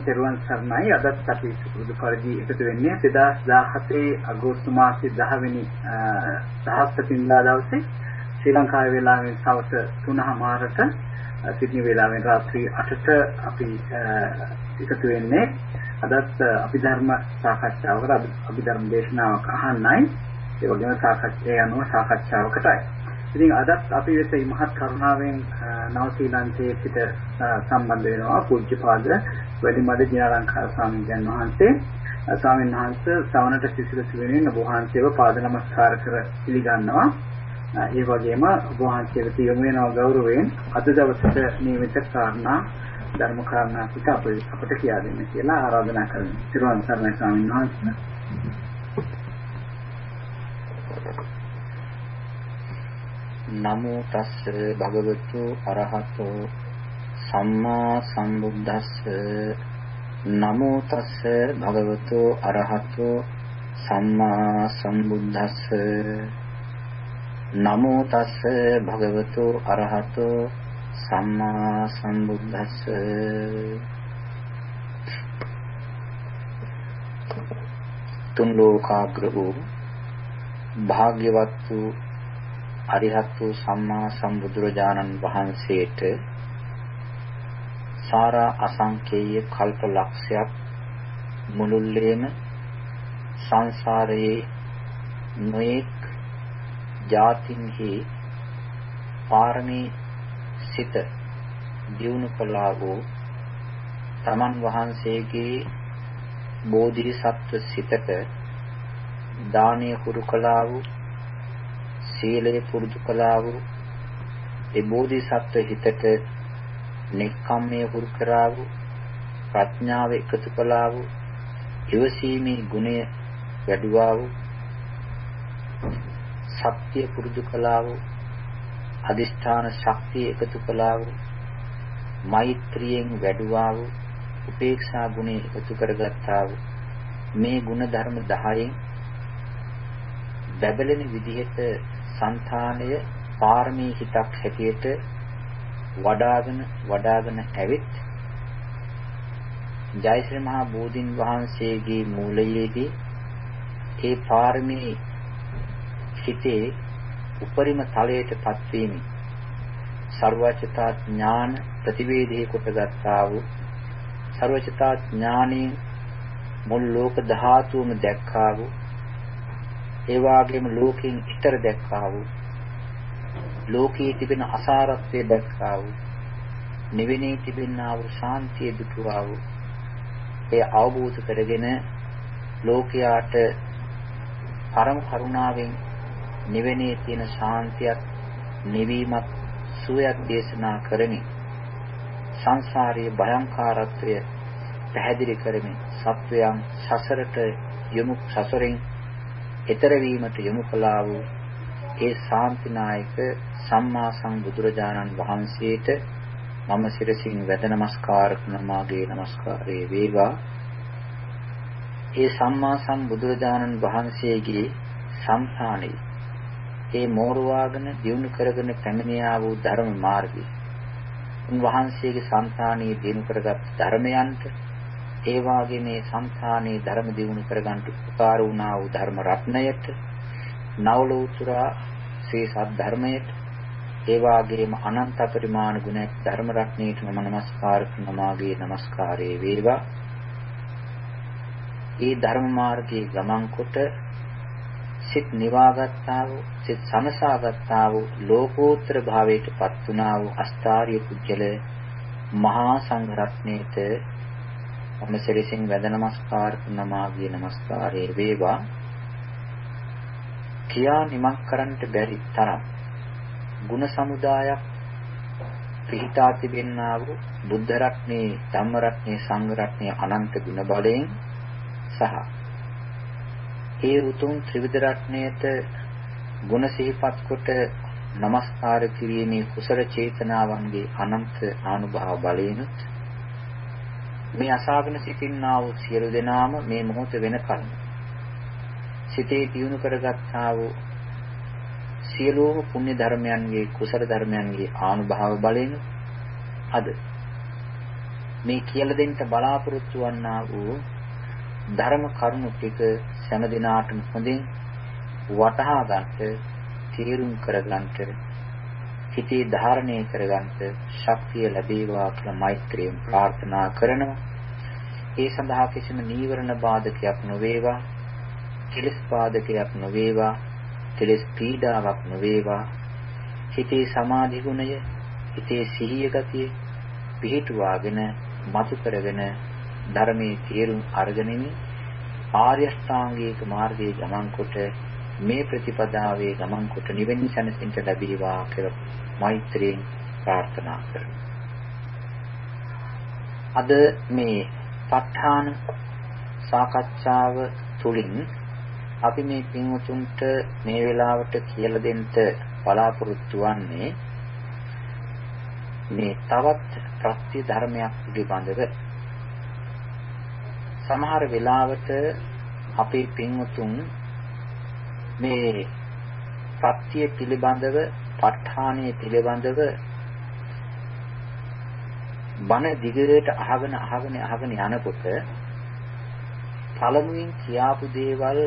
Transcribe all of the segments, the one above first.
තෙරුවන් සරණයි. අදත් අපි සුදු පරිදි එකතු වෙන්නේ 2017 අගෝස්තු මාසයේ 10 වෙනි සහස්තින්දා දවසේ ශ්‍රී ලංකාවේ වේලාවෙන් සවස් 3:00මාරට සිඩ්නි වේලාවෙන් රාත්‍රී 8ට අපි එකතු වෙන්නේ. අදත් අභිධර්ම සාකච්ඡාවකට අභිධර්ම දේශනාවක් අහන්නයි. ඒ වගේම සාකච්ඡා යනුව සාකච්ඡාවකටයි. ඉතින් අදත් අපි වෙත මහත් කරුණාවෙන් නව ශ්‍රී සිට සම්බන්ධ වෙනවා පූජ්‍යපාද වැඩිමඩ ජිනාලංකාර ස්වාමීන් වහන්සේ ස්වාමීන් වහන්සේ ශ්‍රවණට සිසිලස වෙනුවෙන් ඔබ වහන්සේව පාද නමස්කාර කර පිළිගන්නවා ඒ වගේම ඔබ වහන්සේට යොමු වෙනවා ගෞරවයෙන් අද දවසට නියමිත කාරණා ධර්ම කාරණා ටික අපිට කියා දෙන්න කියලා ආරාධනා කරනවා. ත්‍රිවංශ සරණයි ස්වාමීන් වහන්සේ. නමෝ තස්ස භගවතු අරහතෝ සම්මා සම්බුද්දස්ස. නමෝ තස්ස භගවතු අරහතෝ සම්මා සම්බුද්දස්ස. නමෝ තස්ස භගවතු අරහතෝ සම්මා සම්බුද්දස්ස. තුන් ලෝකාග්‍ර වූ භාග්‍යවත් වූ අරිහත් වූ සම්මා සම්බුදුරජාණන් වහන්සේට සාරා අසංකේය කල්ප ලක්ෂයක් මුළුල්ලේම සංසාරයේ නොඑක් ජාතින්හි පාරමී සිත දියුණු කළා වූ තමන් වහන්සේගේ බෝධිසත්ව සිතට දානීය කුරු කළා වූ සීලය පුරුදු කළා වූ ඒ බෝධිසත්ව හිතට නෙක්ඛම්මයේ පුරු කරා වූ ප්‍රඥාව එකතු කළා වූ ඉවසීමේ ගුණය වැඩුවා වූ සත්‍ය පුරුදු කළා වූ අදිෂ්ඨාන ශක්තිය එකතු කළා වූ මෛත්‍රියෙන් වැඩුවා වූ උපේක්ෂා ගුණය එකතු කරගත්තා වූ මේ ගුණ ධර්ම 10න් බැබලෙන විදිහට సంతానය පාරමී හිතක් හැටියට වඩාගෙන වඩාගෙන ඇවිත් ජයශ්‍රී මහා බෝධින් වහන්සේගේ මූලයේදී ඒ පාරමී හිතේ උපරිම තලයටපත් වීම ਸਰවචිතා ඥාන ප්‍රතිවේදී කොටගත්තා වූ ਸਰවචිතා ඥානී මුල් ලෝක ධාතුවම දැක්කා වූ ඒ වාගේම ලෝකයෙන් ඊතර දැක්කා වූ ලෝකයේ තිබෙන අසාරත්වය දැක්කා වූ නිවෙනේ තිබෙනා වූ ශාන්තිය දුටුවා වූ ඒ අවබෝධ කරගෙන ලෝකයාට පරම කරුණාවෙන් නිවෙනේ තියෙන ශාන්තියත් නිවීමත් සුවයක් දේශනා කරමින් සංසාරයේ භයංකාරත්වය පැහැදිලි කරමින් සත්වයන් සසරට යොමු සසරෙන් හෙතර වීමට යොමු කළා වූ ඒ ශාන්තිනායක සම්මා සම්බුදුරජාණන් වහන්සේට මම සිරසින් වැඳ නමස්කාර කරන මාගේ নমස්කාරයේ වේවා. ඒ සම්මා සම්බුදුරජාණන් වහන්සේගේ සම්පාණේ ඒ මෝරවාගෙන දිනු කරගෙන පැමිණියා වූ ධර්ම මාර්ගය. උන්වහන්සේගේ සම්පාණේ දිනු කරගත් ධර්මයන්ට ඒ වාගේ මේ සංසාරේ ධර්ම දියුණු කරගන්න උපකාර වුණා වූ ධර්ම රත්නයට නවලෝතුරා ශ්‍රී සද්ධර්මයට ඒ වාගේම අනන්ත පරිමාණ ගුණ ධර්ම රත්නයට මම নমස්කාර කරනවාගේ নমස්කාරයේ වේවා. ඒ ධර්ම මාර්ගයේ ගමන් කොට සිත් නිවාගත්තා වූ සිත් සනසාගත්තා වූ ලෝකෝත්තර භාවයට පත් වුණා වූ අස්ථාරිය කුජල මහා සංඝ රත්නයේත මම සිරිසින් වැඳ නමස්කාර කරන මාගේ නමස්කාරයේ වේවා. කියා නිමක් කරන්නට බැරි තරම් ගුණ සමුදායක් පිහිටා තිබෙන්නා වූ බුද්ධ රත්නේ ධම්ම රත්නේ සංඝ රත්නේ අනන්ත ගුණ බලයෙන් සහ ඒ උතුම් ත්‍රිවිධ රත්නයට ගුණ සිහිපත් කොට নমස්කාර කිරීමේ කුසල චේතනාවන්ගේ අනන්ත ආනුභාව බලයෙන්ුත් මේ අසාගෙන සිටින්නා වූ සියලු දෙනාම මේ මොහොත වෙනකන් සිතේ දියුණු කරගත්තා වූ සියලුම පුණ්‍ය ධර්මයන්ගේ කුසල ධර්මයන්ගේ ආනුභාව බලයෙන් අද මේ කියලා දෙන්න බලාපොරොත්තු වන්නා වූ ධර්ම කරුණු ටික සෑම දිනාටම හොඳින් වටහා ගන්නට, තීරුම් කර ගන්නට, හිතේ ධාරණය කර ගන්නට ශක්තිය ලැබේවා කියලා මෛත්‍රියෙන් ප්‍රාර්ථනා කරනවා. ඒ සඳහා කිසිම නීවරණ බාධකයක් නොවේවා, කෙලෙස් බාධකයක් නොවේවා, කෙලෙස් පීඩාවක් නොවේවා. හිතේ සමාධි ගුණය, හිතේ සිහිය ගතිය පිහිටුවාගෙන මතු කරගෙන ධර්මයේ තේරුම් අරගෙනනි ආර්ය ශ්‍රාංගික මාර්ගයේ ගමන් කොට මේ ප්‍රතිපදාවේ ගමන් කොට නිවෙන්න සැනසෙන්න ලැබේවා කියලා මෛත්‍රියෙන් ප්‍රාර්ථනා කරමු. අද මේ ප ဋ ාණ සාකච්ඡාව තුළින් අපි මේ පින්වතුන්ට මේ වෙලාවට කියලා දෙන්න බලාපොරොත්තු වෙන්නේ මේ තවත් ප්‍රත්‍ය ධර්මයක් පිළිබඳව සමහර වෙලාවට අපේ පින්වතුන් මේ ප්‍රත්‍ය පිළිබඳව ප ဋ ාණයේ පිළිබඳව බණ දිගට අහගෙන අහගෙන අහගෙන යනකොට පළමුවෙන් කියාපු දේවල්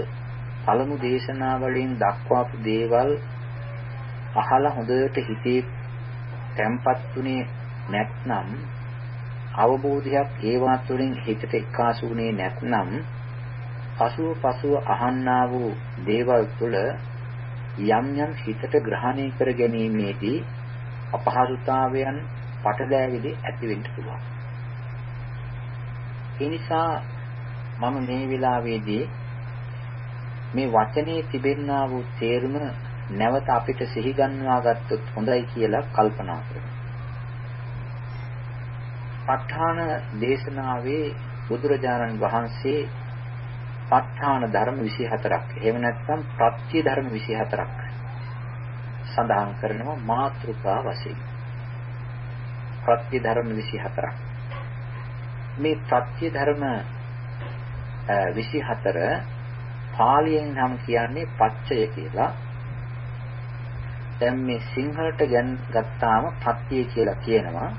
පළමු දේශනා වලින් දක්වාපු දේවල් අහලා හොඳට හිතේ තැම්පත්ුනේ නැත්නම් අවබෝධයක් ඒවා තුළින් හිතට එක්කාසුනේ නැත්නම් පසුව පසුව අහන්නා වූ දේවල් තුළ යම් යම් හිතට ග්‍රහණය කර ගැනීමේදී අපහසුතාවයන් පටලැවිලි ඇති වෙන්න පුළුවන්. ඒ නිසා මම මේ වෙලාවේදී මේ වචනේ තිබෙන්නා වූ තේරුම නැවත අපිට සිහි ගන්වා ගත්තොත් හොඳයි කියලා කල්පනා කරනවා. ප ဋ ාණ දේශනාවේ බුදුරජාණන් වහන්සේ ප ဋ ාණ ධර්ම 24ක් එහෙම නැත්නම් ප්‍රත්‍ය ධර්ම 24ක් සඳහන් කරනවා මාත්‍රිකා වශයෙන්. ප්‍රත්‍ය ධර්ම 24ක් මේ ප්‍රත්‍ය ධර්ම 24 පාලියෙන් නම් කියන්නේ පච්චය කියලා. දැන් මේ සිංහලට ගත්තාම පත්‍ය කියලා කියනවා.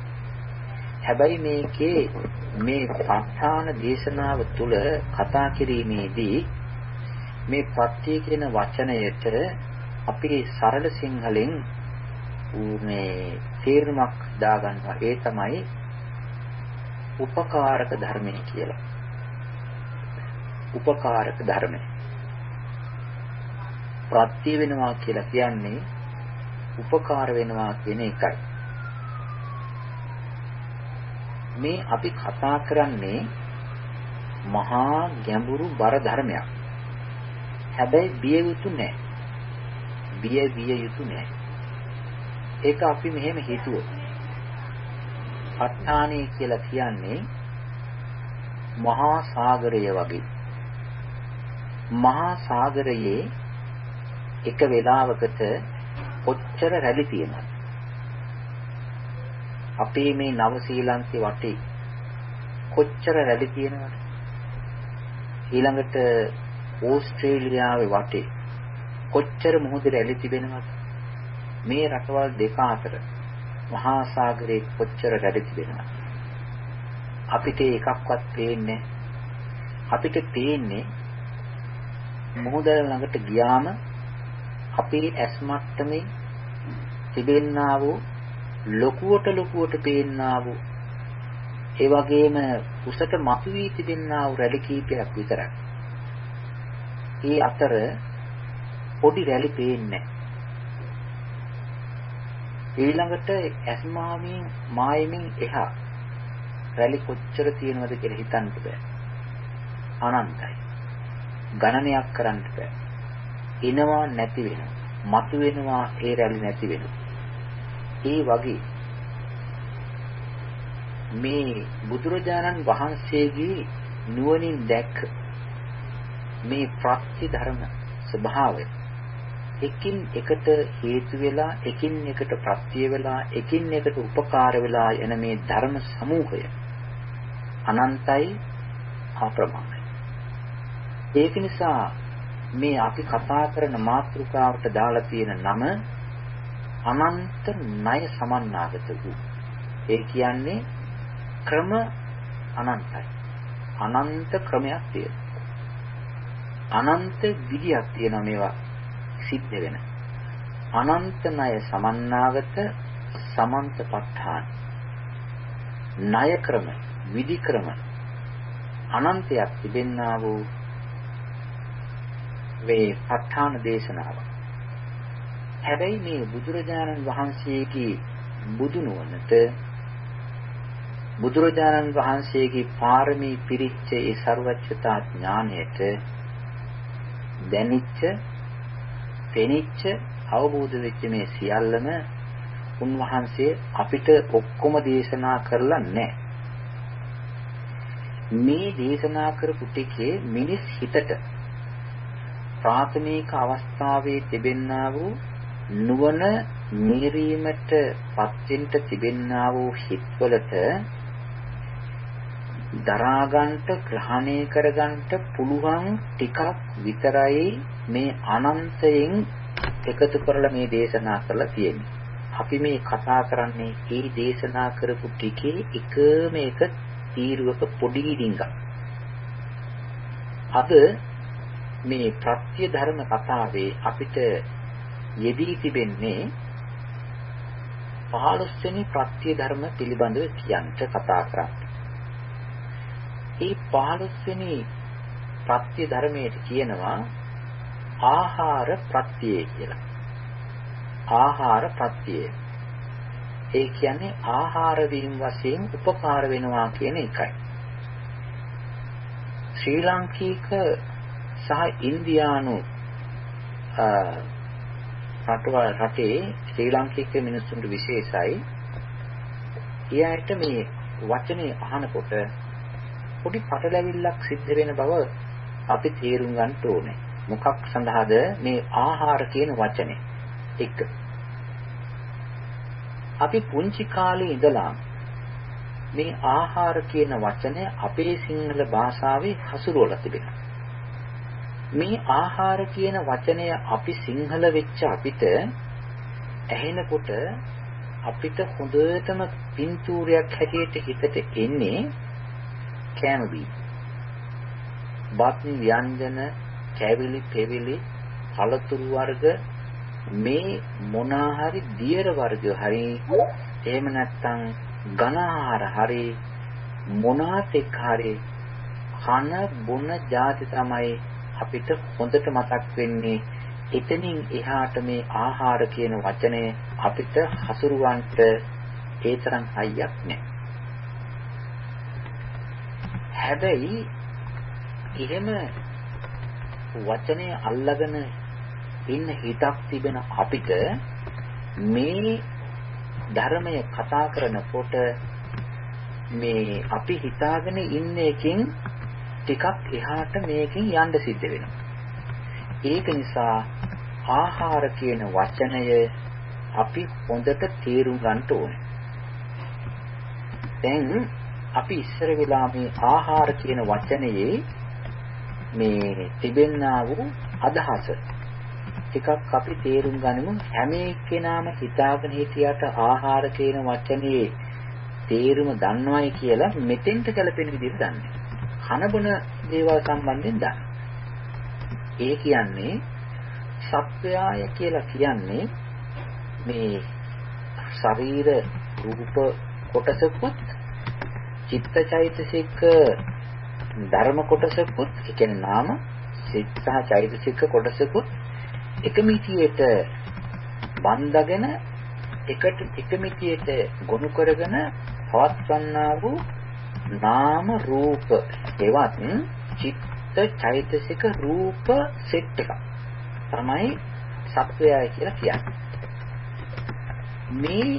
හැබැයි මේකේ මේ ප ဋ ාණ දේශනාව තුළ කතා කිරීමේදී මේ ප්‍රත්‍ය කියන වචනයට අපි සරල සිංහලෙන් මේ තේරුමක් දාගන්නවා ඒ තමයි උපකාරක ධර්මය කියලා. උපකාරක ධර්මය. ප්‍රත්‍ය වෙනවා කියලා කියන්නේ උපකාර වෙනවා කියන එකයි. මේ අපි කතා කරන්නේ මහා ගැඹුරු බර ධර්මයක්. හැබැයි බිය යුතු නැහැ. බිය බිය යුතු නැහැ. ඒක අපි මෙහෙම හිතුවොත්. අට්ඨානේ කියලා කියන්නේ මහා සාගරය වගේ. මහා සාගරයේ එක වෙලාවකට කොච්චර රැලි තියෙනවද? අපේ මේ නව ශ්‍රී ලංකේ වටේ කොච්චර රැලි තියෙනවද? ඊළඟට ඕස්ට්‍රේලියාවේ වටේ කොච්චර මුහුද රැලි තිබෙනවද? මේ රටවල් දෙක අතර මහා සාගරයේ කොච්චර රැලි තිබෙනවද? අපිට එකක්වත් පේන්නේ අපිට පේන්නේ මුහුද ළඟට ගියාම අපේ ඇස් මට්ටමේ තිබෙන්නා වූ ලොකුවට ලොකුවට පේන්නා වූ ඒ වගේම උසට මතුවී තිබෙනා වූ රැලි කීපයක් විතරයි. ඒ අතර පොඩි රැලි පේන්නේ ඊළඟට ඇස්මාමින් මායමින් එහා රැලි කොච්චර තියෙනවද කියලා හිතන්න බෑ. අනන්තයි. ගණනයක් කරන්න බෑ. එනවා නැති වෙනවා. මතු වෙනවා ඒ රැලි නැති වෙනවා. ඒ වගේ. මේ බුදුරජාණන් වහන්සේගේ නුවණින් දැක්ක මේ ප්‍රත්‍ය ධර්ම ස්වභාවය එකින් එකට හේතු වෙලා එකින් එකට ප්‍රත්‍ය වෙලා එකින් එකට උපකාර වෙලා යන මේ ධර්ම සමූහය අනන්තයි අප්‍රමාණයි. ඒක නිසා මේ අපි කතා කරන මාතෘකාවට දාලා තියෙන නම අනන්ත ණය සමන්නාගත වූ ඒ කියන්නේ ක්‍රම අනන්තයි. අනන්ත ක්‍රමයක් තියෙනවා. අනන්ත විදියක් තියෙනවා මේවා සිද්ධ වෙන. අනන්ත ණය සමන්නාගත සමන්තපත්ඨාන. ණය ක්‍රම, විදි ක්‍රම අනන්තයක් තිබෙන්නා වූ මේ ප ဋ ාණ දේශනාව. හැබැයි මේ බුදුරජාණන් වහන්සේගේ බුදු නුවණට බුදුරජාණන් වහන්සේගේ පාරමී පිරිච්ච ඒ ਸਰවඥතා ඥාණයට දැනිච්ච, පෙනිච්ච, අවබෝධ වෙච්ච මේ සියල්ලම උන්වහන්සේ අපිට ඔක්කොම දේශනා කරලා නැහැ. මේ දේශනා කරපු ටිකේ මිනිස් හිතට ප්‍රාථමික අවස්ථාවේ තිබෙන්නා වූ නුවණ මිරීමට පත්වෙන්න තිබෙන්නා වූ හිත්වලට දරාගන්ට ග්‍රහණය කරගන්ට පුළුවන් ටිකක් විතරයි මේ අනන්තයෙන් එකතු කරලා මේ දේශනා කරලා තියෙන්නේ. අපි මේ කතා කරන්නේ මේ දේශනා කරපු ටිකේ එකම එක තීරුවක පොඩි ඩිංගක්. අද මේ ප්‍රත්‍ය ධර්ම කතාවේ අපිට යෙදී තිබෙන්නේ 15 වෙනි ප්‍රත්‍ය ධර්ම පිළිබඳව කියන්න කතා කරන්නේ. මේ 15 වෙනි ප්‍රත්‍ය ධර්මයට කියනවා ආහාර ප්‍රත්‍යය කියලා. ආහාර ප්‍රත්‍යය. ඒ කියන්නේ ආහාර වීම වශයෙන් උපකාර වෙනවා කියන එකයි. ශ්‍රී ලාංකික සහ ඉන්දියානු රටවල් රටේ ශ්‍රී ලාංකික මිනිස්සුන්ට විශේෂයි. ඊයට මේ වචනේ අහනකොට පොඩි පටලැවිල්ලක් සිද්ධ වෙන බව අපි තේරුම් ගන්න ඕනේ. මොකක් සඳහාද මේ ආහාර කියන වචනේ? එක. අපි පුංචි කාලේ ඉඳලා මේ ආහාර කියන වචනය අපේ සිංහල භාෂාවේ හසුරුවලා තිබෙනවා. මේ ආහාර කියන වචනය අපි සිංහල වෙච්ච අපිට ඇහෙනකොට අපිට හොඳටම පින්තූරයක් හැටියට හිතට එන්නේ කෑම බී. බත් ව්‍යංජන, කැවිලි, පෙවිලි, පළතුරු වර්ග මේ මොනාහරි දියර වර්ග හරි එහෙම නැත්නම් ඝන ආහාර හරි මොනාත් එක්ක හරි කන බොන જાති තමයි අපිට හොඳට මතක් වෙන්නේ එතනින් එහාට මේ ආහාර කියන වචනය අපිට හසුරුවන්ට ඒ තරම් හයියක් නැහැ. හැබැයි එහෙම වචනය අල්ලගෙන ඉන්න හිතක් තිබෙන අපිට මේ ධර්මය කතා කරනකොට මේ අපි හිතාගෙන ඉන්න එකෙන් ටිකක් එහාට මේකෙන් යන්න සිද්ධ වෙනවා. ඒක නිසා ආහාර කියන වචනය අපි හොඳට තේරුම් ගන්න ඕනේ. දැන් අපි ඉස්සර වෙලා මේ ආහාර කියන වචනයේ මේ තිබෙන්නා වූ අදහස ටිකක් අපි තේරුම් ගනිමු හැම එක්කෙනාම හිතාගෙන හිටියට ආහාර කියන වචනේ තේරුම දන්නවයි කියලා මෙතෙන්ට ගැලපෙන විදිහට දන්නේ. කන බොන දේවල් සම්බන්ධයෙන් දන්න. ඒ කියන්නේ සත්වයාය කියලා කියන්නේ මේ ශරීර රූප කොටසකුත් චිත්තචෛතසික ධර්ම කොටසකුත් ඒ කියන්නේ නාම සිත් සහ චෛතසික කොටසකුත් එක මිතියට බන්ධගෙන එකට එක මිතියට ගොනු කරගෙන පවත්වන්නා වූ නාම රූප එවත් චිත්ත චෛතසික රූප සෙට් එක තමයි සත්වයයි කියලා කියන්නේ මේ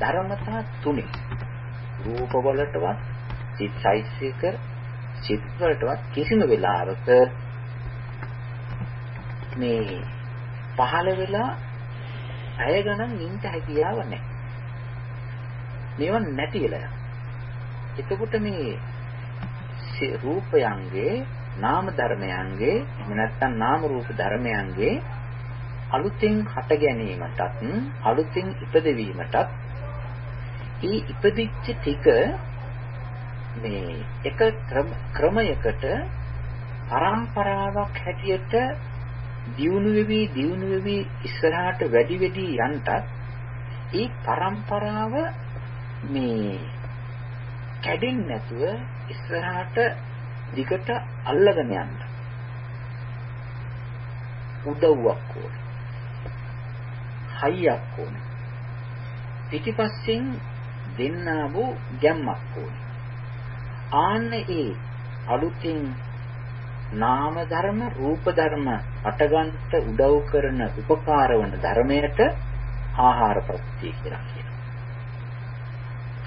ධර්මතා තුනේ රූප වලටවත් චිත්ත චෛතසික චිත්ත වලටවත් කිසිම වෙලාවක මේ පහළ වෙලා ඇය ගණන් ඉන්න හැකියාව නැහැ. මේවා නැති වෙලා යනවා. එතකොට මේ රූපයන්ගේ නාම ධර්මයන්ගේ එහෙම නැත්නම් නාම රූප ධර්මයන්ගේ අලුතෙන් හට ගැනීමටත් අලුතෙන් ඉපදවීමටත් ඒ ඉපදිච්ච ටික මේ එක ක්‍රමයකට පරම්පරාවක් හැටියට දියුණු වෙවි දියුණු වෙවි ඉස්සරහට වැඩි වැඩි යන්ටත් ඒ පරම්පරාව මේ කැඩෙන්නේ නැතුව ඉස්සරහට දිගට අල්ලගෙන යන්න උදව්වක් ඕනේ. හයියක් ඕනේ. පිටිපස්සෙන් දෙන්නා වූ ගැම්මක් ඕනේ. ආන්න ඒ අලුතින් නාම ධර්ම රූප ධර්ම අටගන්ට උදව් කරන උපකාර වන ධර්මයට ආහාර ප්‍රත්‍ය කියලා කියනවා.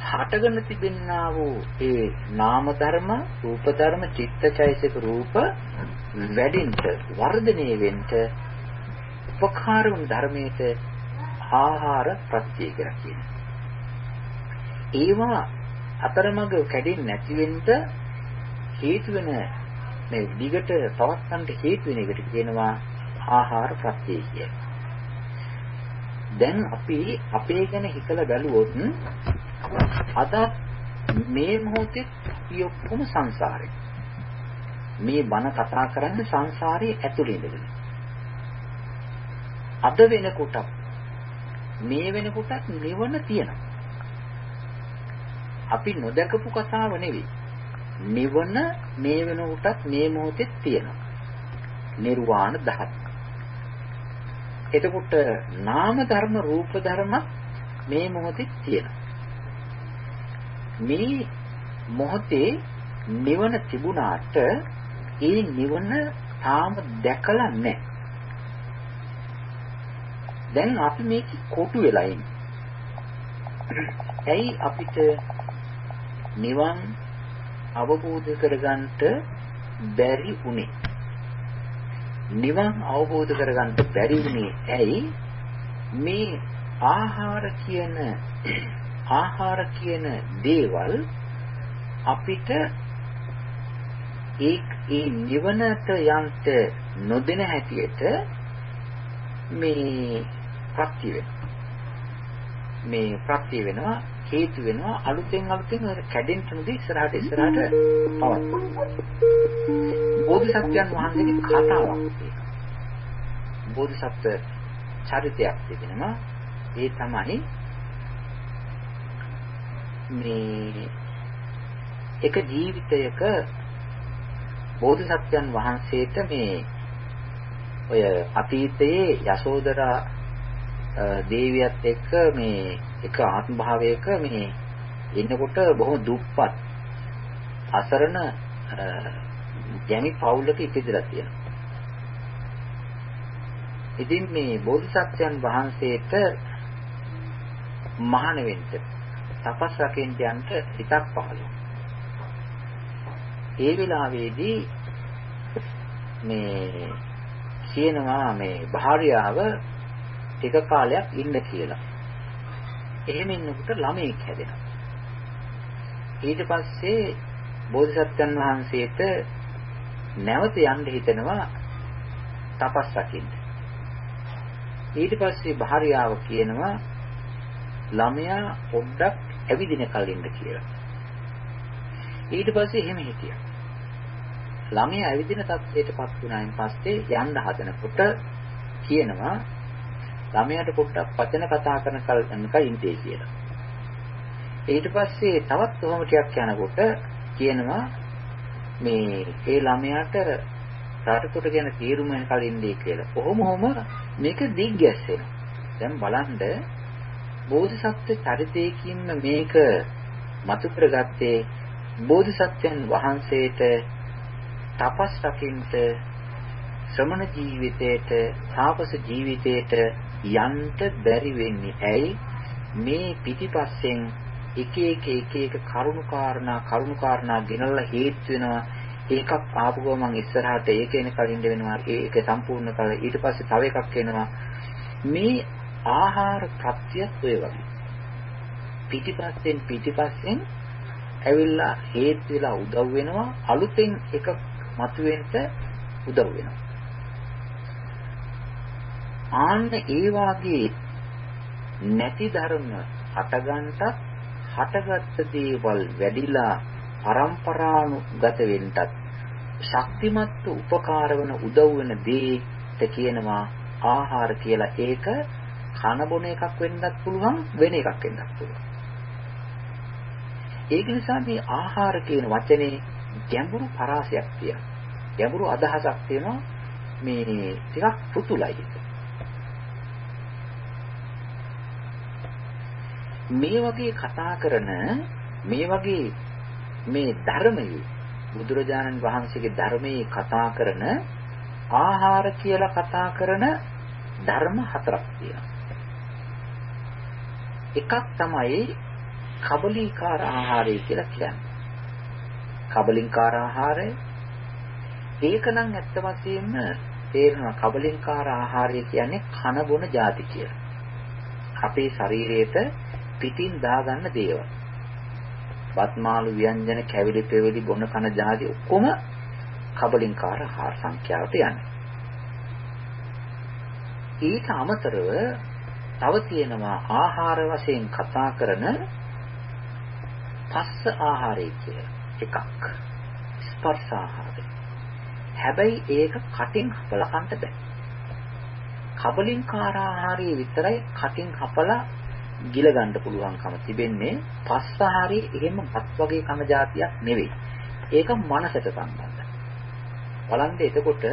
හටගෙන තිබෙනා වූ ඒ නාම ධර්ම රූප ධර්ම චිත්තචෛසික රූප වැඩින්ට වර්ධනය වෙන්න උපකාර වන ධර්මයට ආහාර ප්‍රත්‍ය කියලා කියනවා. ඒවා අතරමඟ කැඩෙන්නේ නැති වෙන්න හේතු වෙන මේ දිගට පවත්වන්න හේතු වෙන එකට කියනවා ආහාර ප්‍රත්‍ය කියලා. දැන් අපි අපේ ගැන හිතලා බැලුවොත් අද මේ මොහොතේ අපි ඔක්කොම සංසාරේ. මේ බණ කතා කරන්නේ සංසාරයේ ඇතුළේ ඉඳගෙන. අද වෙනකොට මේ වෙනකොටත් නිවන තියෙනවා. අපි නොදකපු කතාව නෙවෙයි. නිවන මේ වෙනකොටත් මේ මොහොතේ තියෙනවා. නිර්වාණ ධාතු. එතකොට නාම ධර්ම රූප ධර්ම මේ මොහොතේ තියෙනවා. මේ මොහොතේ නිවන තිබුණාට ඒ නිවන තාම දැකලා නැහැ. දැන් අපි මේක කොටු වෙලා ඉන්නේ. ඇයි අපිට නිවන් අවබෝධ කරගන්නට බැරි වුණේ? නිවන් අවබෝධ කරගන්න බැරි වුණේ ඇයි? මේ ආහාර කියන ආහාර කියන දේවල් අපිට ඒ ඒ නිවනට යන්ට නොදෙන හැටියට මේ ප්‍රත්‍ය වෙනවා. මේ ප්‍රත්‍ය වෙනවා හේතු වෙනවා අලුතෙන් අලුතෙන් කැඩෙන්න නොදී ඉස්සරහට ඉස්සරහට පවත්වනවා. බෝධිසත්වයන් වහන්සේගේ කතාවක් තියෙනවා. බෝධිසත්ව චරිතයක් තිබෙනවා. ඒ තමයි මේ එක ජීවිතයක බෝධිසත්වයන් වහන්සේට මේ ඔය අතීතයේ යශෝදරා දේවියත් එක්ක මේ එක ආත්ම භාවයක මේ ඉන්නකොට බොහොම දුප්පත් අසරණ ගැමි පවුලක ඉපදලා තියෙනවා. ඉතින් මේ බෝධිසත්වයන් වහන්සේට මහාන වෙන්න තපස් රකින්න යන්න හිතක් පහළ ඒ වෙලාවේදී මේ කියනවා මේ භාර්යාව ටික කාලයක් ඉන්න කියලා. එහෙම ඉන්නකොට ළමෙක් හැදෙනවා. ඊට පස්සේ බෝධිසත්වයන් වහන්සේට නැවත යන්න හිතෙනවා තපස් රකින්න. ඊට පස්සේ භාර්යාව කියනවා ළමයා පොඩ්ඩක් ඇවිදින කලින්ද කියලා. ඊට පස්සේ එහෙම හිටියා. ළමයා ඇවිදින තත්ත්වයටපත් වුණායින් පස්සේ යන්න හදනකොට කියනවා ළමයාට පොඩ්ඩක් වචන කතා කරන කල්කනක ඉඳී කියලා. ඊට පස්සේ තවත් කොහොම ටිකක් යනකොට කියනවා මේ ඒ ළමයාට රටතොට ගැන තීරුම කලින්දී කියලා. කොහොම හොම මේක දිග්ගැස්සෙනවා. දැන් බලන්න බෝධිසත්ව චරිතයකින්ම මේක මතු කරගත්තේ බෝධිසත්වයන් වහන්සේට තපස් රකින්ට ශ්‍රමණ ජීවිතයට තාපස ජීවිතයට යන්න බැරි වෙන්නේ ඇයි? මේ පිටිපස්සෙන් එක එක එක එක කරුණු කාරණා කරුණු කාරණා ගෙනල්ලා හේතු වෙනවා. ඒකක් ආපු ගමන් ඉස්සරහට ඒක එන කලින්ද වෙනවා. ඒක සම්පූර්ණ කරලා ඊට පස්සේ තව එකක් එනවා. මේ ආහාර ප්‍රත්‍යත් ඔය වගේ. පිටිපස්සෙන් පිටිපස්සෙන් ඇවිල්ලා හේතු වෙලා උදව් වෙනවා. අලුතෙන් එක මතුවෙන්න උදව් වෙනවා. ආන්න ඒ වාගේ නැති ධර්ම හටගන්නටත් හටගත්ත දේවල් වැඩිලා පරම්පරානුගත වෙන්නත් ශක්තිමත් උපකාර වන උදව් වෙන දේට කියනවා ආහාර කියලා. ඒක කන බොන එකක් වෙන්නත් පුළුවන් වෙන එකක් වෙන්නත් පුළුවන්. ඒක නිසා මේ ආහාර කියන වචනේ ගැඹුරු පරාසයක් තියෙනවා. ගැඹුරු අදහසක් තියෙනවා මේ ටිකක් පුතුලයි. මේ වගේ කතා කරන මේ වගේ මේ ධර්මයේ බුදුරජාණන් වහන්සේගේ ධර්මයේ කතා කරන ආහාර කියලා කතා කරන ධර්ම හතරක් තියෙනවා. එකක් තමයි කබලීකාර ආහාරය කියලා කියන්නේ. කබලින්කාර ආහාරය ඒක නම් ඇත්ත වශයෙන්ම තේරෙනවා කබලින්කාර ආහාරය කියන්නේ කන බොන જાති කියලා. අපේ ශරීරයට පිටින් දාගන්න දේවල්. බත්මාළු ව්‍යංජන කැවිලි පෙවිලි බොන කන જાති ඔක්කොම කබලින්කාර ආහාර සංඛ්‍යාවට යන්නේ. ඊට අමතරව තව තියෙනවා ආහාර වශයෙන් කතා කරන පස්ස ආහාරය කියලා එකක්. ස්පර්ශ ආහාරය. හැබැයි ඒක කටින් හපලා කන්න බෑ. කබලින්කාර ආහාරය විතරයි කටින් හපලා ගිල ගන්න පුළුවන්කම තිබෙන්නේ පස්සහරි එහෙම පස් වගේ කම જાතියක් නෙවෙයි. ඒක මනසට සම්බන්ධයි. බලන්න එතකොට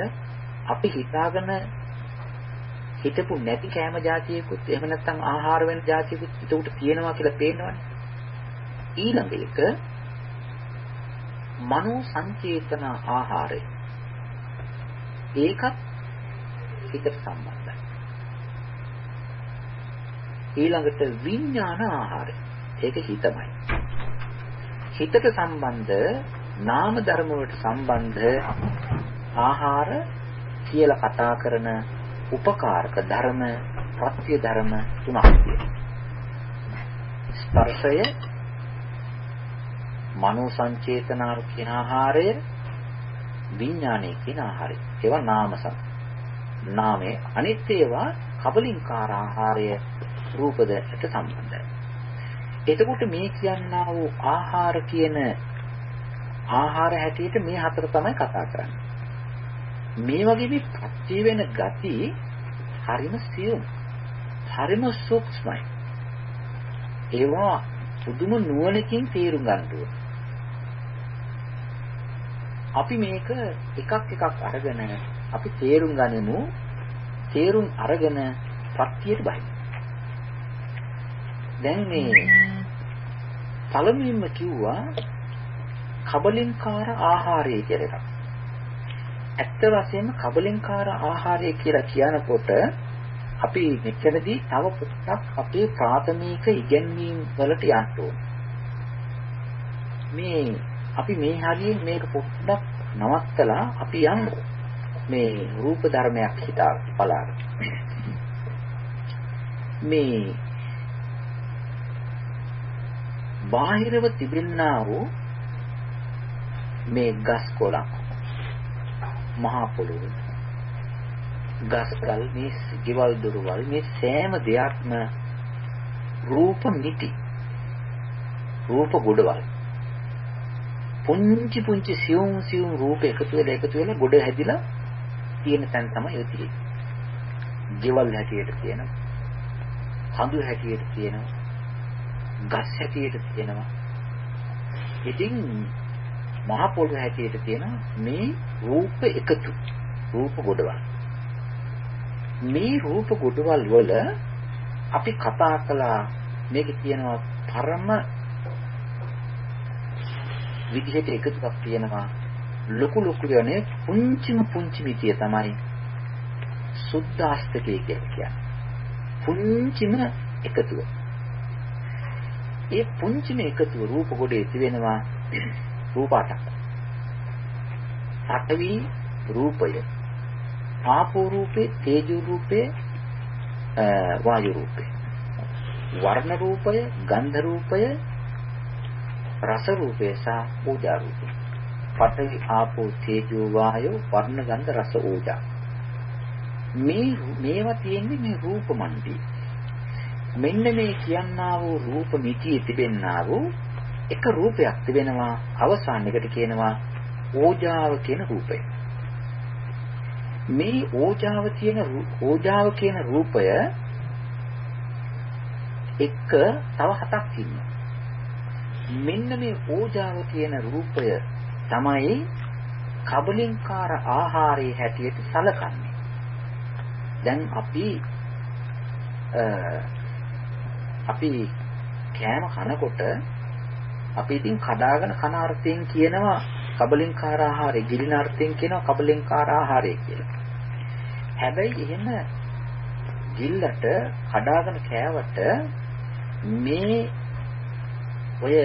අපි හිතාගෙන හිතපු නැති කෑම જાතියකුත් එහෙම නැත්නම් ආහාර වෙන જાතියකුත් ඒකට තියෙනවා කියලා පේනවනේ. ඊළඟ එක මනෝ සංචේතන ආහාරය. ඒකත් හිතට සම්බන්ධයි. ඊළඟට විඥාන ආහාරය. ඒක හිතමයි. හිතට සම්බන්ධ නාම ධර්ම වලට සම්බන්ධ ආහාර කියලා කතා කරන උපකාරක ධර්ම ප්‍රත්‍ය ධර්ම තුනක් තියෙනවා. ස්පර්ශය මනෝ සංචේතනාව කියන ආහාරය විඥානයේ කියන ආහාරය. ඒවා නාමසම්. නාමයේ අනිත් ඒවා කබලින්කාර ආහාරය රූපදයට සම්බන්ධයි. එතකොට මේ කියන්නා වූ ආහාර කියන ආහාර හැටියට මේ හතර තමයි කතා කරන්නේ. මේ වගේ මේ පත්‍ය වෙන ගති හරිම සියුම්. හරිම සූක්ෂමයි. ඒවා පුදුම නුවණකින් තේරුම් ගන්න ඕනේ. අපි මේක එකක් එකක් අරගෙන අපි තේරුම් ගනිමු තේරුම් අරගෙන පත්‍යයට බහිමු දැන් මේ පළමුවෙන්ම කිව්වා කබලින්කාර ආහාරය කියලා එකක්. ඇත්ත වශයෙන්ම කබලින්කාර ආහාරය කියලා කියනකොට අපි මෙච්චරදී තව පොඩ්ඩක් අපේ ප්‍රාථමික ඉගැන්වීම් වලට යන්න ඕනේ. මේ අපි මේ හරියෙන් මේක පොඩ්ඩක් නවත්තලා අපි යමු මේ රූප ධර්මයක් හිතා බලන්න. මේ බාහිරව තිබෙන්නා වූ මේ ගස් කොළක් මහා පොළොව ගස්කල් මේ ගෙවල් දොරවල් මේ සෑම දෙයක්ම රූප මිටි රූප ගොඩවල් පුංචි පුංචි සියුම් සියුම් රූප එකතු වෙලා එකතු වෙලා ගොඩ හැදිලා තියෙන තැන තමයි ඔය තියෙන්නේ. ගෙවල් හැටියට තියෙනවා. හඳු හැටියට තියෙනවා. ගස් හැටියට තියෙනවා. ඉතින් මහ පොළොව හැටියට තියෙනවා මේ රූප එකතු. රූප ගොඩවල්. මේ රූප ගොඩවල් වල අපි කතා කළා මේක තියෙනවා පරම විදිහට එකතුවක් තියෙනවා ලොකු ලොකු යන්නේ පුංචිම පුංචි මිතිය තමයි සුද්ධාස්තකය කියලා කියන්නේ. පුංචිම එකතුව. ඒ පුංචිම එකතුව රූප කොටේ තිබෙනවා රූප අටක්. පඨවි රූපය, ආපෝ රූපේ, තේජෝ රූපේ, වායු රූපේ. වර්ණ රූපය, ගන්ධ රූපය, රස රූපය සහ පූජා රූපය. පඨවි ආපෝ තේජෝ වායෝ වර්ණ ගන්ධ රස ඕජා. මේ මේවා තියෙන්නේ මේ රූප මණ්ඩි. මෙන්න මේ කියන්නා වූ රූප මිතියේ තිබෙන්නා වූ එක රූපයක් තිබෙනවා අවසාන එකට කියනවා ඕජාව කියන රූපය. මේ ඕජාව කියන ඕජාව කියන රූපය එක තව හතක් ඉන්නවා. මෙන්න මේ ඕජාව කියන රූපය තමයි කබලින්කාර ආහාරයේ හැටියට සලකන්නේ. දැන් අපි අපි කෑම කනකොට අපි ඉතින් කඩාගෙන කන අර්ථයෙන් කියනවා කබලින්කාර ආහාරය, ගිලින අර්ථයෙන් කියනවා කබලින්කාර ආහාරය කියලා. හැබැයි එහෙම ගිල්ලට කඩාගෙන කෑවට මේ ඔය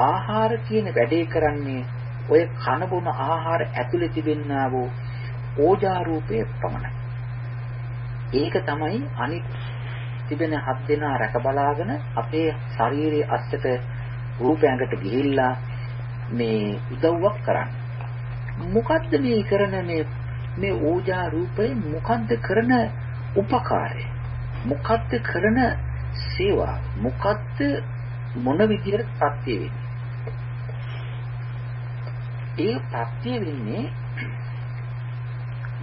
ආහාර කියන වැඩේ කරන්නේ ඔය කන බොන ආහාර ඇතුලේ තිබෙනා වූ ඕජා රූපයේ පමණයි. ඒක තමයි අනිත් තිබෙන හත් දෙනා රැක බලාගෙන අපේ ශාරීරියේ අස්සට රූපයකට ගිහිල්ලා මේ උදව්වක් කරන්නේ. මොකද්ද මේ කරන මේ මේ ඕජා රූපේ මොකද්ද කරන උපකාරය? මොකද්ද කරන සේවා? මොකද්ද මොන විදියට ප්‍රත්‍ය වෙන්නේ? ඒ ප්‍රත්‍ය වෙන්නේ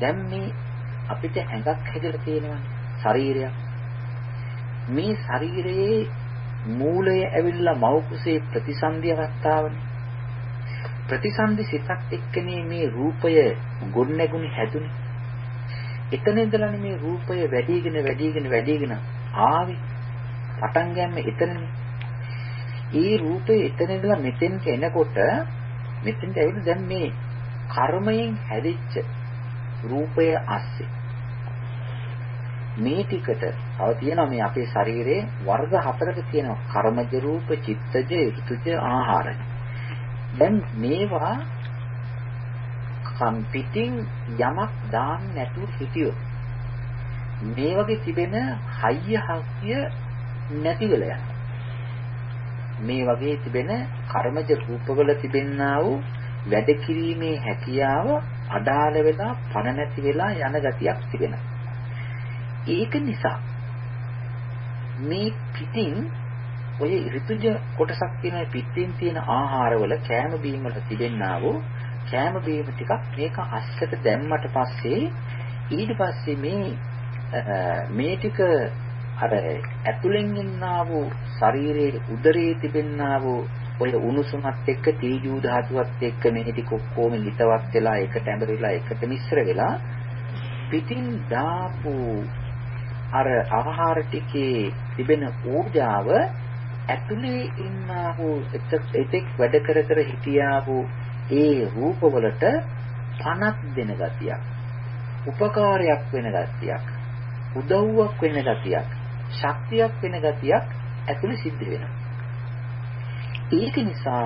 දැන් මේ අපිට ඇඟක් හැදලා තියෙනවනේ ශරීරයක් මේ ශරීරයේ මූලය ඇවිල්ලා මව කුසේ ප්‍රතිසන්දි අවස්ථාවනේ ප්‍රතිසන්දි සිතක් එක්කනේ මේ රූපය ගොඩනැගුණේ හැදුනේ. එතන ඉඳලානේ මේ රූපය වැඩිගෙන වැඩිගෙන වැඩිගෙන ආවේ. පටන් ගන්න එතනනේ. ඒ රූපේ එතන ඉඳලා මෙතෙන්ට එනකොට මෙතෙන්ට ඇවිල්ලා දැන් මේ කර්මයෙන් හැදිච්ච රූපය ASCII මේ ටිකට තව තියෙනවා මේ අපේ ශරීරයේ වර්ග හතරක තියෙනවා කර්මජ රූප, චිත්තජ, ඍතුජ, ආහාරජ. දැන් මේවා කම් පිටින් යමක් දාන්න නැතුව හිටියොත් මේ වගේ තිබෙන හයිය හස්තිය නැති වෙලා යනවා. මේ වගේ තිබෙන කර්මජ රූපවල තිබෙනා වූ වැඩ කිරීමේ හැකියාව අඩාල වෙලා පණ නැති වෙලා යන ගතියක් තිබෙනවා. ඒක නිසා මේ පිටින් ඔය ඍතුජ කොටසක් තියෙන පිටින් තියෙන ආහාරවල කෑම බීම වල තිබෙනා වූ කෑම බීම ටිකක් මේක අස්සට දැම්මට පස්සේ ඊට පස්සේ මේ මේ ටික අර ඇතුලෙන් ඉන්නා වූ ශරීරයේ උදරයේ තිබෙනා වූ ඔය උණුසුමත් එක්ක තීජු ධාතුවත් එක්ක මේ ටික ඔක්කොම හිතවත් වෙලා එකට ඇඹරිලා එකට මිශ්‍ර වෙලා පිටින් දාපු අර ආහාර ටිකේ තිබෙන ඌර්ජාව ඇතුලේ ඉන්නා වූ එතෙක් වැඩ කර කර හිටියා වූ ඒ රූපවලට පණක් දෙන ගතියක් උපකාරයක් වෙන ගතියක් උදව්වක් වෙන ගතියක් ශක්තියක් වෙන ගතියක් ඇතුලේ සිද්ධ වෙනවා. ඒක නිසා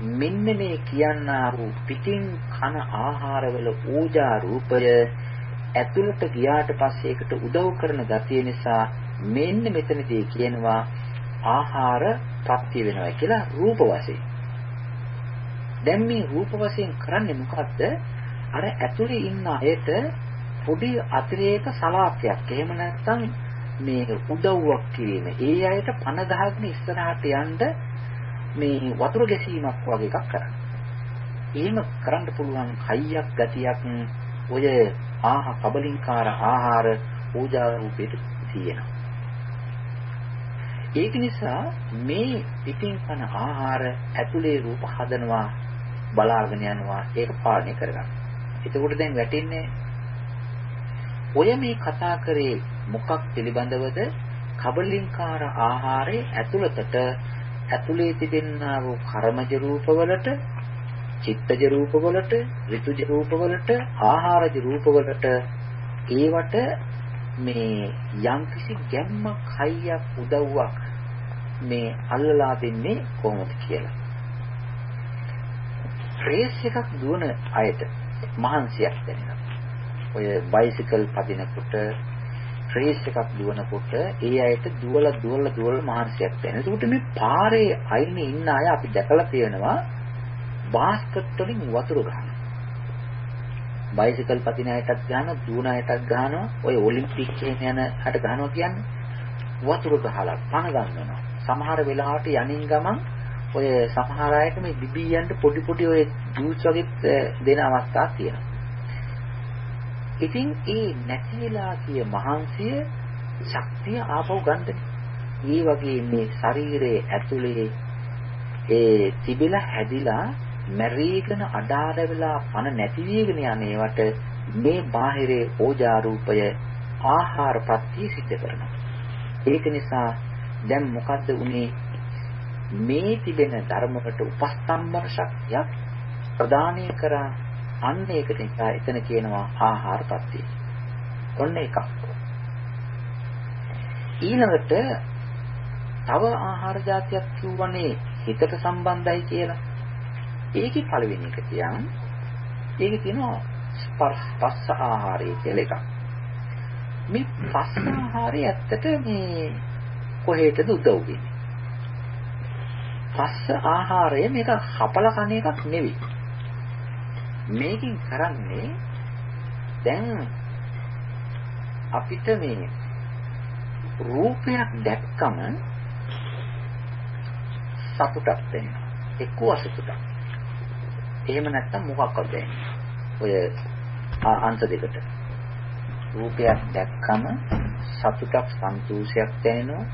මෙන්න මේ කියන්නා වූ පිටින් කන ආහාරවල ඕජා රූපය ඇතුළට ගියාට පස්සේ ඒකට උදව් කරන ගතිය නිසා මෙන්න මෙතනදී කියනවා ආහාර ප්‍රත්‍ය වෙනවා කියලා රූප වශයෙන්. දැන් මේ රූප වශයෙන් කරන්නේ මොකද්ද? අර ඇතුලේ ඉන්න අයට පොඩි අතිරේක සලාපයක්. එහෙම නැත්නම් මේ උදව්වක් කිරීම. ඒ අයට පණ ගහගෙන ඉස්සරහට යන්න මේ වතුර ගැසීමක් වගේ එකක් කරන්න. එහෙම කරන්න පුළුවන් හයියක් ගතියක් ඔය ආහ කබලින්කාර ආහාර පූජා රූපෙට තියෙනවා. ඒක නිසා මේ පිටින් කන ආහාර ඇතුලේ රූප හදනවා බලාගෙන යනවා ඒක පාලනය කරගන්න. එතකොට දැන් වැටෙන්නේ ඔය මේ කතා කරේ මොකක් පිළිබඳවද කබලින්කාර ආහාරයේ ඇතුළතට ඇතුලේ තිබෙනා වූ කර්මජ රූපවලට චිත්තජ රූපවලට ඍතුජ රූපවලට ආහාරජ රූපවලට ඒවට මේ යම්කිසි ගැම්මක් හයියක් උදව්වක් මේ අල්ලලා දෙන්නේ කොහොමද කියලා. රේස් එකක් දුවන අයට මහන්සියක් දැනෙනවා. ඔය බයිසිකල් පදිනකොට ට්‍රේස් එකක් දුවනකොට ඒ අයට දුවලා දුවලා දුවලා මහන්සියක් දැනෙන. ඒකට මේ පාරේ අයිනේ ඉන්න අය අපි දැකලා තියෙනවා බාස්කට් වලින් වතුර ගන්නවා. බයිසිකල් පදින අයටත් ගන්නවා, දුවන අයටත් ගන්නවා. ඔය ඔලිම්පික් එකේ යන අයට ගන්නවා කියන්නේ වතුර ගහලා පණ ගන්නවා. සමහර වෙලාවට යනින් ගමන් ඔය සමහර අයට මේ දිබියන්ට පොඩි පොඩි ඔය ජූස් වගේ දෙන අවස්ථා තියෙනවා. ඉතින් ඒ නැති වෙලා කිය මහන්සිය ශක්තිය ආපහු ගන්නනේ. ඒ වගේ මේ ශරීරයේ ඇතුලේ ඒ තිබිලා හැදිලා මැරීගෙන අඩාල වෙලා පණ නැති වීගෙන යන ඒවට මේ බාහිරේ ඕජා රූපය ආහාර ප්‍රත්‍ය සිද්ධ කරනවා. ඒක නිසා දැන් මොකද්ද උනේ මේ තිබෙන ධර්මකට උපස්තම්භන ශක්තියක් ප්‍රදානය කරා අන්න ඒකට නිසා එතන කියනවා ආහාර ප්‍රත්‍ය. ඔන්න එකක්. ඊළඟට තව ආහාර જાතියක් කියවනේ හිතට සම්බන්ධයි කියලා. ඒකේ පළවෙනි එක කියන් ඒක කියනවා ස්පර්ශ පස්ස ආහාරය කියලා එකක්. මේ පස්ස ආහාරය ඇත්තට මේ කොහෙටද උදව් වෙන්නේ? පස්ස ආහාරය මේක හපල කන එකක් නෙවෙයි. මේකෙන් කරන්නේ දැන් අපිට මේ රූපයක් දැක්කම සතුටක් දැනෙනවා. එක්ක අසතුටක්. එහෙම නැත්නම් මොකක්ද දැනෙන්නේ? ඔය අංශ දෙකට. රූපයක් දැක්කම සතුටක් සන්තෝෂයක් දැනෙනවා.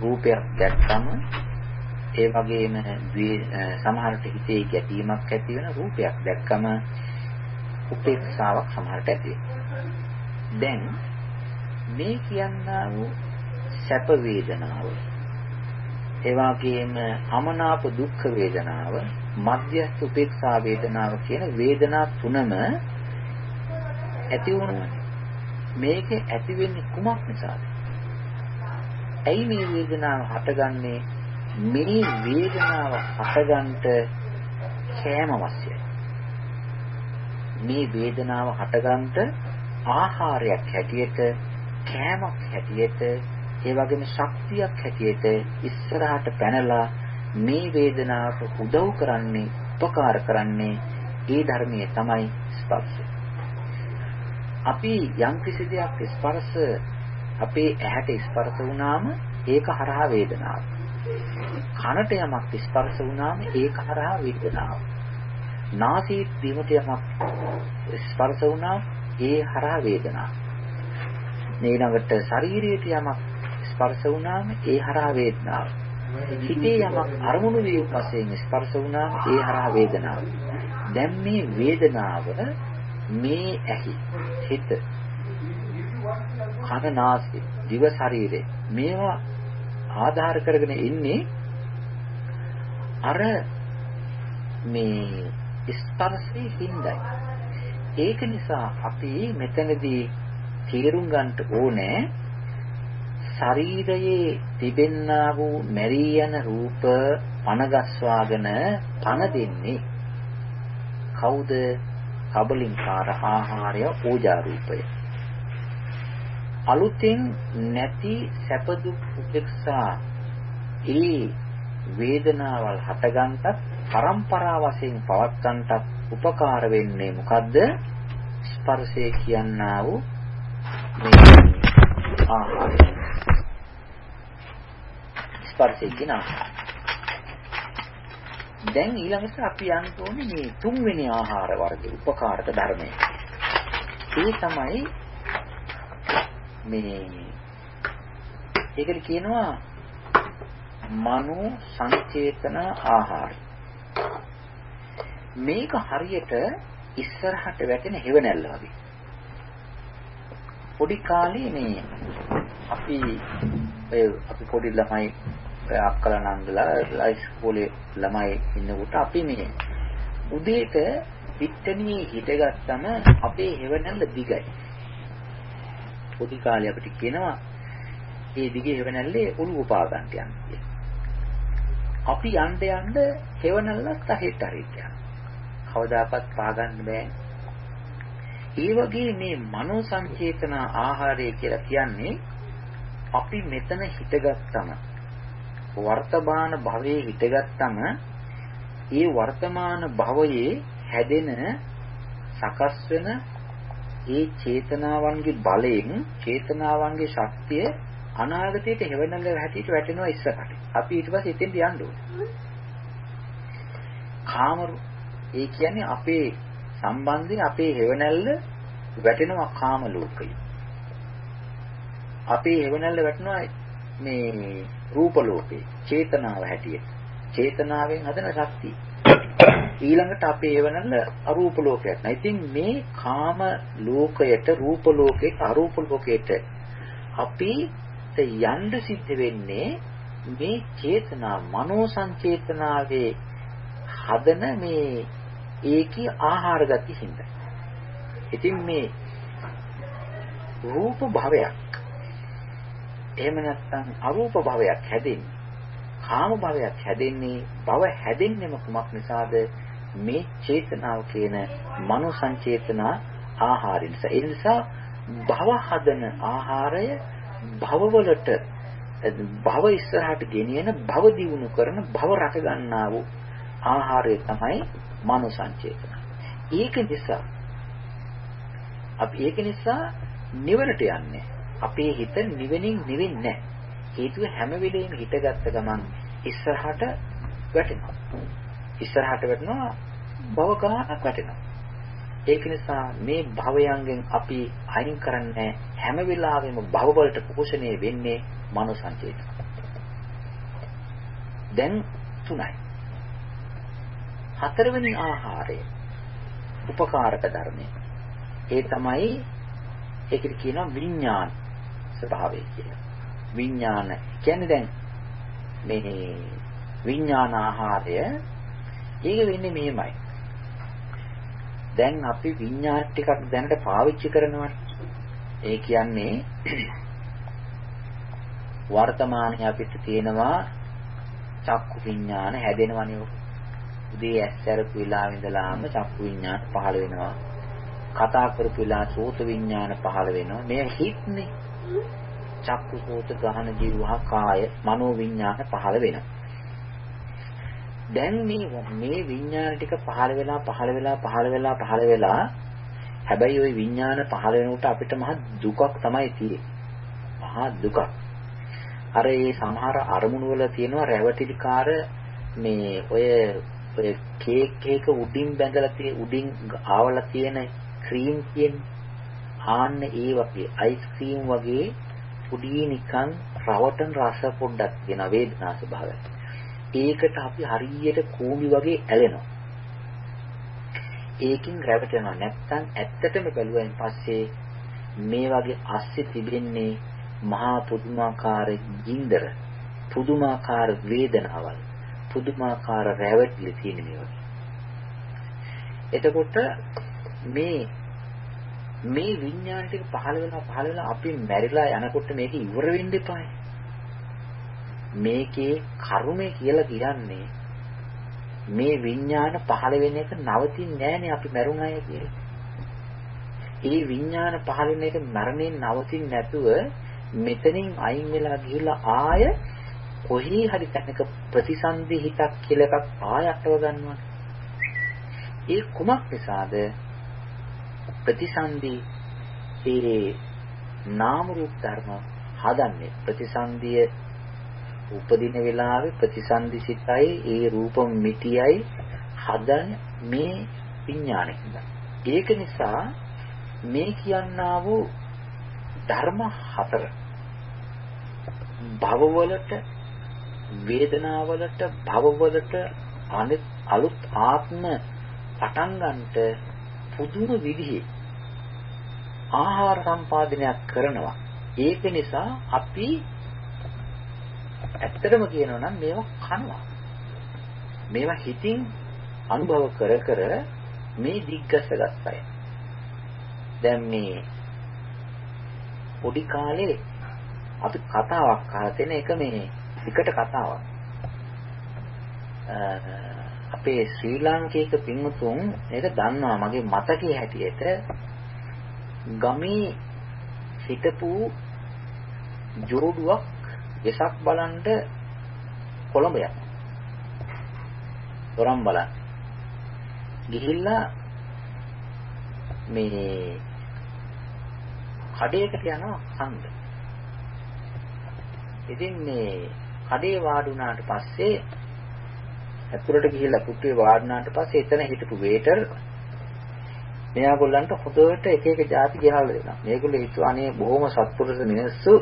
රූපයක් දැක්කම ඒ වගේම සමහරට හිතේ ගැටීමක් ඇති වෙන රූපයක් දැක්කම උපේක්ෂාවක් සමහරට ඇති දැන් මේ කියන්නා වූ සැප වේදනාව ඒ වගේම අමනාප දුක් වේදනාව මධ්‍යස්ථ උපේක්ෂා වේදනාව කියන වේදනා තුනම ඇති වුණා මේකේ ඇති වෙන්නේ කුමක් නිසාද? ඇයි මේ වේදනාව හටගන්නේ? මේ වේදනාව හටගන්නට කෑම අවශ්‍යයි. මේ වේදනාව හටගන්නට ආහාරයක් හැටියට කෑමක් හැටියට ඒ වගේම ශක්තියක් හැටියට ඉස්සරහට පැනලා මේ වේදනාවට උදව් කරන්නේ උපකාර කරන්නේ ඒ ධර්මයේ තමයි ස්පර්ශය. අපි යම් කිසි දෙයක් ස්පර්ශ අපේ ඇහැට ස්පර්ශ වුණාම ඒක හරහා වේදනාවක්. කනට යමක් ස්පර්ශ වුණාම ඒක හරහා වේදනාව. නාසයේ දිවට යමක් ස්පර්ශ වුණා ඒ හරහා වේදනාව. ඊළඟට ශරීරයට යමක් ස්පර්ශ වුණාම ඒ හරහා වේදනාව. හිතේ යමක් අරමුණු වීම වශයෙන් ස්පර්ශ වුණාම ඒ හරහා වේදනාව. දැන් මේ වේදනාව මේ ඇහි හිත කන නාසය දිව ශරීරය මේවා ආධාර කරගෙන ඉන්නේ අර මේ ස්පර්ශයේ හිඳයි. ඒක නිසා අපි මෙතනදී තේරුම් ගන්නට ඕනේ ශරීරයේ තිබෙන්නා වූ මෙරී යන රූප පනගස්වාගෙන පන දෙන්නේ කවුද? කබලින්කාර ආහාරය ඕජා රූපය. අලුතෙන් නැති සැප දුක් උපේක්ෂා ඒ වේදනාවල් හටගන්ටත් පරම්පරා වශයෙන් පවත්වන්නටත් උපකාර වෙන්නේ මොකද්ද ස්පර්ශය කියනා වූ මේ ආහාරය ස්පර්ශය කියන ආහාරය දැන් ඊළඟට අපි යන්න ඕනේ මේ තුන්වෙනි ආහාර වර්ගයේ උපකාරක ධර්මය. ඒ තමයි මේ ඒකට කියනවා මනෝ සංචේතන ආහාරය. මේක හරියට ඉස්සරහට වැටෙන හෙවණැල්ල වගේ. පොඩි කාලේ මේ අපි ඔය අපි පොඩි ළමයි අක්කලා නංගලා ඉස්කෝලේ ළමයි ඉන්නකොට අපි මේ උදේට පිට්ටනියේ හිටගත්තම අපේ හෙවණැල්ල දිගයි. පොඩි කාලේ අපිට කියනවා ඒ දිගේ හෙවණැල්ලේ ඔළුව පා ගන්න යන්නේ. අපි යන්න යන්න හෙවණැල්ලත් අහෙට හරියට යනවා. කවදාකවත් පා ගන්න බෑ. ඒ වගේ මේ මනෝ සංචේතන ආහාරය කියලා කියන්නේ අපි මෙතන හිටගත්තම වර්තමාන භවයේ හිටගත්තම ඒ වර්තමාන භවයේ හැදෙන සකස් වෙන ඒ චේතනාවන්ගේ බලයෙන් චේතනාවන්ගේ ශක්තිය අනාගතයට හෙවණල්ල හැටියට වැටෙනවා ඉස්සරහට. අපි ඊට පස්සේ එතෙන්ට යන්න ඕනේ. කාම ඒ කියන්නේ අපේ සම්බන්ධයෙන් අපේ හේවණල්ල වැටෙනවා කාම ලෝකේ. අපේ හේවණල්ල වැටෙනවා මේ රූප ලෝකේ චේතනාව හැටියට. චේතනාවෙන් හදන ශක්තිය. ඊළඟට අපේ එවනල අරූප ලෝකයක් නෑ. ඉතින් මේ කාම ලෝකයට රූප ලෝකයට අරූප ලෝකයට අපිට යන්න සිද්ධ වෙන්නේ මේ චේතනා මනෝ සංචේතනාවේ හදන මේ ඒකී ආහාර ගති හින්දා. ඉතින් මේ රූප භවයක් එහෙම නැත්නම් අරූප භවයක් හැදෙන්නේ කාම භවයක් හැදෙන්නේ භව හැදෙන්නේම කුමක් නිසාද මේ චේතනාව කියන මනෝ සංචේතනා ආහාරය නිසා ඒ නිසා භව හදන ආහාරය භවවලට භව ඉස්සරහට ගෙනියන භව දියුණු කරන භව රට ගන්නා වූ ආහාරය තමයි මනෝ සංචේතන. ඒක නිසා අපි ඒක නිසා නිවනට යන්නේ. අපේ හිත නිවෙනින් නිවෙන්නේ නැහැ. හේතුව හැම වෙලෙම හිතගත්ත ගමන් ඉස්සරහට වැටෙනවා. ඉස්සරහට වැටෙනවා භව ගානක් වැටෙනවා. ඒක නිසා මේ භවයන්ගෙන් අපි අයින් කරන්නේ හැම වෙලාවෙම භව වලට පෝෂණය වෙන්නේ මනෝ සංචේතන. දැන් තුනයි. හතරවෙනි ආහාරය උපකාරක ධර්මය. ඒ තමයි ඒකට කියනවා විඥාන ස්වභාවය කියලා. විඥාන කියන්නේ දැන් මේ විඥාන ආහාරය ඒක වෙන්නේ මෙහෙමයි. දැන් අපි විඥාන ටිකක් දැනට පාවිච්චි කරනවා. ඒ කියන්නේ වර්තමානයේ අපිට තියෙනවා චක්කු විඥාන හැදෙනවනේ. උදේ ඇස්සරපු වෙලාවෙ ඉඳලාම චක්කු විඥාන පහළ වෙනවා. කතා කරපු වෙලාව සෝත විඥාන පහළ වෙනවා. මේ හිත්නේ. චක්කු සෝත ගහන ජීවහ කාය මනෝ විඥාන පහළ වෙනවා. දැන් මේ මේ විඥාන ටික පහළ වෙලා පහළ වෙලා පහළ වෙලා පහළ වෙලා හැබැයි ওই විඥාන පහළ වෙනකොට අපිට මහ දුකක් තමයි තියෙන්නේ. මහා දුකක්. අර ඒ සමහර අරමුණු වල තියෙනවා රැවටිලිකාර මේ ඔය ඔය කේක් එක උඩින් බැඳලා තියෙ උඩින් ආවලා තියෙන ක්‍රීම් කියන්නේ ආන්න ඒ වගේ අයිස්ක්‍රීම් වගේ උඩින් නිකන් රවටන රස පොඩ්ඩක් දෙන වේදනා ස්වභාවයක්. ඒකට අපි හරියට කූඹි වගේ ඇලෙනවා. ඒකින් රැවටෙනවා. නැත්තම් ඇත්තටම බැලුවෙන් පස්සේ මේ වගේ අස්සේ තිබෙන්නේ මහා පුදුමාකාර ජීන්දර පුදුමාකාර වේදනාවල් පුදුමාකාර රැවටිලි තියෙන මේවා. එතකොට මේ මේ විඥාන ටික පහළ වෙලා පහළ වෙලා අපි මැරිලා යනකොට මේක ඉවර වෙන්න එපායි. මේකේ කර්මය කියලා කියන්නේ මේ විඥාන පහළ වෙන එක නවතින්නේ නැහනේ අපි මරුණාය කියලා. ඒ විඥාන පහළ වෙන එක මරණයෙන් නවතින්නේ නැතුව මෙතනින් අයින් වෙලා ගිහිල්ලා ආය කොහේ හරි තැනක ප්‍රතිසන්දි හිතක් කියලා එකක් ආයත්ව ගන්නවා. ඒ කුමක් නිසාද? ප්‍රතිසන්දි ඒ නාම රූප ධර්ම හදන්නේ ප්‍රතිසන්දිය උපදින වෙලාවේ ප්‍රතිසන්දිසිතයි ඒ රූප මිටියයි හදන මේ විඥානෙකින්ද. ඒක නිසා මේ කියන්නා වූ ධර්ම හතර භවවලට වේදනාවලට භවවලට අනිත් අලුත් ආත්ම පටන් ගන්නට පුදුම විදිහේ ආහාර සම්පාදනයක් කරනවා. ඒක නිසා අපි ඇත්තටම කියනවා නම් මේවා කනවා. මේවා හිතින් අනුභව කර කර මේ දිග්ගස ගත්තය. දැන් මේ පොඩි කාලේ අපි කතාවක් අහලා තියෙන එක මේ විකට කතාවක්. අපේ ශ්‍රී ලාංකික පින්වතුන් ඒක දන්නවා මගේ මතකයේ හැටියට ගමේ හිටපු ජෝඩුවක් වෙසක් බලන්න කොළඹ යනවා. තොරම් බලන්න. ගිහිල්ලා මේ කඩේකට යනවා හන්ද. ඉතින් මේ කඩේ වාඩි වුණාට පස්සේ ඇතුළට ගිහිල්ලා කුට්ටියේ වාඩිනාට පස්සේ එතන හිටපු වේටර් මෙයාගොල්ලන්ට හොඳට එක එක જાති ගෙනල්ලා දෙනවා. මේගොල්ලෝ හිතුවා අනේ බොහොම සත්පුරුෂ මිනිස්සු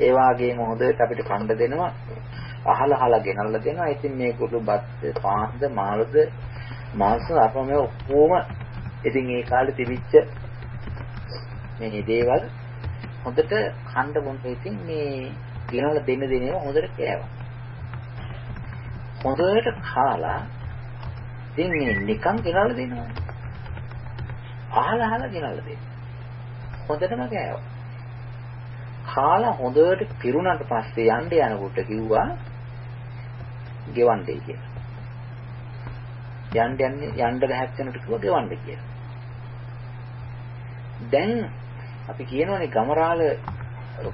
ඒ වාගේම හොඳට අපිට කන්න දෙනවා. අහලා අහලා ගෙනල්ලා දෙනවා. ඉතින් මේගොල්ලෝ බත් පාන්ද මාළද මාංශ අපම මේ ඔක්කොම ඉතින් ඒ කාලේ තිබිච්ච මේ දේවල් හොඳට කන්න බොන්න ඉතින් මේ ගෙනල්ලා දෙන්න දෙනේම හොඳට කෑවා. හොඳට කාලා ඉතින් මේ නිකන් ගෙනල්ලා දෙනවා. අහලා අහලා ගෙනල්ලා දෙන්න. හොඳටම කෑවා. කාලා හොඳට පිරුණාට පස්සේ යන්න යනකොට කිව්වා ගෙවන්නේ කියලා. යන්න යන්නේ යන්න බැහැක් වෙනට කිව්වා ගෙවන්න කියලා. දැන් අපි කියනෝනේ ගමරාල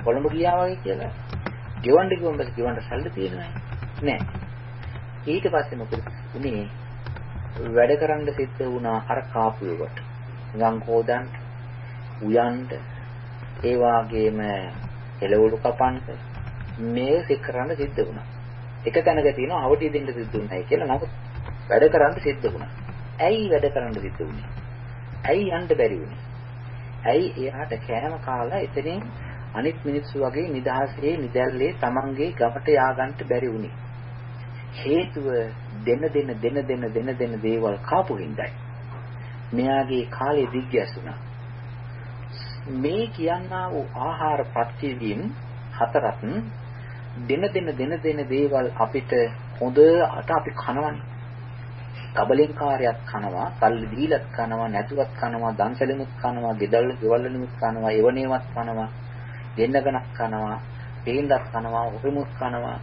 කොළඹ ගියා වගේ කියලා. ගෙවන්න කිව්වම බස් ගෙවන්න සල්ලි තියෙනවනේ. නෑ. ඊට පස්සේ මොකද උනේ වැඩ කරන්න සිද්ධ වුණා අර කාපුවකට. ගම් හොදන්න, උයන්න, ඒ වාගේම එළවලු කපන්න මේ සික් කරන්න සිද්ධ වුණා. එක තැනක තියෙනවා අවටි දෙන්න සිද්ධ වුණායි කියලා. නමුත් වැඩ කරන්න සිද්ධ වුණා. ඇයි වැඩ කරන්න සිද්ධ වුනේ? ඇයි යන්න බැරි වුනේ? ඇයි එයාට කෑම කාලා එතනින් අනිත් මිනිස්සු වගේ නිදහසේ නිදැල්ලේ තමන්ගේ ගමට ය아가න්න බැරි වුනේ? හේතුව දෙන දෙන දෙන දෙන දෙන දෙන දේවල් කාපු හින්දායි. මෙයාගේ කාලේ දිග්ගැසුණා. මේ කියන්නා වූ ආහාර ප්‍රත්‍යවීම් හතරක් දෙන දෙන දෙන දෙන දේවල් අපිට හොඳට අපි කනවනේ. කබලෙන් කාර්යයක් කනවා, සල්ලි දීලත් කනවා, නැතුවත් කනවා, දන්සලෙමුත් කනවා, ගෙදල්ල ගෙවල්ලෙමුත් කනවා, එවණේවත් කනවා, දෙන්නගණක් කනවා, පේන්දක් කනවා, උපමුත් කනවා.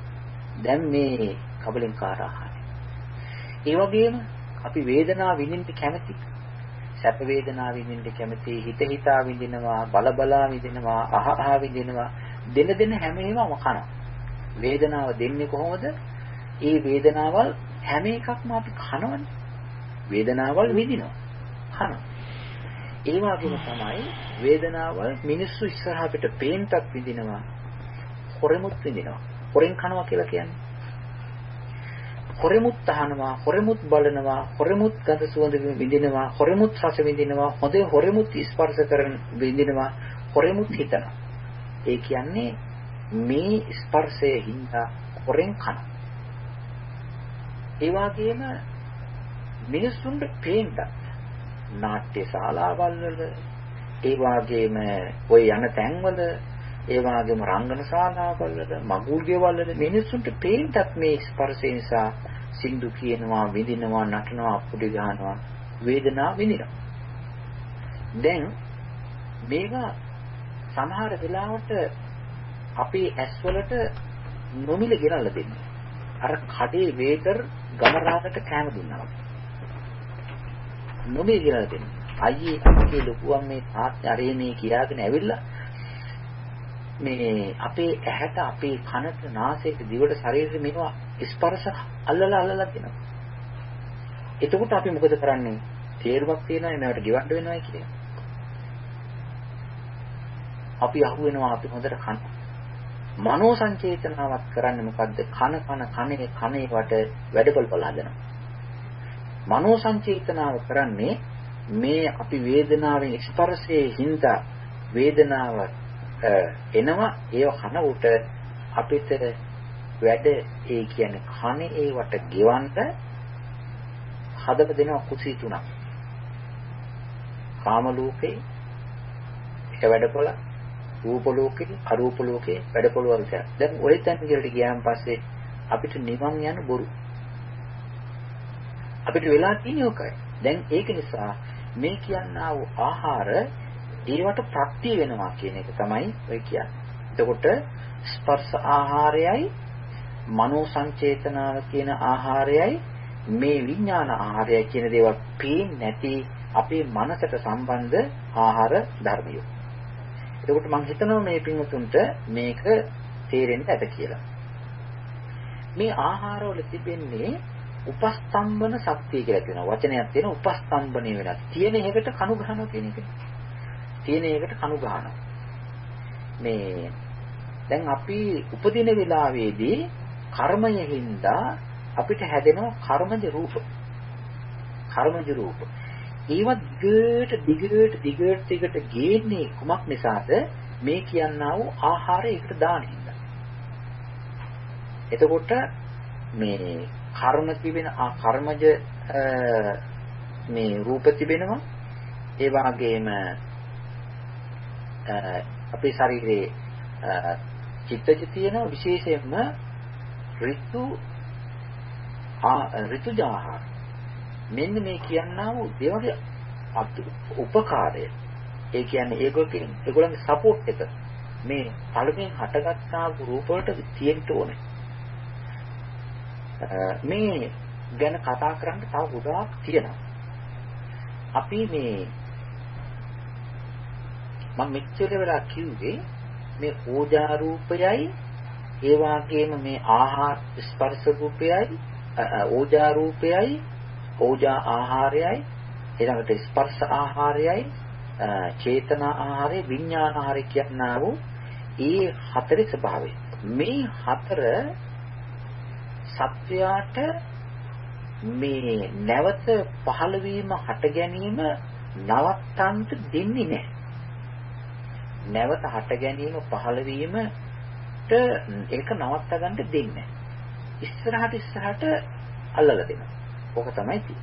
දැන් මේ කබලෙන් කාර ආහාරය. ඒ වගේම අපි වේදනාව විඳින්න කැමති. සැප වේදනාව විඳින්න කැමති, හිත හිතා විඳිනවා, බල බලා විඳිනවා, අහ අහ විඳිනවා. දෙන දෙන හැම එකම කනවා. වේදනාව දෙන්නේ කොහොමද? ඒ වේදනාවල් හැම එකක්ම අපි කනවනේ. වේදනාවල් විඳිනවා. කනවා. ඒ වගේම තමයි වේදනාවල් මිනිස්සු ඉස්සරහා පිට පේන්ටත් විඳිනවා. හොරෙමුත් විඳිනවා. හොරෙන් කනවා කියලා කියන්නේ. හොරෙමුත් අහනවා, හොරෙමුත් බලනවා, හොරෙමුත් ගඳ සුවඳ විඳිනවා, හොරෙමුත් රස විඳිනවා, හොඳේ හොරෙමුත් ස්පර්ශ කරන විඳිනවා, හොරෙමුත් හිතනවා. ඒ කියන්නේ මේ ස්පර්ශයේ හින්දා හොරෙන් කනවා. ඒ වගේම මිනිස්සුන්ට පේන්න නාට්‍ය ශාලාවල් වල ඒ වගේම ওই යන තැන්වල ඒ වගේම රංගන ශාලාවල් වල මගුල් ගෙවල් වල මිනිස්සුන්ට පේන්නත් මේ ස්පර්ශය නිසා සින්දු කියනවා විඳිනවා නටනවා අපුඩි ගහනවා වේදනාව විඳිනවා දැන් මේක සමහර වෙලාවට අපේ ඇස්වලට නොමිල ගෙනල්ලා දෙන්නේ අර කඩේ වේටර් ගමරාකට කෑම දුන්නා වගේ. නොමේ කියලා දෙන්නේ. අයියේ අපේ ලොකුවන් මේ තාත්තා අරේ මේ කියාගෙන ඇවිල්ලා මේ අපේ ඇහැට අපේ කනට නාසයට දිවට ශරීරෙට මේවා ස්පර්ශ අල්ලලා අල්ලලා දෙනවා. එතකොට අපි මොකද කරන්නේ? තේරුමක් තියෙනවා මේවට ගෙවන්න වෙනවා කියලා. අපි අහු වෙනවා අපි හොඳට කන මනෝ සංචේතනාවක් කරන්නේ මොකද්ද? කන කන කනේ කනේ වට වැඩපොල් පල හදනවා. මනෝ සංචේතනාව කරන්නේ මේ අපි වේදනාවෙන් ස්පර්ශයේ හින්දා වේදනාව එනවා ඒව කන උට අපිට වැඩ ඒ කියන්නේ කනේ ඒවට ගෙවන්න හදලා දෙනවා කුසී තුනක්. කාම ලෝකේ එක වැඩපොළ රූප ලෝකේ අරූප ලෝකේ වැඩ පොළවල් කරා. දැන් ওই තැන් වලට ගියාන් පස්සේ අපිට නිවන් යන බොරු. අපිට වෙලා තියෙන්නේ ඔකයි. දැන් ඒක නිසා මේ කියන්නා වූ ආහාර ඒවට ප්‍රත්‍ය වෙනවා කියන එක තමයි ඔය කියන්නේ. එතකොට ස්පර්ශ ආහාරයයි මනෝ සංචේතනාව කියන ආහාරයයි මේ විඥාන ආහාරයයි කියන දේවල් පේන්නේ නැති අපේ මනසට සම්බන්ධ ආහාර ධර්මියෝ. එතකොට මම හිතනවා මේ පින්වතුන්ට මේක තේරෙන්න ඇත කියලා. මේ ආහාරවල තිබෙන්නේ උපස්තම්බන ශක්තිය කියලා කියනවා. වචනයක් තියෙන උපස්තම්බණය වෙනවා. තියෙන එකට කණු ගහනවා කියන එක. තියෙන එකට කණු ගහනවා. මේ දැන් අපි උපදින වෙලාවේදී කර්මයෙන්දා අපිට හැදෙනවා කර්මජ රූප. කර්මජ රූප. ඒවත් දිගට දිගට දිගට දිගට ගේන්නේ කුමක් නිසාද? මේ කියන්නා වූ ආහාරය ඒකට දාන හින්දා. එතකොට මේ කර්ම තිබෙන කර්මජ මේ රූප තිබෙනවා. ඒ වගේම අපේ ශරීරයේ චිත්තජ තියෙන විශේෂයෙන්ම ඍතු ඍතුජාහාර මෙන්න මේ කියන්නා වූ දේවගේ උපකාරය. ඒ කියන්නේ ඒගොල්ලෝ ඒගොල්ලන්ගේ සපෝට් එක මේ පළමුවෙන් හටගත්තා වූ රූප වලට තියෙන්න ඕනේ. මේ ගැන කතා කරන්න තව ගොඩාක් තියෙනවා. අපි මේ මම මෙච්චර වෙලා කිව්වේ මේ ඕජා රූපයයි ඒ වගේම මේ ආහාර ස්පර්ශ රූපයයි ඕජා රූපයයි ඕජා ආහාරයයි ඊළඟට ස්පර්ශ ආහාරයයි චේතනා ආහාරය විඥාන ආහාරය කියනා වූ ඒ හතරේ ස්වභාවය. මේ හතර සත්‍යයට මේ නැවත පහළ වීම හට ගැනීම නවත්තන්ට දෙන්නේ නැහැ. නැවත හට ගැනීම පහළ වීමට ඒක නවත්ත ගන්න දෙන්නේ. ඉස්සරහට ඉස්සරහට අල්ලලා දෙනවා. ඕක තමයි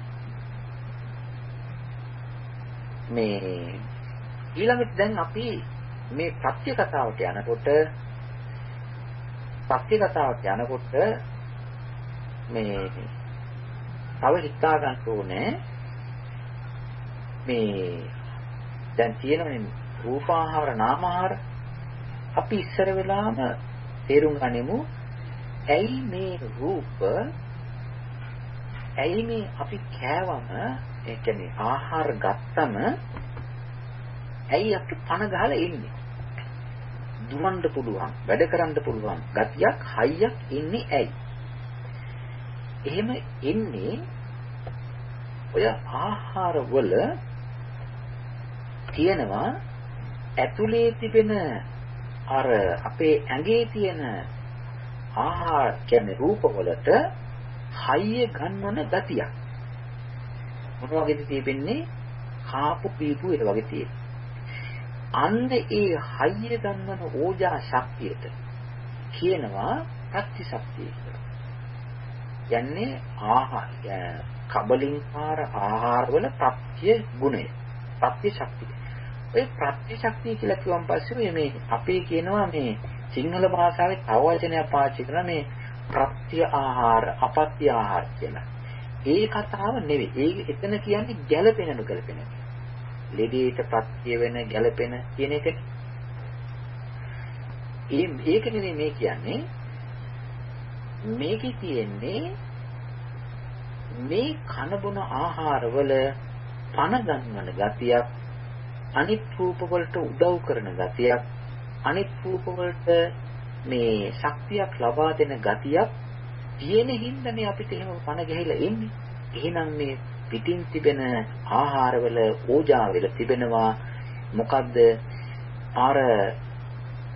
මේ ඊළඟට දැන් අපි මේ ප්‍රත්‍ය කතාවට යනකොට ප්‍රත්‍ය කතාවට යනකොට මේ තව හිතා ගන්න ඕනේ. මේ දැන් තියෙනනේ රූපාහාර නාමහාර. අපි ඉස්සර වෙලාම තේරුම් ගනිමු. ඇයි මේ රූප ඇයි මේ අපි කෑවම ඒ කියන්නේ ආහාර ගත්තම ඇයි අපි පණ ගහලා ඉන්නේ? දුවන්න පුළුවන් වැඩ කරන්න පුළුවන් ගතියක් හයියක් ඉන්නේ ඇයි? එහෙම එන්නේ ඔය ආහාර වල තියෙනවා ඇතුලේ තිබෙන අර අපේ ඇඟේ තියෙන ආහාර කියන්නේ රූපවලට හයිය ගන්නවන ගතියක්. මොන වගේද තියෙන්නේ? කාපු පීපු ඒ වගේ තියෙන. අන්න ඒ හයිය ගන්නවන ඕජා ශක්තියට කියනවා ප්‍රතිශක්තිය කියලා. කියන්නේ ආහාර කබලින්කාර ආහාරවල ප්‍රත්‍ය ගුණය. ප්‍රත්‍ය ශක්තිය. ඔය ප්‍රත්‍යශක්තිය කියලා කිව්වන් පස්සේ මේ අපේ කියනවා මේ සිංහල භාෂාවේ තව වචනයක් පාවිච්චි කරන මේ ප්‍රත්‍ය ආහාර අපත්‍ය ආහාර කියලා. ඒ කතාව නෙවෙයි. ඒ එතන කියන්නේ ගැළපෙන නොගැළපෙන. ලෙඩේට ප්‍රත්‍ය වෙන ගැළපෙන කියන එක. ඒ ඒක නෙවෙයි මේ කියන්නේ. මේකේ තියෙන්නේ මේ කන බොන ආහාරවල පණ ගන්නවන ගතියක් අනිත් රූප වලට උදව් කරන ගතියක් අනිත් රූප වලට මේ ශක්තියක් ලබා දෙන ගතියක් තියෙන හින්දානේ අපිට එහෙම පණ ගැහිලා එන්නේ. එහෙනම් මේ පිටින් තිබෙන ආහාරවල ඕජාවල තිබෙනවා මොකද්ද? අර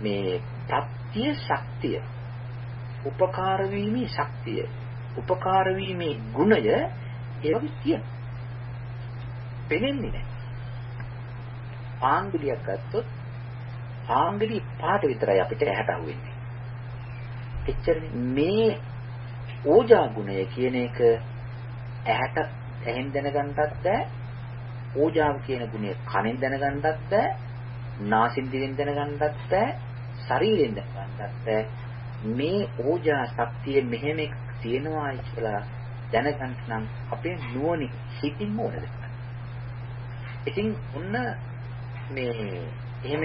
මේ ප්‍රත්‍ය ශක්තිය. උපකාර වීමේ ශක්තිය. උපකාර වීමේ ගුණය ඒ වගේ තියෙනවා. පෙනෙන්නේ නැහැ. පාංගුලියක් ගත්තොත් පාංගුලි පාට විතරයි අපිට ඇහැට අහුවෙන්නේ. එච්චරනේ මේ ඕජා ගුණය කියන එක ඇහැට ඇහෙන් දැනගන්නත් බෑ. ඕජාව කියන ගුණය කනෙන් දැනගන්නත් බෑ. නාසින් දිවෙන් දැනගන්නත් බෑ. ශරීරයෙන් දැනගන්නත් බෑ. මේ ඕජා ශක්තිය මෙහෙම තියෙනවා කියලා දැනගන්න නම් අපේ නුවණින් හිතින්ම ඕනද? ඉතින් ඔන්න මේ එහෙම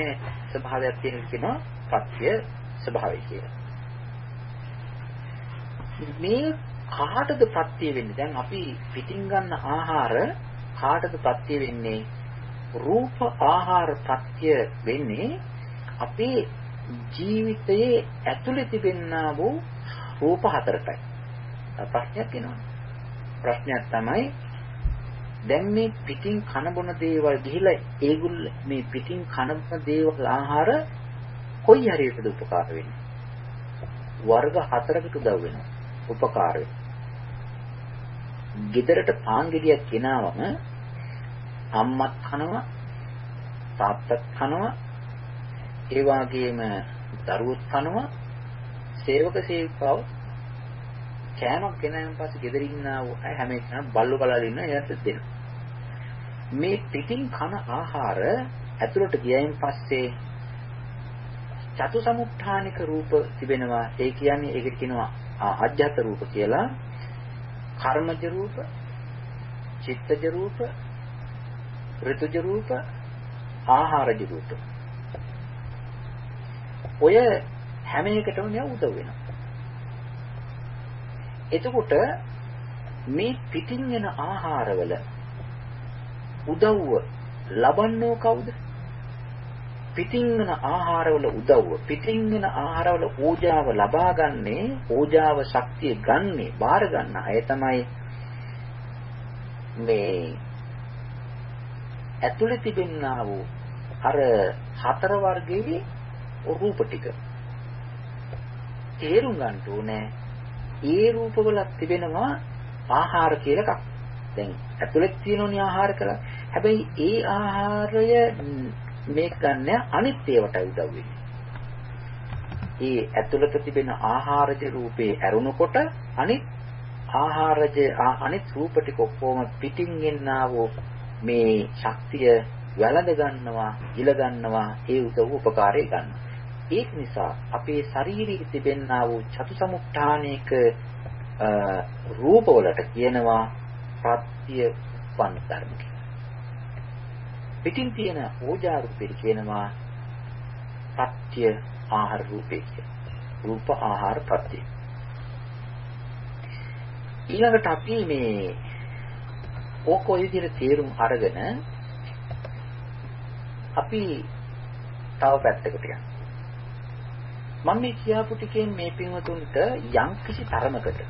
ස්වභාවයක් තියෙන කියනවා පත්‍ය ස්වභාවය කියලා. මේ කාටද පත්‍ය වෙන්නේ? දැන් අපි පිටින් ගන්න ආහාර කාටද පත්‍ය වෙන්නේ? රූප ආහාර පත්‍ය වෙන්නේ අපේ ජීවිතයේ ඇතුළේ තිබෙනා වූ රූප හතරටයි. ප්‍රශ්නයක් එනවා. ප්‍රශ්නයක් තමයි දැන් මේ පිටින් කන බොන දේවල් ගිහිලා ඒගොල්ල මේ පිටින් කන බොන දේවල් ආහාර කොයි හරියටද උපකාර වෙන්නේ? වර්ග හතරකට උදව් වෙනවා. උපකාර ගෙදරට පාන් ගෙඩියක් ගෙනාවම අම්මත් කනවා තාත්තත් කනවා ඒ වගේම දරුවොත් කනවා සේවක සේවිකාව කෑමක් ගෙනාවෙන් පස්සේ ගෙදර ඉන්නා වූ අය හැම එකම බල්ලෝ බලලා ඉන්න එයාට දෙනවා. මේ පිටින් කන ආහාර ඇතුළට ගියයින් පස්සේ චතුසමුත්ථානික රූප තිබෙනවා. ඒ කියන්නේ ඒකට කියනවා අජ්ජත් රූප කියලා. කර්මජ රූප, චිත්තජ රූප, ඍතුජ රූප, ආහාරජ රූප. ඔය හැම එකටම මෙයා උදව් වෙනවා. එතකොට මේ පිටින් එන ආහාරවල උදව්ව ලබන්නෝ කවුද? පිටින් එන ආහාරවල උදව්ව පිටින් එන ආහාරවල ඕජාව ලබා ගන්නේ ඕජාව ශක්තිය ගන්නේ බාර ගන්න අය තමයි මේ ඇතුළේ තිබෙනා වූ අර හතර වර්ගයේ රූප ටික තේරුම් ගන්න ඕනේ ඒ රූපවල තිබෙනවා ආහාර කියලා එකක්. දැන් ඇතුළේ තියෙනෝනි ආහාර කියලා. හැබැයි ඒ ආහාරය මේක ගන්න අනිත් ඒවාට උදව් වෙන්නේ. ඒ ඇතුළත තිබෙන ආහාරජ රූපේ ඇරුණකොට අනිත් ආහාරජ අනිත් රූප ටික ඔක්කොම පිටින් එන්නා වූ මේ ශක්තිය වැළඳ ගන්නවා, ඉල ගන්නවා, ඒ උදව් උපකාරය ගන්නවා. ඒක නිසා අපේ ශරීරයේ තිබෙනා වූ චතුසමුත්ථානික රූපවලට කියනවා ප්‍රත්‍ය උපන් ධර්ම කියලා. පිටින් තියෙන ඕජා රූපෙට කියනවා ප්‍රත්‍ය ආහාර රූපේ කියලා. රූප ආහාර ප්‍රත්‍ය. ඊළඟට අපි මේ ඕක ඔය විදිහට තේරුම් අරගෙන අපි තව පැත්තකට යනවා. මම මේ කියාපු ටිකෙන් මේ පින්වතුන්ට යම්කිසි තරමකට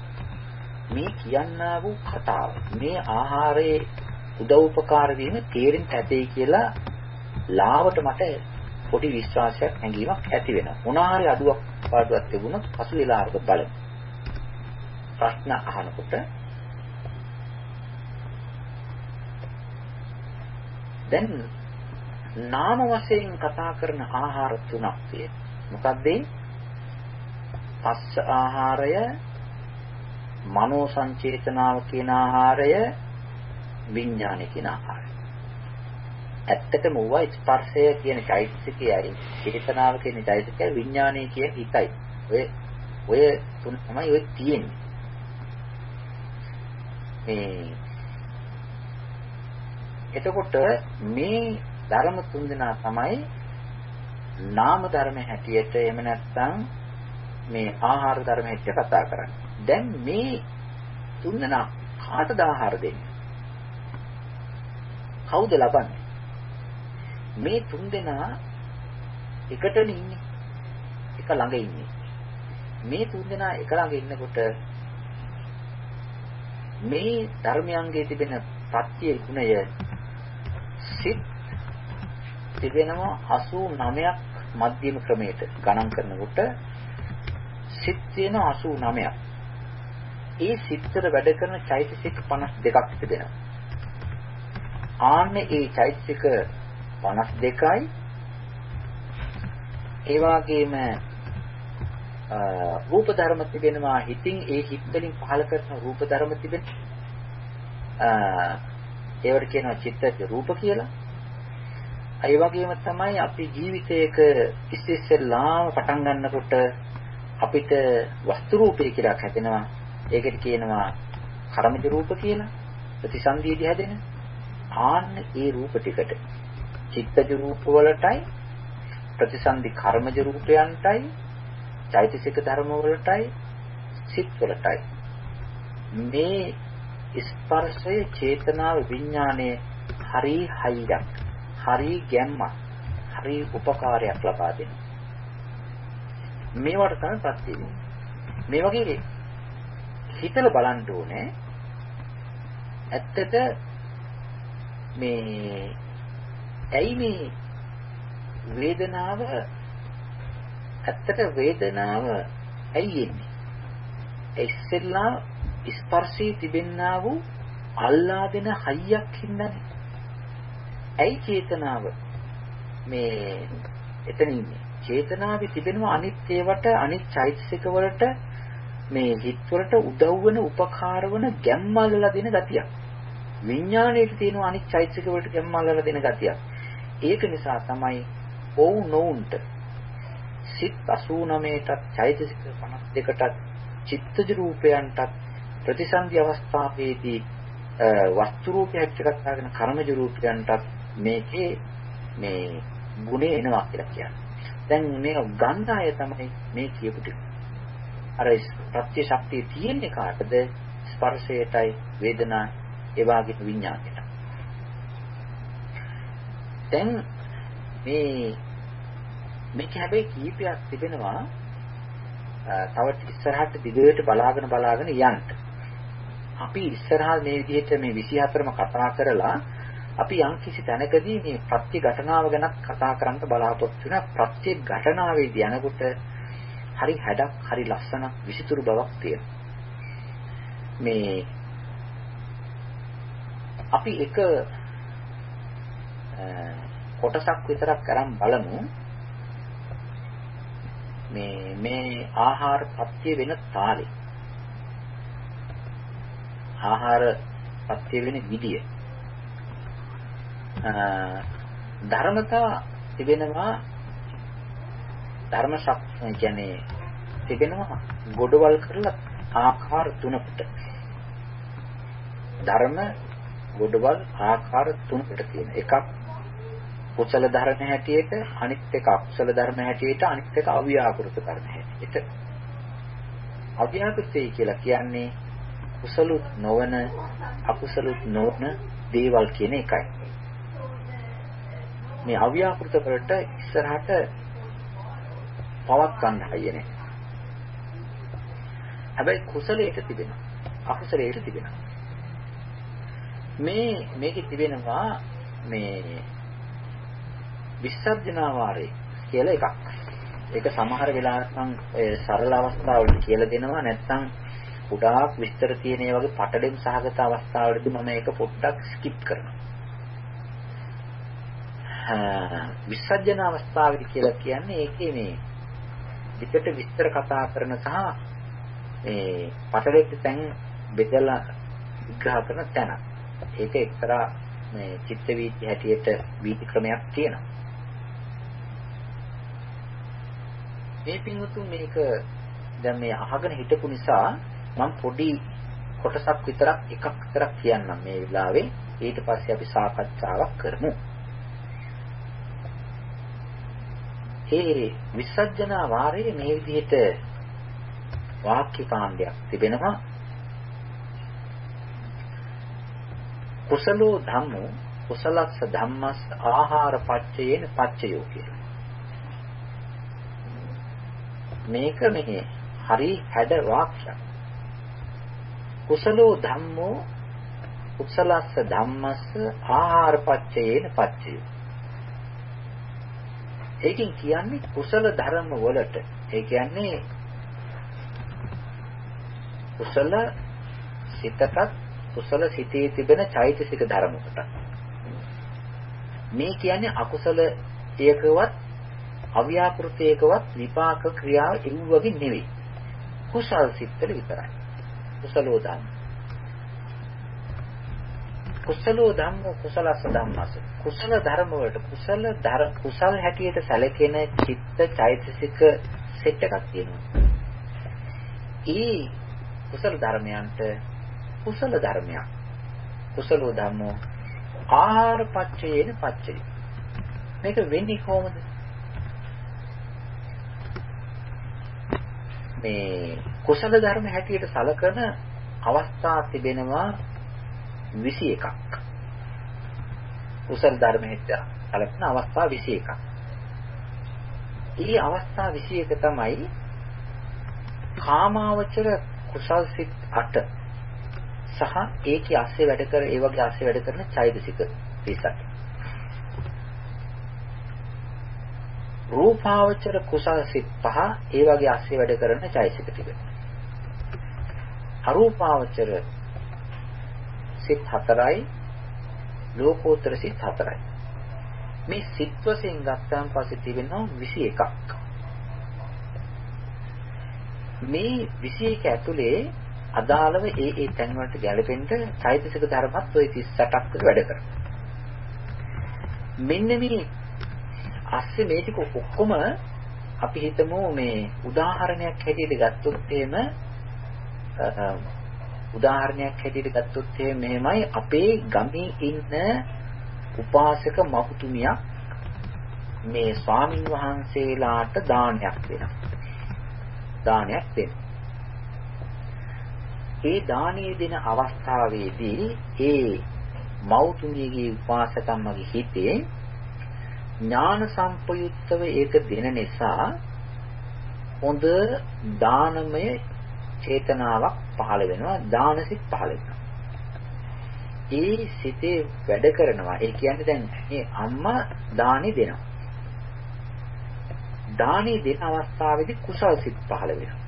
මේ කියන්නා වූ කතාව මේ ආහාරයේ උදව් උපකාර වීම තේරෙන්න ඇතේ කියලා ලාවට මට පොඩි විශ්වාසයක් හැඟීමක් ඇති වෙනවා. මොනාරි අඩුවක් පාඩුවක් තිබුණොත් පසු වෙලාවක බලමු. ප්‍රශ්න අහනකොට දැන් නාම වශයෙන් කතා කරන ආහාර තුනක් තියෙනවා. මොකක්ද ඒ? පස්ස ආහාරය මනෝ සංචේතනාව කියන ආහාරය විඥාන කියන ආහාරය. ඇත්තටම ඌවා ස්පර්ශය කියන චෛතසිකයයි චේතනාව කියන චෛතසිකය විඥානය කියන හිතයි. ඔය ඔය තුන තමයි ඔය තියෙන්නේ. මේ එතකොට මේ ධර්ම තුන් දෙනා තමයි නාම ධර්ම හැටියට එහෙම නැත්නම් මේ ආහාර ධර්ම හැටියට කතා කරන්නේ. දැන් මේ තුන්දෙනා කාටද ආහාර දෙන්නේ? කවුද ලබන්නේ? මේ තුන්දෙනා එකටනේ ඉන්නේ. එක ළඟ ඉන්නේ. මේ තුන්දෙනා එක ළඟ ඉන්නකොට මේ ධර්මයන්ගේ තිබෙන ප්‍රත්‍ය ගුණය සිත් තිබෙනවා 89ක් මධ්‍යම ක්‍රමයට ගණන් කරනකොට සිත් තියෙන 89ක්. ඒ සිත්තර වැඩ කරන චෛතසික 52ක් තිබෙනවා. ආන්නේ ඒ චෛතසික 52යි ඒ වගේම රූප ධර්ම තිබෙනවා හිතින් ඒ හිත් වලින් පහල කරන රූප ධර්ම තිබෙන ඒවට කියනවා චිත්තජ රූප කියලා. ඒ වගේම තමයි අපි ජීවිතයක ඉස්සෙල්ලාම පටන් ගන්නකොට අපිට වස්තු රූපය කියලා හැදෙනවා. ඒකට කියනවා කර්මජ රූප කියලා. ප්‍රතිසන්දියේදී හැදෙන. ආන්න ඒ රූප ටිකට චිත්තජ රූප වලටයි ප්‍රතිසන්දි කර්මජ රූපයන්ටයි චෛතසික ධර්ම වලටයි සිත් වලටයි මේ ස්පර්ශය චේතනාව විඥානයේ හරි හයියක් හරි ගැම්මක් හරි උපකාරයක් ලබා දෙනවා මේවට තමයි ප්‍රත්‍ය මේ වගේ හිතලා බලන්න ඕනේ ඇත්තට මේ ඇයි මේ වේදනාව ඇත්තට වේදනාව ඇයි එන්නේ ඉස්සෙල්ලා ස්පර්ශයේ තිබෙන්නා වූ අල්ලා දෙන හයියක් හින්දානේ. ඇයි චේතනාව මේ එතන ඉන්නේ? චේතනාවේ තිබෙනවා අනිත් ඒවට අනිත් චෛතසික වලට මේ හිත් වලට උදව් වෙන උපකාර වෙන ගැම්මල්ලලා දෙන ගතියක්. විඥාණයට තියෙන අනිත් චෛතසික වලට ගැම්මල්ලලා දෙන ගතියක්. ඒක නිසා තමයි ඔව් නොඋන්ට සිත් 89ටත් චෛතසික 52ටත් චිත්තජ රූපයන්ටත් ප්‍රතිසන්දි අවස්ථාවේදී වස්තු රූපයක් එකක් දාගෙන කර්මජ රූපයන්ටත් මේකේ මේ ගුණේ එනවා කියලා කියන්නේ. දැන් මේ ගන්න අය තමයි මේ කියපු ටික. අර ප්‍රත්‍ය ශක්තිය තියෙන්නේ කාටද? ස්පර්ශයටයි වේදනා ඒ වාගේ විඥානයට. දැන් මේ මේක හැබැයි කීපයක් තිබෙනවා තව ඉස්සරහට දිගට බලාගෙන බලාගෙන යන්න. අපි ඉස්සරහා මේ විදිහට මේ 24ම කතා කරලා අපි යම් කිසි තැනකදී මේ ප්‍රත්‍ය ඝටනාව ගැන කතා කරන්න බලාපොරොත්තු වෙන ප්‍රත්‍ය ඝටනාවේදී යනකොට හරි හැඩක් හරි ලස්සනක් විසිතුරු බවක් තියෙනවා. මේ අපි එක කොටසක් විතරක් අරන් බලමු. මේ මේ ආහාර පත්‍ය වෙන තාලේ. ආහාර පත්‍ය වෙන විදිය. ධර්මතා තිබෙනවා ධර්ම ශක්තිය කියන්නේ තිබෙනවා ගොඩවල් කරලා ආකාර තුනකට. ධර්ම ගොඩවල් ආකාර තුනකට තියෙන එකක්. කුසල ධර්ම හැටියට අනිත් එක අකුසල ධර්ම හැටියට අනිත් එක අව්‍යාකෘත ධර්ම හැටියට. අව්‍යාකෘතයි කියලා කියන්නේ කුසලුත් නොවන අකුසලුත් නොවන දේවල් කියන එකයි. මේ අව්‍යාකෘත වලට ඉස්සරහට පවක් ගන්න හයිය නැහැ හැබැයි කුසලයට තිබෙනවා අකුසලයට තිබෙනවා මේ මේකේ තිබෙනවා මේ විසර්ජනාවාරේ කියලා එකක්. ඒක සමහර වෙලාවට නම් සරල අවස්ථාවලදී කියලා දෙනවා නැත්නම් උඩාක් විස්තර තියෙන ඒ වගේ පටලෙම් සහගත අවස්ථාවලදී මම ඒක පොඩ්ඩක් ස්කිප් කරනවා. විසර්ජන අවස්ථාවේදී කියලා කියන්නේ ඒකේ මේ විකට විස්තර කතා කරන සහ මේ පටලෙච්ච තැන් බෙදලා විග්‍රහ කරන තැන. ඒක එක්තරා මේ චිත්ත වීති හැටියට වීති ක්‍රමයක් තියෙනවා. මේ පින්වතුන් මේක දැන් මේ අහගෙන හිටපු නිසා මම පොඩි කොටසක් විතරක් එකක් විතරක් කියන්නම් මේ වෙලාවේ ඊට පස්සේ අපි සාකච්ඡාවක් කරමු. ඒ විසර්ජනා වාරයේ මේ විදිහට වාක්‍ය කාණ්ඩයක් තිබෙනවා. කුසලෝ ධම්මෝ කුසලස්ස ධම්මස් ආහාර පච්චයේන පච්චයෝ කියලා. මේක මෙහි හරි හැඩ වාක්‍යයක්. කුසලෝ ධම්මෝ කුසලස්ස ධම්මස්ස ආහාර පච්චයේන පච්චය. ඒකෙන් කියන්නේ කුසල ධර්ම වලට ඒ කියන්නේ කුසල සිතටත් කුසල සිතේ තිබෙන චෛතසික ධර්මකට මේ කියන්නේ අකුසල ඒකවත් අව්‍යාකෘතයකවත් විපාක ක්‍රියාව ඒ වගේ නෙවෙයි. කුසල් සිත්වල විතරයි. කුසලෝ ධම්ම. කුසලෝ ධම්ම කුසලස ධම්මස. කුසල ධර්ම වලට කුසල ධර්ම කුසල් හැටියට සැලකෙන චිත්ත චෛතසික සෙට් එකක් තියෙනවා. ඒ කුසල ධර්මයන්ට කුසල ධර්මයක්. කුසලෝ ධම්මෝ ආහාර පච්චයේන පච්චය. මේක වෙන්නේ කොහොමද? මේ කුසල ධර්ම හැටියට සලකන අවස්ථා තිබෙනවා 21ක්. කුසල ධර්ම හැටියට සලකන අවස්ථා 21ක්. ඊ අවස්ථා 21 තමයි කාමාවචර කුසල් සිත් 8 සහ ඒකේ ASCII වැඩ කර ඒ වගේ ASCII වැඩ කරන චෛතසික 38. රූපාවචර කුසල සිත් පහ ඒ වගේ ASCII වැඩ කරන චෛතසික ටික. අරූපාවචර සිත් හතරයි ලෝකෝත්තර සිත් හතරයි. මේ සිත් වශයෙන් ගත්තාන් පස්සේ තිබෙනවා 21ක්. මේ 21 ඇතුලේ අදාළව ඒ ඒ තැන් වලට ගැලපෙන්න චෛතසික ධර්මත් ওই 38ක් වැඩ කරනවා. මෙන්න මේ අස්සේ මේ ටික ඔක්කොම අපි හිතමු මේ උදාහරණයක් හැටියට ගත්තොත් එහෙම උදාහරණයක් හැටියට ගත්තොත් එහෙම මෙහෙමයි අපේ ගමේ ඉන්න උපාසක මහතුමියක් මේ ස්වාමින් වහන්සේලාට දානයක් දෙනවා. දානයක් දෙනවා. ඒ දානීය දෙන අවස්ථාවේදී ඒ මෞතුමියගේ උපාසකම්මගේ හිතේ ඥාන සම්පයුක්තව ඒක දෙන නිසා හොඳ දානමය චේතනාවක් පහළ වෙනවා දානසිත පහළ වෙනවා ඒ සිතේ වැඩ කරනවා ඒ කියන්නේ දැන් මේ අම්මා දානි දෙනවා දානි දෙන අවස්ථාවේදී කුසල් සිත් පහළ වෙනවා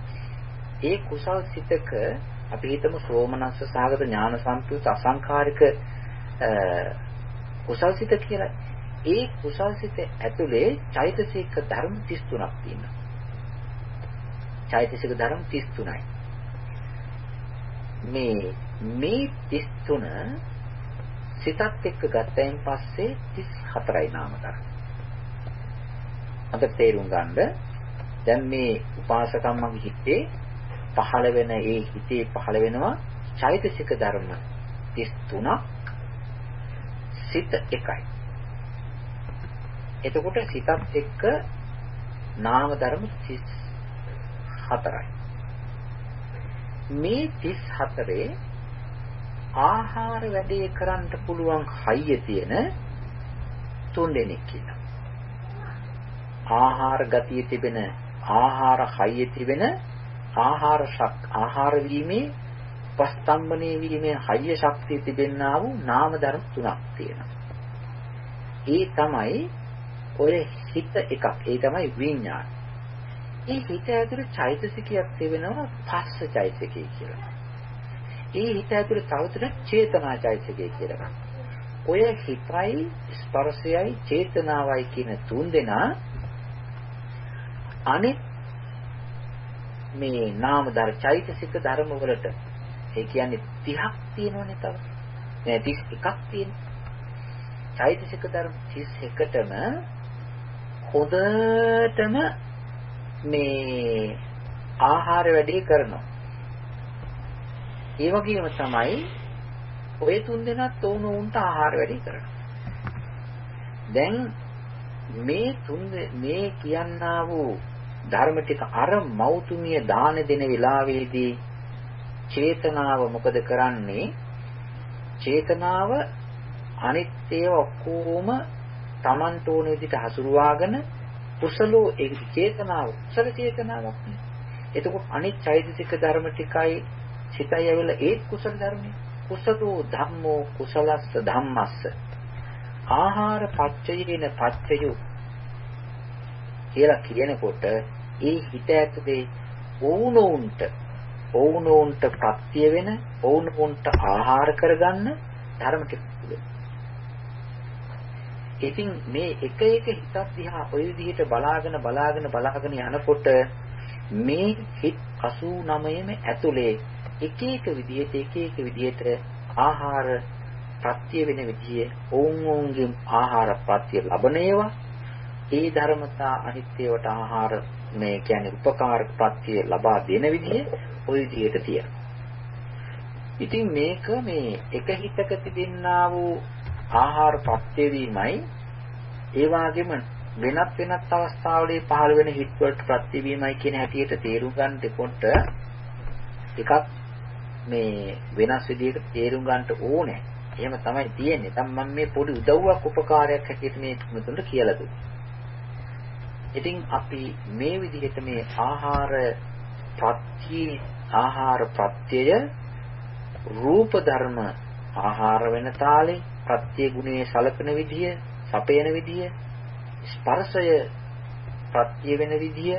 ඒ කුසල් සිතක අපි හිතමු සෝමනස්ස සාගත ඥාන සම්පූර්ණ අසංඛාරික කුසල්සිත කියලා. ඒ කුසල්සිත ඇතුලේ චෛතසික ධර්ම 33ක් තියෙනවා. චෛතසික ධර්ම 33යි. මේ මේ 33 සිතත් එක්ක ගත්තයින් පස්සේ 34යි නාම ධර්ම. අද තේරුම් ගන්න දැන් මේ උපාසකම්මගේ හිතේ පහළ වෙන ඒ හිතේ පහළ වෙනවා චෛතසික ධර්ම 33ක් සිත එකයි. එතකොට සිතත් එක්ක නාම ධර්ම 34යි. මේ 34 ආහාර වැඩේ කරන්න පුළුවන් හයිය තියෙන තුන් දෙනෙක් ඉන්නවා. ආහාර ගතිය තිබෙන ආහාර හයිය තිබෙන ආහාර ශක් ආහාර වීමේ උපස්තම්බනේ වීමේ හයිය ශක්තිය තිබෙන්නා වූ නාම ධර්ම තුනක් තියෙනවා. ඒ තමයි ඔය හිත එකක්. ඒ තමයි විඥාන. ඒ හිත ඇතුළේ චෛතසිකයක් තිබෙනවා පස්ස චෛතසිකය කියලා. ඒ හිත ඇතුළේ තවතර චේතනා චෛතසිකය කියලා. ඔය හිතයි ස්පර්ශයයි චේතනාවයි කියන තුන් දෙනා අනිත් මේ නාම ධර්ම චෛතසික ධර්ම වලට ඒ කියන්නේ 30ක් තියෙනවනේ තව. නෑ 31ක් තියෙනවා. චෛතසික ධර්ම 31ටම හොඳටම මේ ආහාර වැඩි කරනවා. ඒ වගේම තමයි ඔය තුන් දෙනාත් ඕන උන්ට ආහාර වැඩි කරනවා. දැන් මේ තුන් මේ කියන්නා වූ ධර්ම ටික අර මෞතුමිය දාන දෙන වෙලාවේදී චේතනාව මොකද කරන්නේ? චේතනාව අනිත්‍ය ඔක්කොම Tamanට ඕන විදිහට හසුරුවාගෙන කුසලෝ ඒ චේතනාව කුසල චේතනාවක් නේ. එතකොට අනිත් චෛතසික ධර්ම ටිකයි සිතයි ඇවිල්ලා ඒ කුසල ධර්මනේ. කුසලෝ ධම්මෝ කුසලස්ස ධම්මස්ස. ආහාර පච්චයේන පච්චයු කියලා කියනකොට ඒ හිත ඇතුලේ ඕනෝන්ට ඕනෝන්ට ප්‍රත්‍ය වෙන ඕනෝන්ට ආහාර කරගන්න ධර්ම ටික ඉතින් මේ එක එක හිතක් දිහා ඔය විදිහට බලාගෙන බලාගෙන බලාගෙන යනකොට මේ හිත් 89ම ඇතුලේ එක එක විදිහට එක එක විදිහට ආහාර ප්‍රත්‍ය වෙන විදිය ඔවුන් ඔවුන්ගේ ආහාර ප්‍රත්‍ය ලබනේවා ඒ ධර්මතා අනිත්‍යවට ආහාර මේ කියන්නේ උපකාරක ප්‍රත්‍ය ලබා දෙන විදිය ওই විදිහට තියෙනවා. ඉතින් මේක මේ එක හිතක තිබෙන්නා වූ ආහාර ප්‍රත්‍ය වීමයි ඒ වගේම වෙනත් වෙනත් අවස්ථාවලදී පහළ වෙන හිත් වලට ප්‍රත්‍ය වීමයි කියන හැටියට තේරුම් ගන්න දෙකොට එකක් මේ වෙනස් විදිහකට තේරුම් ගන්නට ඕනේ. එහෙම තමයි තියෙන්නේ. දැන් මම මේ පොඩි උදව්වක් උපකාරයක් හැටියට මේ තුනට කියලා දුන්නා. ඉතින් අපි මේ විදිහට මේ ආහාර ප්‍රත්‍ය ආහාර ප්‍රත්‍යය රූප ධර්ම ආහාර වෙන තාලේ ප්‍රත්‍ය ගුණයේ සලකන විදිය, සපයන විදිය, ස්පර්ශය ප්‍රත්‍ය වෙන විදිය,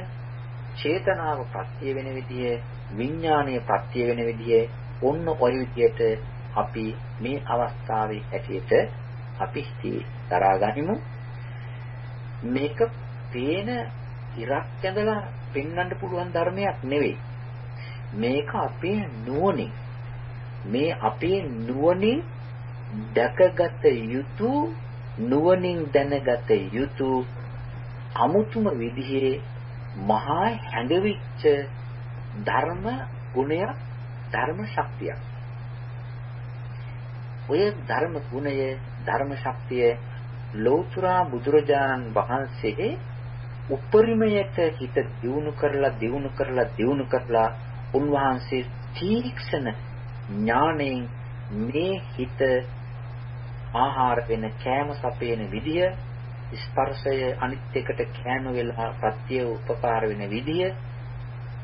චේතනාව ප්‍රත්‍ය වෙන විදිය විඥානීය ප්‍රත්‍ය වෙන විදිහේ ඔන්න ඔය විදිහට අපි මේ අවස්ථාවේ ඇටියට අපි දරා ගනිමු. මේක පේන ඉරක් ඇඳලා පෙන්වන්න පුළුවන් ධර්මයක් නෙවෙයි. මේක අපේ නුවණින් මේ අපේ නුවණින් දැකගත යුතු නුවණින් දැනගත යුතු අමුතුම විදිහේ මහා හැඟවිච්ච ධර්ම ගුණයක් ධර්ම ශක්තියක්. ඔය ධර්ම ගුණය ධර්ම ශක්තිය ලෝතුරා බුදුරජාණන් වහන්සේ උපරිමයට හිත දියුණු කරලා දියුණු කරලා දියුණු කරලා උන්වහන්සේ තීක්ෂණ ඥාණයෙන් මේ හිත ආහාර වෙන කෑම සපේන විදිය ස්පර්ශය අනිත් එකට කෑම වෙලා ප්‍රත්‍ය උපකාර වෙන විදිය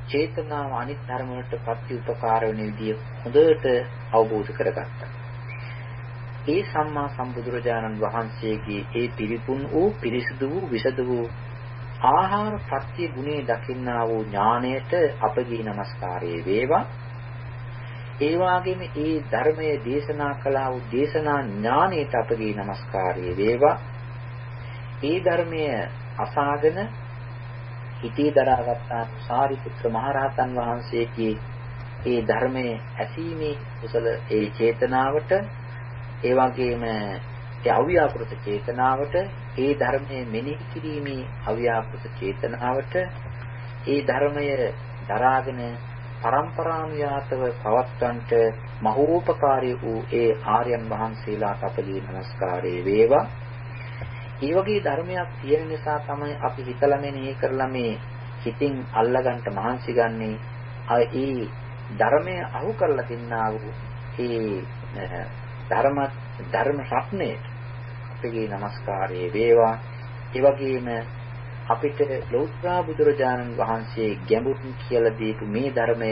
චේතනාව අනිත් ධර්ම වලට ප්‍රත්‍ය උපකාර වෙන විදිය හොඳට අවබෝධ කරගත්තා. ඒ සම්මා සම්බුදුරජාණන් වහන්සේගේ ඒ පිරිපුන් වූ පිරිසිදු වූ විසද වූ ආහාර ප්‍රත්‍ය ගුණේ දකින්නා වූ ඥාණයට අපගේ নমස්කාරයේ වේවා. ඒ වගේම ඒ ධර්මයේ දේශනා කළා වූ දේශනා ඥාණයට අපගේ নমස්කාරයේ වේවා. ඒ ධර්මය අසාගෙන හිතේ දරාගත්තා සාරිපුත්‍ර මහරහතන් වහන්සේගේ ඒ ධර්මයේ ඇසීමේ කුසල ඒ චේතනාවට ඒ වගේම ඒ අව්‍යාකෘත චේතනාවට ඒ ධර්මයේ මෙනෙහි කිරීමේ අව්‍යාකෘත චේතනාවට ඒ ධර්මය දරාගෙන පරම්පරානුයාතව පවත්වන්නට මහෝපකාරී වූ ඒ ආර්යයන් වහන්සේලාට අපගේ নমස්කාරය වේවා. ඒ වගේ ධර්මයක් තියෙන නිසා තමයි අපි හිතලා මෙනෙහි කරලා මේ හිතින් අල්ලගන්න මහන්සි ගන්නේ. අය ඒ ධර්මය අහු කරලා දෙන්නා වූ ඒ ධර්ම ධර්ම රත්නයේ අපගේ নমස්කාරය වේවා. ඒ වගේම අපිට ලෞත්‍රා බුදුරජාණන් වහන්සේ ගැඹුරින් කියලා දීපු මේ ධර්මය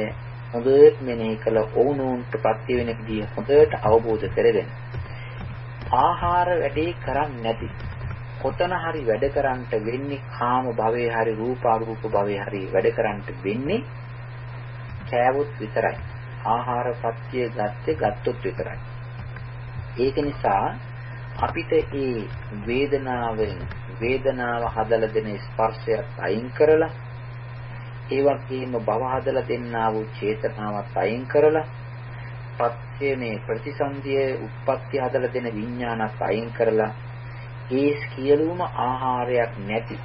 හොඳට මෙනෙහි කළ ඕනෝන්ට ප්‍රත්‍ය වෙන විදිහ හොඳට අවබෝධ කරගෙන ආහාර වැඩේ කරන්නේ නැති. කොතන හරි වැඩ කරන්නට වෙන්නේ කාම භවයේ හරි රූපාරූප භවයේ හරි වැඩ කරන්නට වෙන්නේ කෑවොත් විතරයි. ආහාර සත්‍ය ගත්තේ ගත්තොත් විතරයි. ඒක නිසා අපිට ඒ වේදනාවෙන් වේදනාව හදලා දෙන ස්පර්ශයත් අයින් කරලා ඒ වගේම භව හදලා දෙන්නා වූ චේතනාවත් අයින් කරලා පත්‍ය මේ ප්‍රතිසන්දියේ උත්පත්ති හදලා දෙන විඥානත් අයින් කරලා ඒ සියලුම ආහාරයක් නැති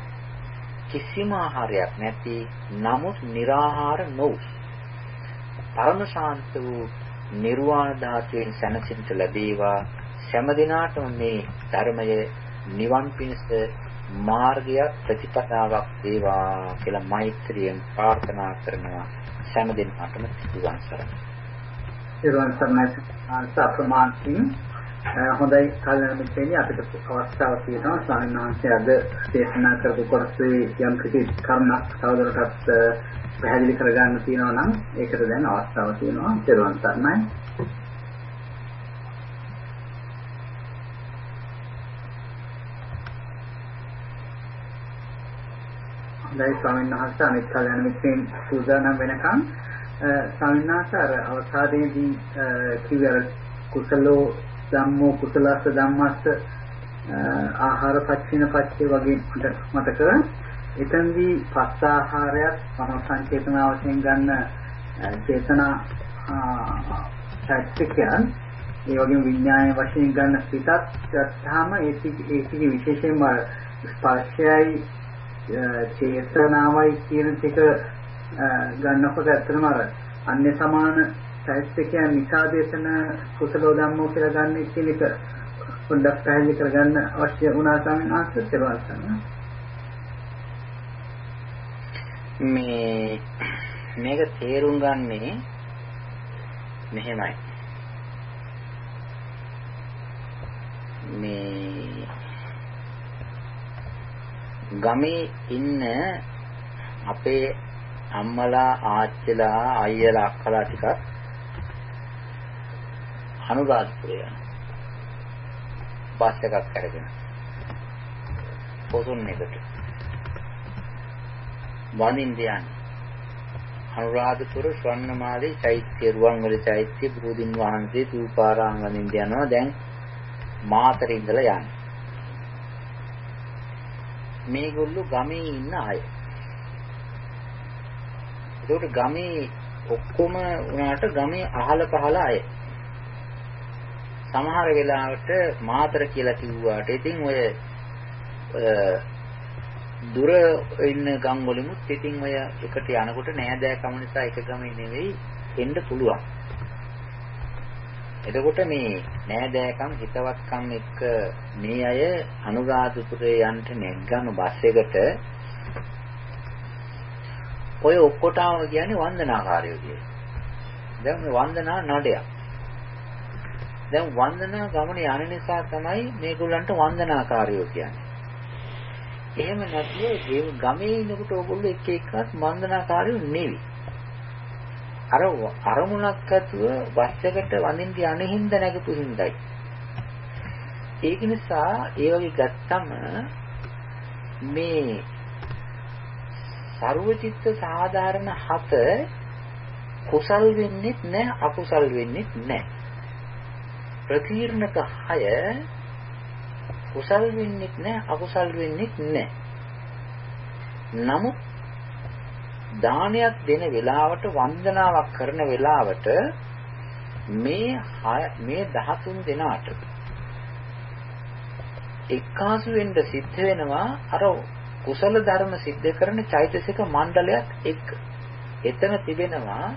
කිසිම ආහාරයක් නැති නමුත් निराහාර නොවු පරම ශාන්ත වූ නිර්වාණ ධාතුවෙන් සැනසෙන්න ලැබේවා. හැම දිනාටම මේ ධර්මය නිවන් පිණිස මාර්ගය ප්‍රතිපදාවක් වේවා කියලා මෛත්‍රියෙන් ප්‍රාර්ථනා කරනවා හැම දිනාටම සිදුවන් සරණයි. සිදුවන් සරණයි සාප්‍රමාන්තින් හොඳයි කල්යනා මිත්‍රයනි අපිට අවස්ථාවක් තියෙනවා ස්වාමීන් වහන්සේ අද දේශනා කරපු කොටසේ යම් කිසි කරුණක් තවදුරටත් පැහැදිලි කරගන්න තියෙනවා නම් ඒකට දැන් අවස්ථාවක් තියෙනවා සිදුවන් සරණයි. හොඳයි ස්වාමීන් වහන්සේ. අනිත් කල්යනා මිත්‍රයන් සූදානම් වෙනකන් ස්වාමීන් වහන්සේ අර අවසානයේදී කිව්ව කුසලෝ ධම්මෝ කුසලස්ස ධම්මස්ස ආහාර පච්චින පච්චේ වගේ මට මතක. එතෙන්දී පස්ස ආහාරයක් මනෝ සංචේතන වශයෙන් ගන්න චේතනා චෛත්‍යයන් ඒ වගේම විඥානය වශයෙන් ගන්න සිතත් ගත්තාම ඒකේ විශේෂයෙන්ම ස්පර්ශයයි චේතනාවයි කියන ටික ගන්නකොට ඇත්තටම අර අන්‍ය සමාන චෛත්‍යකයන් නිසාදේශන කුසලෝ ධම්මෝ කියලා ගන්න කියන එක පොඩ්ඩක් පැහැදිලි කරගන්න අවශ්‍ය වුණා ස්වාමීන් වහන්සේ සේවාසන මේ මේක තේරුම් ගන්නේ මෙහෙමයි. මේ ගමේ ඉන්න අපේ අම්මලා ආච්චිලා අයියලා අක්කලා ටිකක් අනුරාධපුරය බස් එකක් අරගෙන පොසොන් එකට වඳින්න යන්නේ අනුරාධපුර ස්වර්ණමාලී චෛත්‍ය රුවන්වැලි චෛත්‍ය බෝධින් වහන්සේ දූපාරාංගනින්ද යනවා දැන් මාතර ඉඳලා යන්නේ. මේගොල්ලෝ ගමේ ඉන්න අය. ඒකට ගමේ ඔක්කොම උනාට ගමේ අහල පහල අය. සමහර වෙලාවට මාතර කියලා කිව්වාට ඉතින් ඔය දුර ඉන්න ගම් වලිමුත් ඉතින් ඔය එකට යනකොට නෑදෑකම නිසා එක ගමේ නෙවෙයි එන්න පුළුවන්. එතකොට මේ නෑදෑකම් හිතවත්කම් එක්ක මේ අය අනුරාධපුරේ යන්න නැග්ගම බස් එකට ඔය ඔක්කොටම කියන්නේ වන්දනාකාරයෝ කියලා. දැන් මේ වන්දනා නඩයක්. දැන් වන්දනා ගමන යන නිසා තමයි මේගොල්ලන්ට වන්දනාකාරයෝ කියන්නේ. එහෙම නැත්නම් ඒ ගමේ ඉන්නකොට ඕගොල්ලෝ එක එකක් වන්දනාකාරයෝ නෙවෙයි. අර අරමුණක් ඇතුව බස් එකට වඳින්න යන්නේ හින්ද නැගපු හින්දායි. ඒක නිසා ඒ වගේ ගත්තම මේ ਸਰවචිත්ත සාධාරණ හත කුසල් වෙන්නේ නැහැ අකුසල් වෙන්නේ නැහැ. ප්‍රකීර්ණක 6 කුසල් වෙන්නේ නැහැ අකුසල් වෙන්නේ නැහැ. නමුත් දානයක් දෙන වෙලාවට වන්දනාවක් කරන වෙලාවට මේ මේ 13 දෙනාට එක්කාසු වෙන්න සිද්ධ වෙනවා අර කුසල ධර්ම සිද්ධ කරන චෛතසික මණ්ඩලයක් එක්ක. එතන තිබෙනවා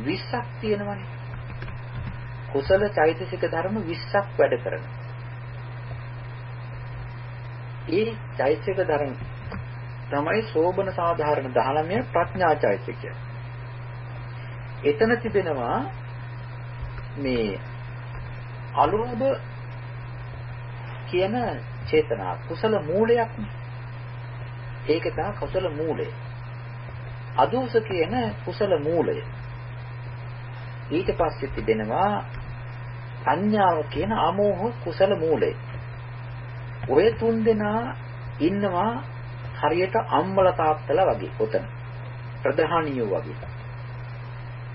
20ක් තියෙනවනේ. කුසල චෛතසික ධර්ම 20ක් වැඩ කරන. ඒ චෛතසික ධර්ම තමයි සෝබන සාධාරණ 19 ප්‍රඥා චෛතසිකය. එතන තිබෙනවා මේ අලෝභ කියන චේතනා කුසල මූලයක් ඒක තමයි කුසල මූලය. අදෝස කියන කුසල මූලය. ඊට පස්සේ තිබෙනවා සංඥාව කියන අමෝහ කුසල මූලය. ඔය තුන් දෙනා ඉන්නවා හරියට අම්මල තාත්තලා වගේ උතන. ප්‍රධානියෝ වගේ.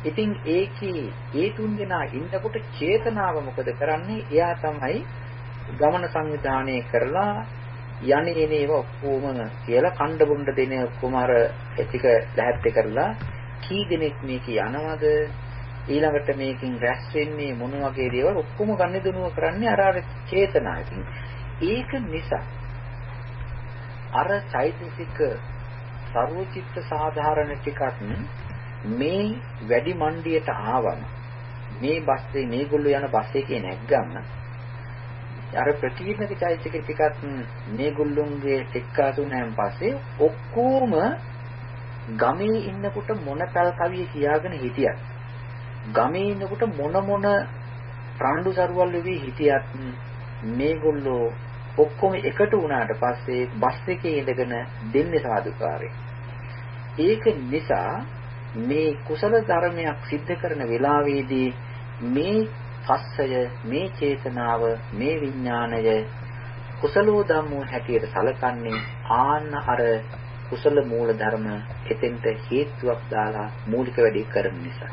ඉතින් ඒකේ ඒ තුන් දෙනා ඉන්නකොට චේතනාව මොකද කරන්නේ? එයා තමයි ගමන සංවිධානය කරලා යන්නේ නේව ඔක්කොම කියලා කණ්ඩ බොණ්ඩ දෙන ඔක්කොම අර ටික ලැහැත්ති කරලා කී දෙනෙක් මේක යනවද ඊළඟට මේකෙන් රැස් වෙන්නේ මොන වගේ දේවල් ඔක්කොම ගන්න දුනුව කරන්නේ අර අර චේතනාවකින් ඒක නිසා අර චෛතසික ਸਰවචිත්ත සාධාරණ ටිකක් මේ වැඩි මණ්ඩියට ආවම මේ බස් එකේ මේගොල්ලෝ යන බස් එකේ නැග්ගම අර ප්‍රකීර්ණක චෛතසික ටිකත් මේගොල්ලොන්ගේ එක්කාසුනයන් පස්සේ ඔක්කොම ගමේ ඉන්නකොට මොන තල් කවිය කියාගෙන හිටියත් ගමේ ඉන්නකොට මොන මොන රණ්ඩු සරුවල් වෙවි හිටියත් මේගොල්ලෝ ඔක්කොම එකතු වුණාට පස්සේ බස් එකේ ඉඳගෙන දෙන්නේ සාදුකාරය. ඒක නිසා මේ කුසල ධර්මයක් સિદ્ધ කරන වෙලාවේදී මේ පස්සය මේ චේතනාව මේ විඥාණය කුසලෝ ධම්මෝ හැටියට සලකන්නේ ආන්න අර කුසල මූල ධර්ම එතෙන්ට හේතුවක් දාලා මූලික වැඩේ කරන නිසා.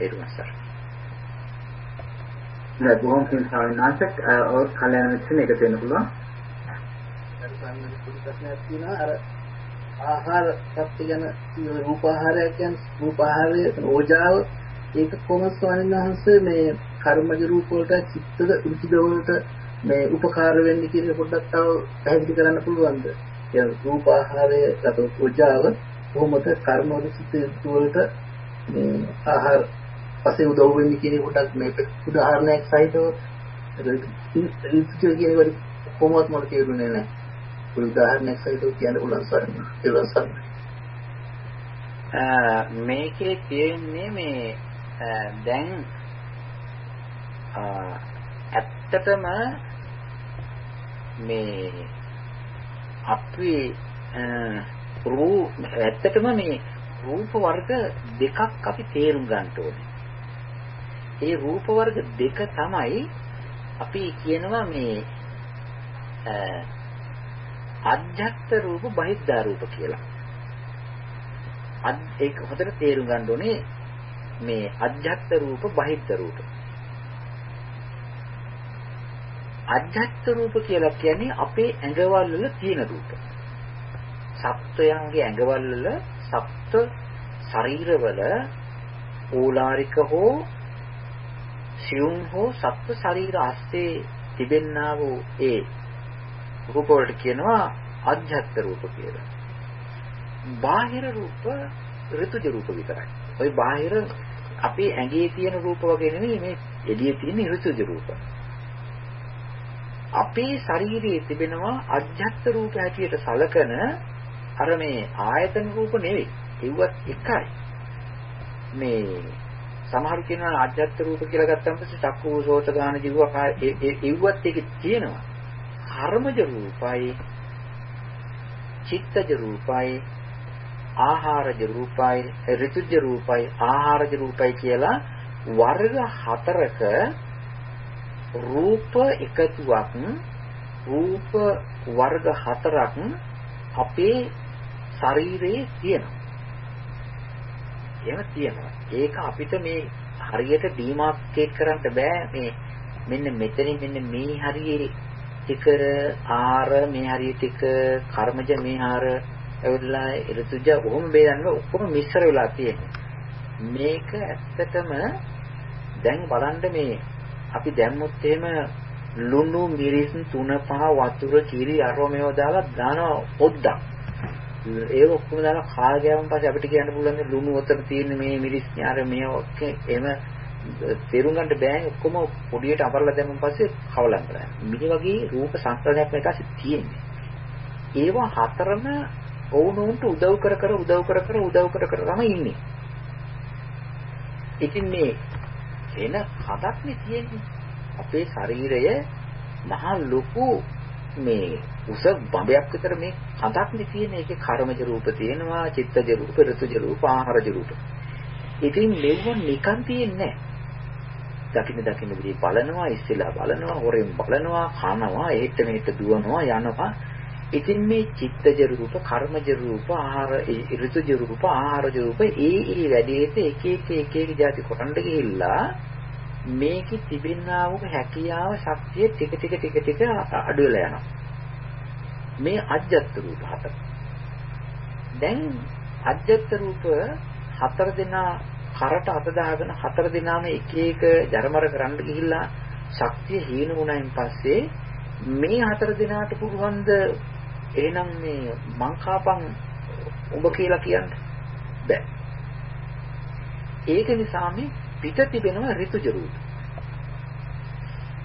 හේතුවසර්. නෑ බොහොම පින් සාවිනාශක ඔය කල්යනා මිත්‍රන එකතු වෙන්න පුළුවන්. ප්‍රශ්නයක් තියෙනවා අර ආහාර සත්‍ය ගැන රූප ආහාරය කියන්නේ රූප ආහාරයේ ඕජාව ඒක කොහොමද ස්වාමීන් වහන්සේ මේ කර්මජ රූප වලට චිත්තද රුචිද වලට මේ උපකාර වෙන්නේ කියන පොඩ්ඩක් තව පැහැදිලි කරන්න පුළුවන්ද? ඒ රූප ආහාරය ගත ඕජාව කොහොමද කර්ම වල චිත්ත වලට මේ ආහාර පස්සේ උදව් වෙන්නේ කියන පොඩ්ඩක් මේ උදාහරණයක් සහිතව ඉතින් කියන වැඩි කොහොමවත් මට තේරුනේ නැහැ. ඒ උදාහරණයක් සහිතව කියන්න පුළුවන් ස්වාමීන් වහන්සේ. මේකේ තියෙන්නේ මේ දැන් ඇත්තටම මේ අපි රූ ඇත්තටම මේ රූප වර්ග දෙකක් අපි තේරුම් ගන්න ඕනේ. ඒ රූප වර්ග දෙක තමයි අපි කියනවා මේ අජ්ජත් රූප බහිද්ධා රූප කියලා. ඒක හොඳට තේරුම් ගන්න ඕනේ මේ අධ්‍යාත්ම රූප බහිද්ධ රූප. අධ්‍යාත්ම රූප කියලා කියන්නේ අපේ ඇඟවල් වල තියෙන රූප. සත්වයන්ගේ ඇඟවල් වල සප්ත ශරීරවල ඕලාරික හෝ සියුම් හෝ සත්ව ශරීර ආස්තේ තිබෙන්නා වූ ඒ රූප වලට කියනවා අධ්‍යාත්ම රූප කියලා. බාහිර රූප ඍතුජ රූප විතරයි. ওই බාහිර අපේ ඇඟේ තියෙන රූප වගේ නෙමෙයි මේ එළියේ තියෙන ඍතුජ රූප. අපේ ශරීරයේ තිබෙනවා අධ්‍යාත්ම රූප හැටියට සලකන අර මේ ආයතන රූප නෙවෙයි. ඒවත් එකයි. මේ සමහර කියනවා ආධ්‍යාත්ම රූප කියලා ගත්තම පස්සේ චක්කු සෝත ගාන ජීව ඒවත් එකේ තියෙනවා. කර්මජ රූපයි චිත්තජ රූපයි ආහාරජ රූපයි ඍතුජ රූපයි ආහාරජ රූපයි කියලා වර්ග හතරක රූප එකතුවක් රූප වර්ග හතරක් අපේ ශරීරයේ තියෙනවා. එහෙම තියෙනවා. ඒක අපිට මේ හරියට ඩිමාර්කේට් කරන්න බෑ මේ මෙන්න මෙතනින් මෙන්න මේ හරියේ ටික ආර මේ හරිය ටික කර්මජ මේ ආර එවලා ඍතුජ ඔහොම බේරන්න ඔක්කොම මිශ්‍ර වෙලා තියෙනවා. මේක ඇත්තටම දැන් බලන්න මේ අපි දැම්මොත් එහෙම ලුණු මිරිස් තුන පහ වතුර කිරි අරෝමේව දාලා දානවා පොඩ්ඩක්. ඒක ඔක්කොම දාලා කාල ගියාම පස්සේ අපිට කියන්න පුළුවන් ලුණු වතර තියෙන මේ මිරිස් ඥාර මේ ඔක්කොම එහෙම තේරුම් ගන්න බෑ ඔක්කොම පොඩියට අපරලා දැම්මන් පස්සේ කවලම් කරා. මේ වගේ රූප සංස්කරණයක් මේකසි තියෙන්නේ. ඒවා හතරම ඔවුනොන්ට උදව් කර කර උදව් කර කර උදව් කර කර තමයි ඉන්නේ. ඉතින් මේ එන හදක්නේ තියෙන්නේ. අපේ ශරීරය මහා ලොකු මේ උස බඹයක් විතර මේ හදක්නේ තියෙන්නේ. ඒකේ කර්මජ රූප තියෙනවා, චිත්තජ රූප, ඍතුජ රූප, ආහාරජ රූප. ඉතින් මෙව නිකන් තියෙන්නේ දකින්න දකින්න විදිහ බලනවා, ඉස්සෙල්ලා බලනවා, හොරෙන් බලනවා, කනවා, එහෙට මෙහෙට දුවනවා, යනවා. ඉතින් මේ චිත්තජ රූප, කර්මජ රූප, ආහාර ඍතුජ රූප, ආහාරජ රූප ඒ ඒ වැඩේට එක එක එක එක જાති කොටන්න ගිහිල්ලා මේකේ තිබෙනා වූ හැකියාව ශක්තිය ටික ටික ටික ටික අඩු වෙලා යනවා. මේ අජ්ජත් රූප හතර. දැන් අජ්ජත් රූප හතර දෙනා කරට අත දාගෙන හතර දෙනාම එක එක ජරමර කරන්න ගිහිල්ලා ශක්තිය හීන වුණායින් පස්සේ මේ හතර දෙනාට පුළුවන්ද එහෙනම් මේ මං කාපන් උඹ කියලා කියන්න බෑ. ඒක නිසා මේ පිට තිබෙනවා ඍතුජ රූප.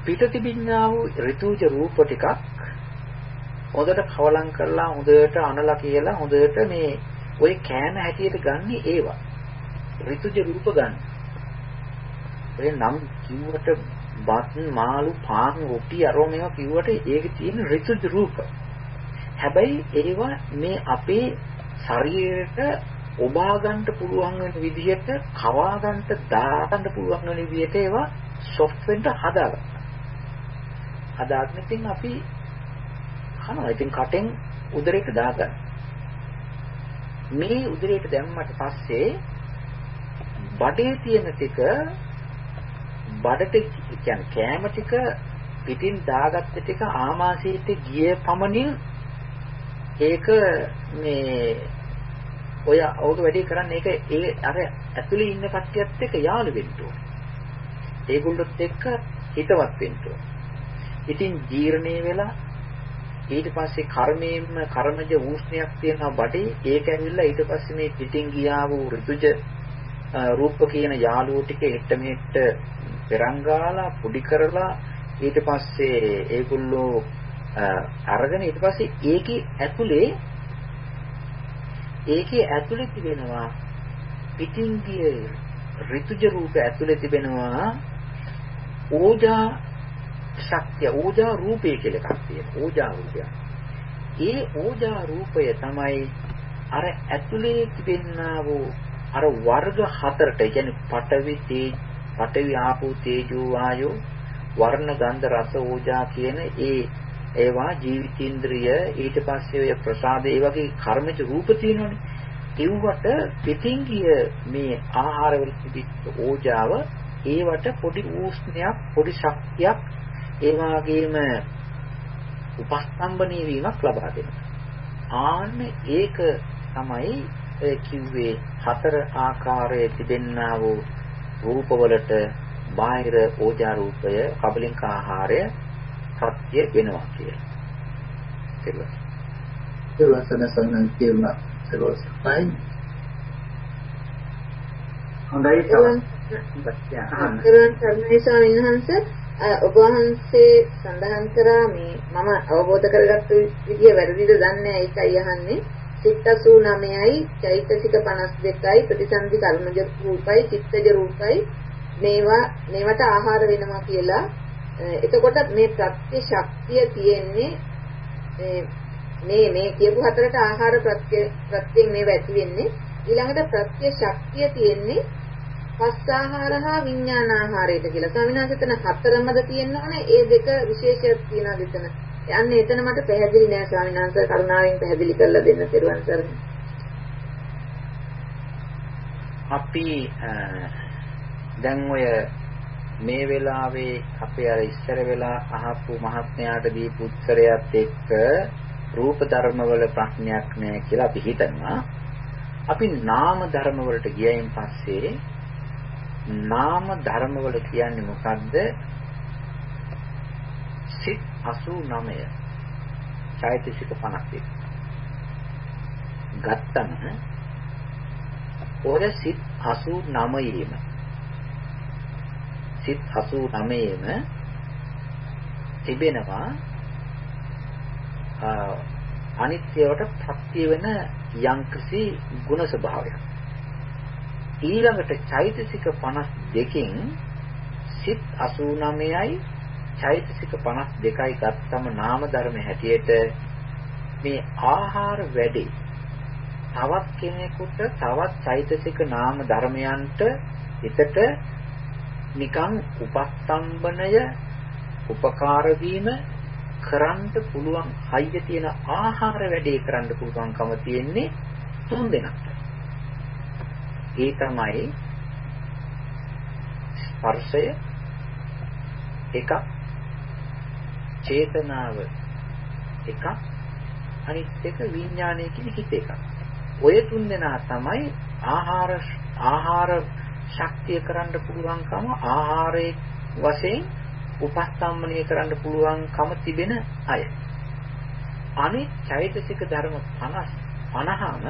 පිට තිබින්නා වූ ඍතුජ රූප ටිකක් හොඳට කවලම් කරලා හොඳට අනලා කියලා හොඳට මේ ওই කෑම හැටියට ගන්න ඒවා. ඍතුජ රූප ගන්න. ඔය නම් කිව්වට බත් මාළු පාන් රොටි අරෝ මේවා කිව්වට ඒකේ තියෙන ඍතුජ රූප. හැබැයි ඒවා මේ අපේ ශරීරයට ඔබා ගන්න පුළුවන් වෙන විදිහට කවා ගන්න දාගන්න පුළුවන් වෙන විදිහට ඒවා සොෆ්ට් වෙන්න හදාගත්තා. හදාගෙන ඉතින් අපි කනවා. ඉතින් කටෙන් උදරයට දාගන්න. මේ උදරයට දැම්මට පස්සේ බඩේ තියෙන ටික බඩට කියන්නේ කෑම ටික පිටින් දාගත්ත ටික ආමාශයට ගිය පමණින් ඒක මේ ඔය අවුරු වැඩි කරන්නේ ඒක ඒ අර ඇතුලේ ඉන්න කට්ටියත් එක්ක යාළු වෙන්න ඕනේ. ඒගොල්ලොත් එක්ක හිතවත් වෙන්න ඕනේ. ඉතින් ජීර්ණේ වෙලා ඊට පස්සේ කර්මයෙන්ම කර්මජ ඌෂ්ණයක් තියෙනවා බඩේ ඒක ඇවිල්ලා ඊට පස්සේ මේ පිටින් ගියා වූ ඍතුජ රූප කියන යාළුවෝ ටික හෙට මෙහෙට පෙරංගාලා පුඩි කරලා ඊට පස්සේ ඒගොල්ලෝ අරගෙන ඊට පස්සේ ඒකේ ඇතුලේ ඒකේ ඇතුලේ තිබෙනවා පිටින් ගිය ඍතුජ රූප ඇතුලේ තිබෙනවා ඕජා ශක්තිය ඕජා රූපය කියලා එකක් තියෙනවා ඕජා රූපය. ඒ ඕජා රූපය තමයි අර ඇතුලේ තිබෙනා වූ අර වර්ග හතරට කියන්නේ පඨවි තේ පඨවි ආපෝ තේජෝ වායෝ වර්ණ ගන්ධ රස ඕජා කියන ඒ ඒවා ජීවිතේන්ද්‍රිය ඊට පස්සේ ඔය ප්‍රසාද ඒ වගේ කර්මජ රූප තියෙනවනේ. කිව්වට පිටින් ගිය මේ ආහාර වල තිබිච්ච ඕජාව ඒවට පොඩි ඌෂ්ණයක් පොඩි ශක්තියක් ඒ වගේම උපස්තම්බනීය වීමක් ලබා දෙනවා. ආන්න ඒක තමයි කිව්වේ හතර ආකාරයේ තිබෙන්නා වූ රූපවලට බාහිර ඕජා රූපය කබලින්ක ආහාරය සත්‍ය වෙනවා කියලා. කියලා. වසන සම්මන් කියලා සලෝසයි. හොඳයි. අහන්න. ස්වාමීන් වහන්සේ ඔබ වහන්සේ සඳහන් කරා මේ මම අවබෝධ කරගත්තු විදිය වැරදිද දන්නේ ඒකයි අහන්නේ. සිත් 89යි චෛතසික 52යි ප්‍රතිසන්දි කර්මජ රූපයි චිත්තජ රූපයි මේවා මේවට ආහාර වෙනවා කියලා එතකොට මේ ප්‍රත්‍ය ශක්තිය තියෙන්නේ මේ මේ කියපු හතරට ආහාර ප්‍රත්‍ය ප්‍රත්‍යයෙන් මේව ඇති වෙන්නේ ඊළඟට ප්‍රත්‍ය ශක්තිය තියෙන්නේ පස්සාහාර හා විඥානාහාරයට කියලා. ස්වාමීන් වහන්සේ එතන හතරමද තියෙනවනේ ඒ දෙක විශේෂයක් තියෙනවාද එතන? යන්න එතන මට පැහැදිලි නෑ ස්වාමීන් වහන්සේ කරුණාවෙන් පැහැදිලි කරලා දෙන්න තෙරුවන් සරණයි. අපි දැන් ඔය මේ වෙලාවේ අපේ අර ඉස්සර වෙලා අහපු මහත්මයාට දීපු උත්තරයත් එක්ක රූප ධර්මවල ප්‍රශ්නයක් නෑ කියලා අපි හිතනවා. අපි නාම ධර්ම වලට ගියයින් පස්සේ නාම ධර්මවල කියන්නේ මොකද්ද? සිත් 89 චෛතසික 51 ගත්තම ඔය සිත් 89ෙම සිත් 89ෙම තිබෙනවා. අනිත්‍යවට ප්‍රත්‍ය වෙන යම්කිසි ගුණ ස්වභාවයක්. ඊළඟට චෛතසික 52කින් සිත් 89යි චෛතසික 52යි ගත්තම නාම ධර්ම හැටියට මේ ආහාර වැඩි තවත් කෙනෙකුට තවත් චෛතසික නාම ධර්මයන්ට හිතට නිකන් උපස්තම්බනය උපකාර වීම කරන්න පුළුවන් හයිය තියෙන ආහාර වැඩේ කරන්න පුළුවන්කම තියෙන්නේ තුන් දෙනාට. ඒ තමයි ස්පර්ශය එකක් චේතනාව එකක් අනිත් එක විඥානය කියන හිත එකක්. ඔය තුන් දෙනා තමයි ආහාර ආහාර ශක්තිය කරන්න පුළුවන්කම ආහාරයේ වශයෙන් උපස්තම්භනය කරන්න පුළුවන්කම තිබෙන අය. අනිත් චෛතසික ධර්ම 50 50ම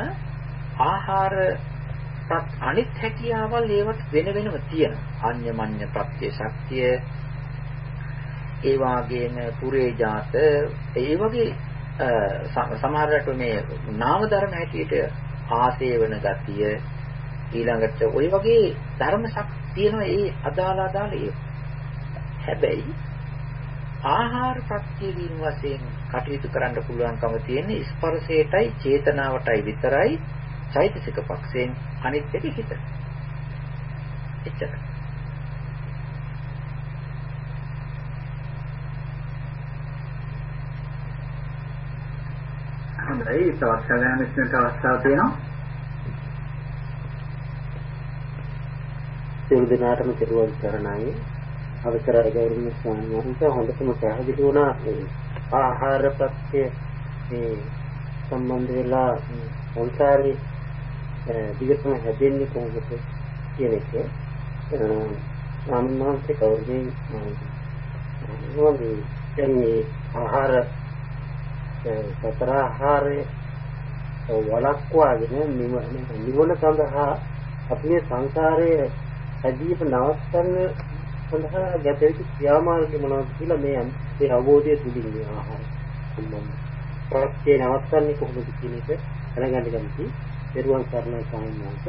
ආහාර අනිත් හැකියාවල් ඒවත් වෙන වෙනම තියෙනවා. අඤ්ඤමඤ්ඤ ප්‍රත්‍ය ශක්තිය ඒ වාගේම පුරේජාත ඒ වගේ සමහරට මේ නාම ධර්ම හැටියට ආසේවන ගතිය ඊළඟට ওই වගේ ධර්ම ශක්තිය තියෙනවා ඒ අදාළ අදාළ ඒ. හැබැයි ආහාර ප්‍රත්‍ය වීම වශයෙන් කටයුතු කරන්න පුළුවන්කම තියෙන ස්පර්ශයටයි චේතනාවටයි විතරයි චෛතසික පක්ෂයෙන් අනිත් එක හිත. එච්චරයි. හොඳයි තවත් සැලෑම ඉස්සරට අවස්ථාවක් තියෙනවා. සියලු දෙනාටම කෙරුවන් කරණයි අවසරයි ගෞරවනීය ස්වාමීන් වහන්සේ හොඳටම පැහැදිලි වුණා. ආහාර ප්‍රත්‍ය මේ සම්බන්ධ වෙලා සංසාරේ දිගටම හැදෙන්නේ කොහොමද කියන එක. ස්වාමීන් වහන්සේ කවුරුද? මොනවද එන්නේ ආහාර සතර ආහාරයේ වළක්වාගෙන නිවන සඳහා අපි මේ සංසාරයේ ඇදීම නවත්තන්න සඳහා ගත යුතු ක්‍රියාමාර්ග මොනවද කියලා මේ මේ අවබෝධය තුලින් මේ ආහාර සම්බන්ධ ප්‍රත්‍ය නවත්තන්නේ කොහොමද කියන එක දැනගන්න කැමති. දරුවන් සරණයි සාමනාත.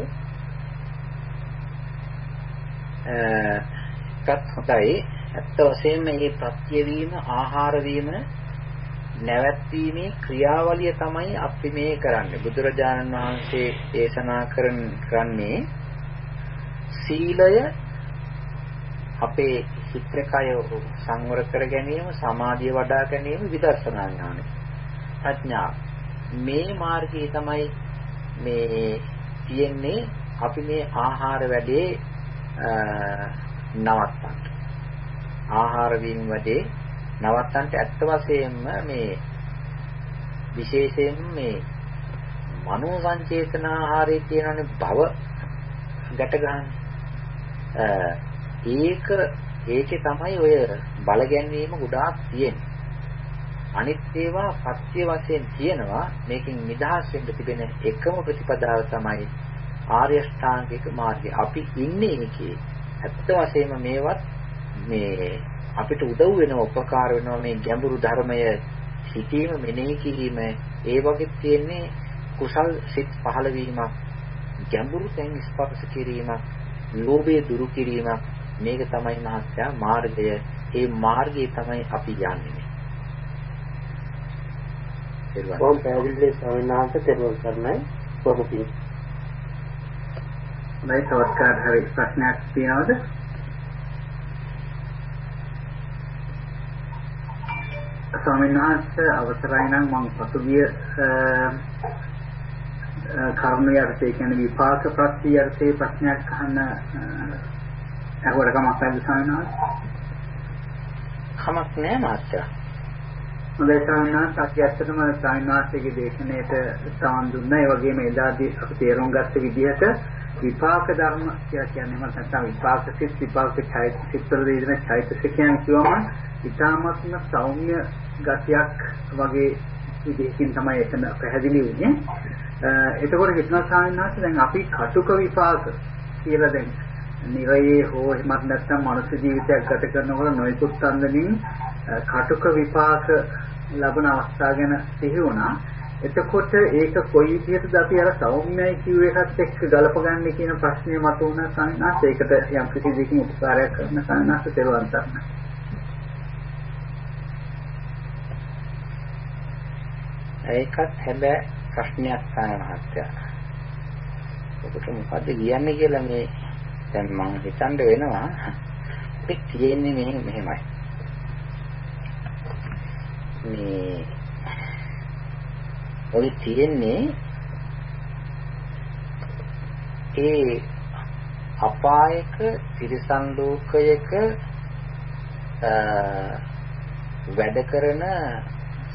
එකත් හොඳයි. ඇත්ත වශයෙන්ම මේ ප්‍රත්‍ය වීම ආහාර වීම නැවැත්වීමේ ක්‍රියාවලිය තමයි අපි මේ කරන්නේ. බුදුරජාණන් වහන්සේ දේශනා කරන්නේ සීලය අපේ හිතකය සංවර කර ගැනීම, සමාධිය වඩා ගැනීම, විදර්ශනා ඥානය. ප්‍රඥා මේ මාර්ගයේ තමයි මේ තියෙන්නේ අපි මේ ආහාර වැඩේ නවත්තන්න. ආහාර වීම වැඩේ නවත්තන්න ඇත්ත වශයෙන්ම මේ විශේෂයෙන් මේ මනෝ සංචේතන ආහාරයේ තියෙනනේ භව ගැට ගන්න. ඒක ඒකේ තමයි ඔය බල ගැන්වීම ගොඩාක් තියෙන්නේ. අනිත් ඒවා පත්‍ය වශයෙන් තියෙනවා මේකෙන් නිදහස් වෙන්න තිබෙන එකම ප්‍රතිපදාව තමයි ආර්ය ශ්‍රාංගික මාර්ගය. අපි ඉන්නේ ඒකේ. ඇත්ත වශයෙන්ම මේවත් මේ අපිට උදව් වෙනවා උපකාර වෙනවා මේ ගැඹුරු ධර්මය සිටීම මෙනෙහි කිරීම ඒ වගේ තියෙන්නේ කුසල් සිත් පහළ වීමක් ගැඹුරු තැන් ස්පර්ශ කිරීමක් ලෝභය දුරු කිරීමක් මේක තමයි මහත්යා මාර්ගය. ඒ මාර්ගයේ තමයි අපි යන්නේ. කොහොම පැහැදිලි ස්වාමීන් වහන්සේ තෙරුවන් සරණයි කොහොම පින් මේ තවත් හරි ප්‍රශ්නයක් තියෙනවද? ස්වාමීන් වහන්සේ අවසරයි නම් මම පසුගිය කර්ම යර්ථය කියන්නේ විපාක ප්‍රත්‍ය යර්ථයේ ප්‍රශ්නයක් අහන්න අහුවට කමක් නැද්ද ස්වාමීන් වහන්සේ? කමක් නැහැ මාත්‍යා. හොඳයි ස්වාමීන් වහන්සේ අපි ඇත්තටම ස්වාමීන් වහන්සේගේ දේශනාවට සාන් දුන්නා. ඒ වගේම එදාදී අපි තේරුම් ගත්ත විදිහට විපාක ධර්ම කියන්නේ මම නැත්නම් විපාක සිත් විපාක චෛතසික වල දෙන චෛතසිකයන් කියවම ඊටාත්ම සෞම්‍ය ගතියක් වගේ විදිහකින් තමයි එතන පැහැදිලි වෙන්නේ. එතකොට හිතනවා ස්වාමීන් වහන්සේ දැන් අපි කටුක විපාක කියලා දැන් නිරයේ හෝ එහෙමත් නැත්නම් මනුස්ස ජීවිතයක් ගත කරනකොට නොයෙකුත් අන්දමින් කටුක විපාක ලබන අවස්ථා ගැන සිහි වුණා. එතකොට ඒක කොයි විදිහටද අපි අර සෞම්‍යයි කියු එකත් එක්ක ගලපගන්නේ කියන ප්‍රශ්නය මතුවන සංඥාත් ඒකට යම් කිසි දෙයකින් උපකාරයක් කරන සංඥාත් තේරුම් ගන්න. ඒකත් හැබැයි ප්‍රශ්නයක් තමයි මහත්තයා. ඔබට මොකද්ද කියන්නේ කියලා මේ දැන් මම හිතන්න වෙනවා. ඒක තියෙන්නේ මෙහෙම මෙහෙමයි. මේ ඔය තියෙන්නේ ඒ අපායක තිරිසන් ලෝකයක වැඩ කරන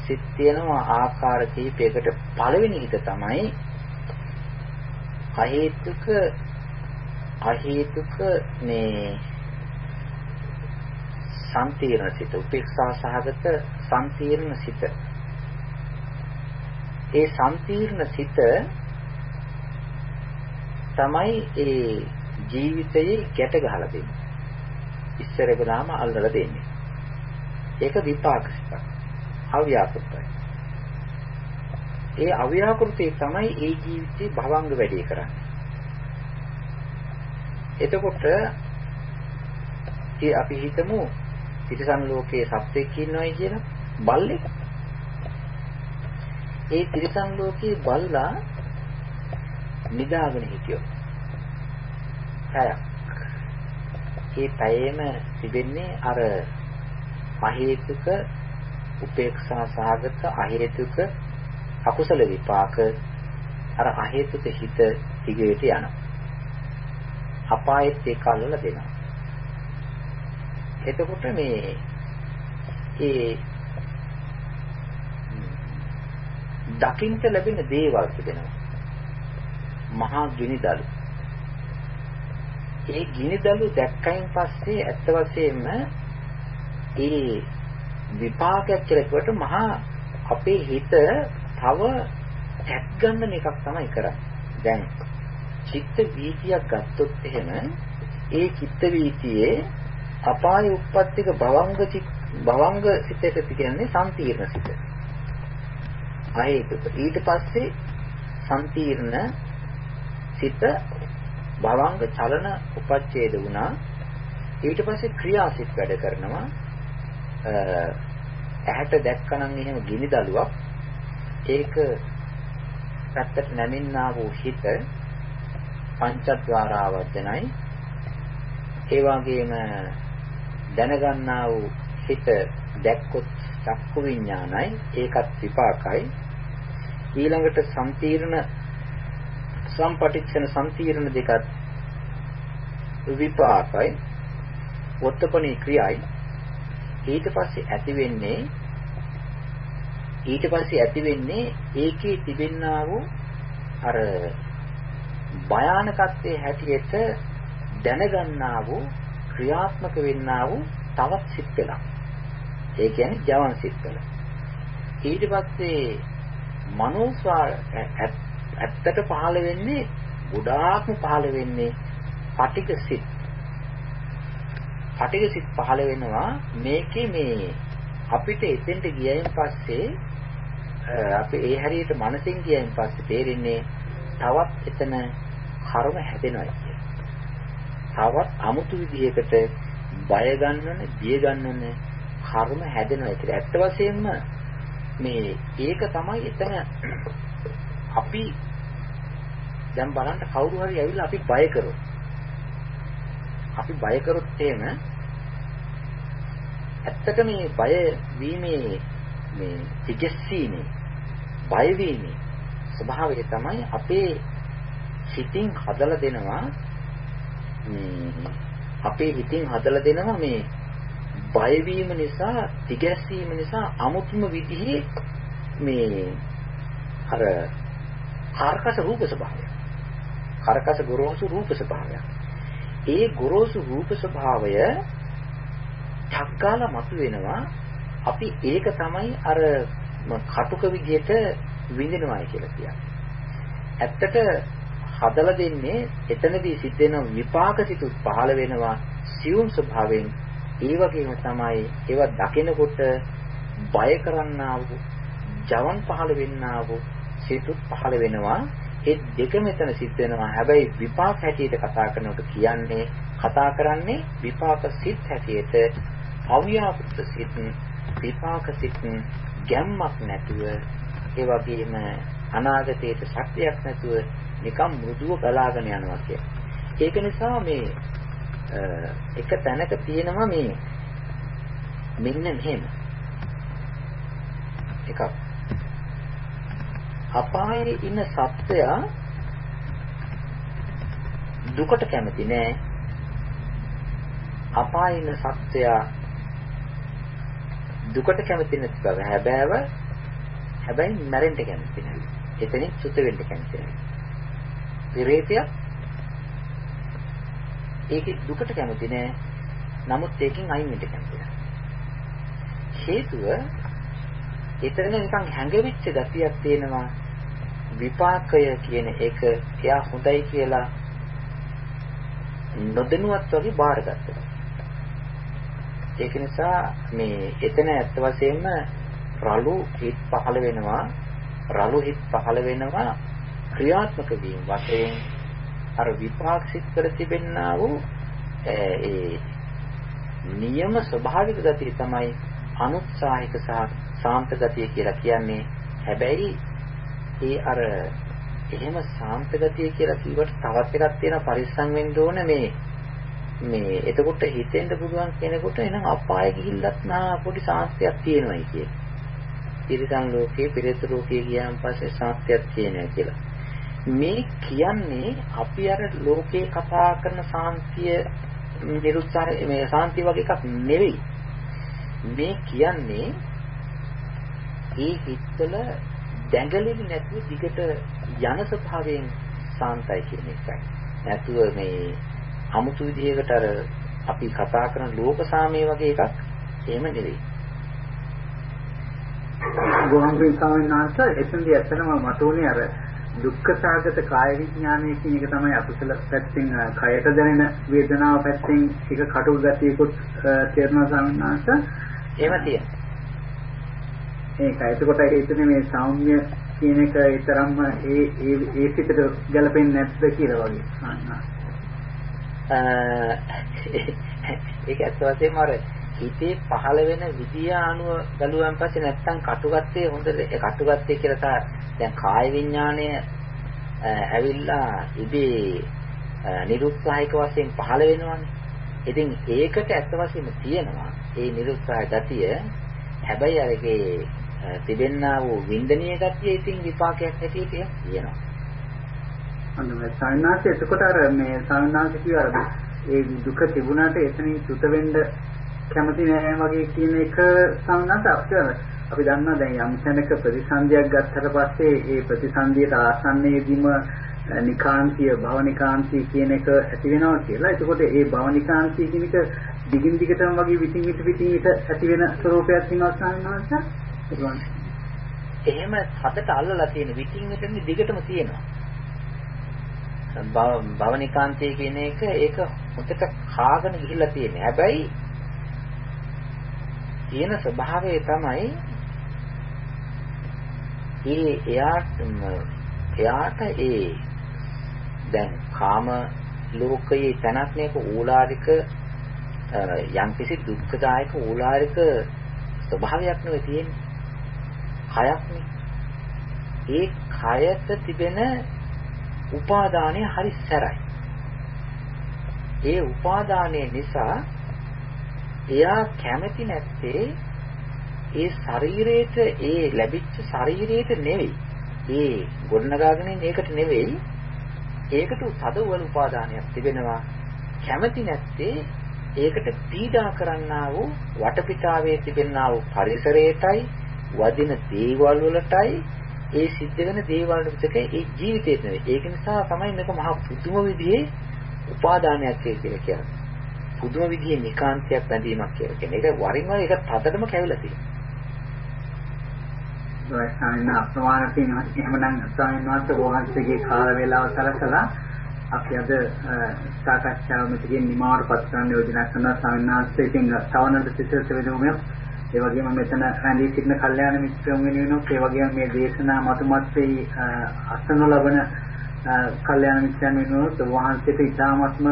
සිත් තියෙනවා ආකාර කීපයකට පළවෙනි එක තමයි අහේතුක අහේතුක මේ සම්පීර්ණ සිත උපේක්ෂා සහගත සම්පීර්ණ සිත. ඒ සම්පීර්ණ සිත තමයි ඒ ජීවිතයේ ගැට ගහලා දෙන්නේ. ඉස්සර වෙලාම අල්ලලා දෙන්නේ. ඒක විපාක සිතක්. අව්‍යාකෘතයි. ඒ අව්‍යාකෘතේ තමයි ඒ ජීවිතේ භවංග වැඩි කරන්නේ. එතකොට ඒ අපි හිතමු තිරිසන් ලෝකයේ සත්වෙක් ඉන්නවයි කියලා බල්ලෙක්. ඒ තිරිසන් ලෝකයේ බල්ලා නිදාගෙන හිටියෝ. පැයක්. ඒ පැයේම තිබෙන්නේ අර අහේතුක උපේක්ෂා සහගත අහේතුක අකුසල විපාක අර අහේතුක හිත දිගට යනවා. අපායෙත් ඒක අල්ලලා දෙනවා. එතකොට මේ ඒ දකින්ට ලැබෙන දේවල් තිබෙනවා. මහා ගිනිදළු. ඒ ගිනිදළු දැක්කයින් පස්සේ ඇත්ත වශයෙන්ම ඒ විපාකයක් කියලා කිව්වට මහා අපේ හිත තව ටැග් ගන්න එකක් තමයි කරන්නේ. දැන් චිත්ත වීතියක් ගත්තොත් එහෙම ඒ චිත්ත වීතියේ අපාය උප්පත්තික භවංග භවංග සිතට කියන්නේ සම්පීර්ණ සිත. අහේතුක ඊට පස්සේ සම්පීර්ණ සිත භවංග චලන උපච්ඡේද වුණා. ඊට පස්සේ ක්‍රියාසිත වැඩ කරනවා. ඇහැට දැක්කනම් එහෙම ගිනි දලුවක්. ඒක පැත්තට නැමින්නා වූ හිත පංචද්වාරාවර්ජනයි. ඒ වගේම දැනගන්නා වූ හිත දැක්කොත් චක්කු විඥානයි. ඒකත් විපාකයි. ඊළඟට සම්පීර්ණ සම්පටිච්ඡන සම්තිරණ දෙකත් විපාකයි. වොත්තපණී ක්‍රියයි. ඊට පස්සේ ඇති වෙන්නේ ඊට පස්සේ ඇති වෙන්නේ ඒකේ තිබෙන්නා වූ අර භයානකත්වයේ හැටියට දැනගන්නා වූ ක්‍රියාත්මක වෙන්නා වූ තවත් සිත් පෙළක්. ඒ කියන්නේ ජවන් සිත් පෙළ. ඊට පස්සේ මනෝස්වා ඇත්තට පහළ වෙන්නේ ගොඩාක්ම පහළ වෙන්නේ පටික සිත්. පටික සිත් පහළ වෙනවා මේකේ මේ අපිට එතෙන්ට ගියයින් පස්සේ අපි ඒ හැරියට මනසින් ගියයින් පස්සේ තේරෙන්නේ තවත් එතන කර්ම හැදෙනවා කියන. තවත් 아무තු විදිහකට බය ගන්නන, බිය ගන්නන කර්ම හැදෙනවා කියලා. ඇත්ත වශයෙන්ම මේ ඒක තමයි එතන අපි දැන් බලන්න කවුරු හරි ඇවිල්ලා අපි බය කරොත් අපි බය කරොත් එහෙම ඇත්තට මේ බය වීමේ මේ තිගැස්සීමේ බය වීමේ ස්වභාවය තමයි අපේ හිතින් හදලා දෙනවා මේ අපේ හිතින් හදලා දෙනවා මේ බය වීම නිසා තිගැස්සීම නිසා අමුතුම විදිහේ මේ අර කාර්කස රූප ස්වභාවය. කාර්කස ගොරෝසු රූප ස්වභාවය. ඒ ගොරෝසු රූප ස්වභාවය ඨක්කාලා මතුවෙනවා. අපි ඒක තමයි අර කටුක විදිහට විඳිනවායි කියලා කියන්නේ. ඇත්තට හදලා දෙන්නේ එතනදී සිද්ධ වෙන විපාක සිතුත් පහළ වෙනවා සියුම් ස්වභාවයෙන්. ඒ වගේම තමයි ඒවා දකිනකොට බය කරන්නා වූ ජවන් පහළ වෙන්නා වූ සිතුත් පහළ වෙනවා. ඒ දෙක මෙතන සිද්ධ වෙනවා හැබැයි විපාක හැටියට කතා කරනකොට කියන්නේ කතා කරන්නේ විපාක සිත් හැටියට අව්‍යාකෘත සිත් විපාක සිත් ගැම්මක් නැතුව ඒ වගේම අනාගතයට ශක්තියක් නැතුව නිකම් මෘදුව ගලාගෙන යනවා කියන්නේ. ඒක නිසා මේ එක තැනක තියෙනවා මේ මෙන්න මෙහෙම එකක් අපායේ ඉන්න සත්වයා දුකට කැමති නෑ අපායේ ඉන්න සත්වයා දුකට කැමති නැති බව හැබෑව හැබැයි මැරෙන්න කැමති නැහැ. එතනින් සුත වෙන්න කැමති නැහැ. පෙරේතය ඒකේ දුකට කැමති නැහැ. නමුත් ඒකෙන් අයින් වෙන්න කැමති නැහැ. හේතුව එතන නිකන් හැඟවිච්ච ගතියක් තියෙනවා විපාකය කියන එක එයා හොඳයි කියලා නොදැනුවත් වගේ බාරගත්තා. ඒක නිසා මේ එතන ඇත්ත වශයෙන්ම රළු හිත් පහළ වෙනවා. රළු හිත් පහළ වෙනවා ක්‍රියාත්මක වීම වශයෙන්. අර විපාක සිත් කර තිබෙන්නා වූ ඒ නියම ස්වභාවික ගතිය තමයි අනුත්සාහික සහ සාන්ත ගතිය කියලා කියන්නේ. හැබැයි ඒ අර එහෙම සාන්ත ගතිය කියලා කිව්වට තවත් එකක් තියෙනවා පරිස්සම් වෙන්න ඕන මේ මේ එතකොට හිතෙන්න පුළුවන් කෙනෙකුට එනම් අපාය ගිහිල්ලත් නා පොඩි සාස්ත්‍යයක් තියෙනවායි කිය. තිරිසන් ලෝකේ, පෙරේත ලෝකේ ගියාන් පස්සේ සාස්ත්‍යයක් තියෙනවා කියලා. මේ කියන්නේ අපි අර ලෝකේ කතා කරන සාන්තිය නිරුත්සාර මේ සාන්තිය වගේ එකක් නෙවෙයි. මේ කියන්නේ ඒ හිතවල දැඟලෙන්නේ නැතුව දිගට යන ස්වභාවයෙන් සාන්තයි කියන එකයි. නැතුව මේ 아무තු විදිහකට අර අපි කතා කරන ලෝක සාමයේ වගේ එකක් එහෙම නෙවෙයි. ගෝහන්ගේ ස්වාමීන් වහන්සේ එතෙන්දී ඇත්තටම මතුනේ අර දුක්ඛ සාගත කාය විඥානය කියන එක තමයි අකුසල පැත්තෙන් කයට දැනෙන වේදනාව පැත්තෙන් එක කටු ගතියකුත් තේරෙනවා ස්වාමීන් වහන්සේ. එහෙම තියෙනවා. ඒක එතකොට ඒකනේ මේ සෞම්‍ය කියන එක ඊතරම්ම ඒ ඒ ඒ සිතට ගැලපෙන්නේ නැද්ද කියලා වගේ. ඒක ඇත්ත වශයෙන්ම අර හිතේ පහළ වෙන විදිය අනුව බැලුවන් පස්සේ නැත්තම් කටුගත්තේ හොඳට කටුගත්තේ කියලා තා දැන් කාය විඥාණය ඇවිල්ලා ඉබේ නිරුත්සාහික වශයෙන් පහළ වෙනවානේ. ඉතින් ඒකට ඇත්ත වශයෙන්ම තියෙනවා ඒ නිරුත්සාහ ගතිය. හැබැයි අරගේ තිබෙන්නා වූ වින්දනීය ගතිය ඉතින් විපාකයක් හැටියට කියනවා. අන්න සාමාන්‍යයෙන් එතකොට අර මේ සාමාන්‍යයෙන් කිව්ව අර ඒ දුක තිබුණාට එතනින් චුත වෙන්න කැමති නෑ වගේ කියන එක සාමාන්‍යයෙන් අපිට අපි දන්නවා දැන් යම් තැනක ප්‍රතිසන්දියක් ගත්තට පස්සේ ඒ ප්‍රතිසන්දියට ආසන්නයේදීම නිකාන්තිය භවනිකාන්තිය කියන එක ඇති වෙනවා කියලා. එතකොට ඒ භවනිකාන්තිය කියන එක දිගින් දිගටම වගේ විтин විට විтин විට ඇති වෙන ස්වરૂපයක් තියෙනවා සාමාන්‍යයෙන්. පුළුවන්. එහෙම හදට අල්ලලා තියෙන විටින් විටනේ දිගටම තියෙනවා. භවනිකාන්තයේ කියන එක ඒක හොඳට කාගෙන ගිහිල්ලා තියෙන. හැබැයි තියෙන ස්වභාවය තමයි ඒ එයාට එයාට ඒ දැන් කාම ලෝකයේ තනක් මේක ඕලාරික යම්කිසි දුක්ඛදායක ඕලාරික ස්වභාවයක් නෙවෙයි තියෙන්නේ කයක්නේ. ඒ කයට තිබෙන උපාදානය හරි සැරයි. ඒ උපාදානය නිසා එයා කැමති නැත්තේ ඒ ශරීරයට ඒ ලැබිච්ච ශරීරයට නෙවෙයි. ඒ ගොඩනගාගෙන ඒකට නෙවෙයි. ඒකට තදවල උපාදානයක් තිබෙනවා. කැමති නැත්තේ ඒකට පීඩා කරන්නා වූ වටපිටාවේ තිබෙනා වූ පරිසරයටයි වදින දේවල් වලටයි ඒ සිද්ධ වෙන දේවල් විතක ඒ ජීවිතේට නෙවෙයි. ඒක නිසා තමයි මේක මහා පුදුම විදිහේ උපාදානයක් කියලා කියන්නේ. පුදුම විදිහේ නිකාන්තයක් බැඳීමක් කියලා කියන්නේ. ඒක වරින් වර ඒක තදටම කැවිලා තියෙනවා. ඒ ස්වාමීන් අප්‍රමාණ තියෙනවා. එහෙමනම් ස්වාමීන් වහන්සේ වහන්සේගේ කාල වේලාව සලකලා අපි අද සාකච්ඡාව මෙතකින් නිමාවට පත් කරන්න යෝජනා කරනවා ස්වාමීන් වහන්සේ. ඉතින් තවනද සිතේ වෙනුමක් ඒ වගේම මෙතන රැඳී සිටින කල්යාණ මිත්‍රයන් වෙනුවෙන් ඒ වගේම මේ දේශනා මතුමත් අසන ලබන කල්යාණ මිත්‍රයන් වෙනුවෙන් වහන්සේට ඉතාමත්ම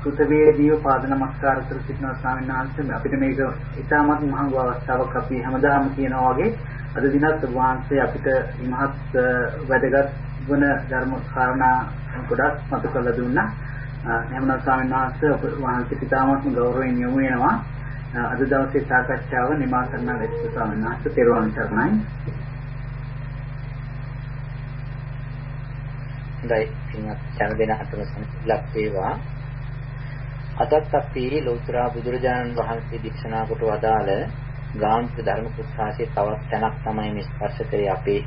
සුතවේදීව පාද නමස්කාර කර සිටින ස්වාමීන් වහන්සේ අපිට මේක ඉතාමත් මහඟු අවස්ථාවක් අපි හැමදාම කියනවා වගේ අද දිනත් වහන්සේ අපිට මහත් වැදගත් වන ධර්ම කාරණා ගොඩක් මතු කරලා දුන්නා. එහෙමනම් ස්වාමීන් වහන්සේ වහන්සේ ඉතාමත්ම ගෞරවයෙන් යොමු වෙනවා. අද දවසේ සාකච්ඡාව නිමා කරන්න ලැබෙච්ච ස්වාමීන් වහන්සේ තෙරුවන් සරණයි. හොඳයි පින්වත් හැම දෙනාටම සම්පූර්ණක් වේවා. අදත් අපි ලෝතර බුදුරජාණන් වහන්සේ දේශනා කොට වදාළ ගාන්ධ ධර්ම කුත්සාසේ තවත් තැනක් තමයි මේ ස්පර්ශ කරේ අපේ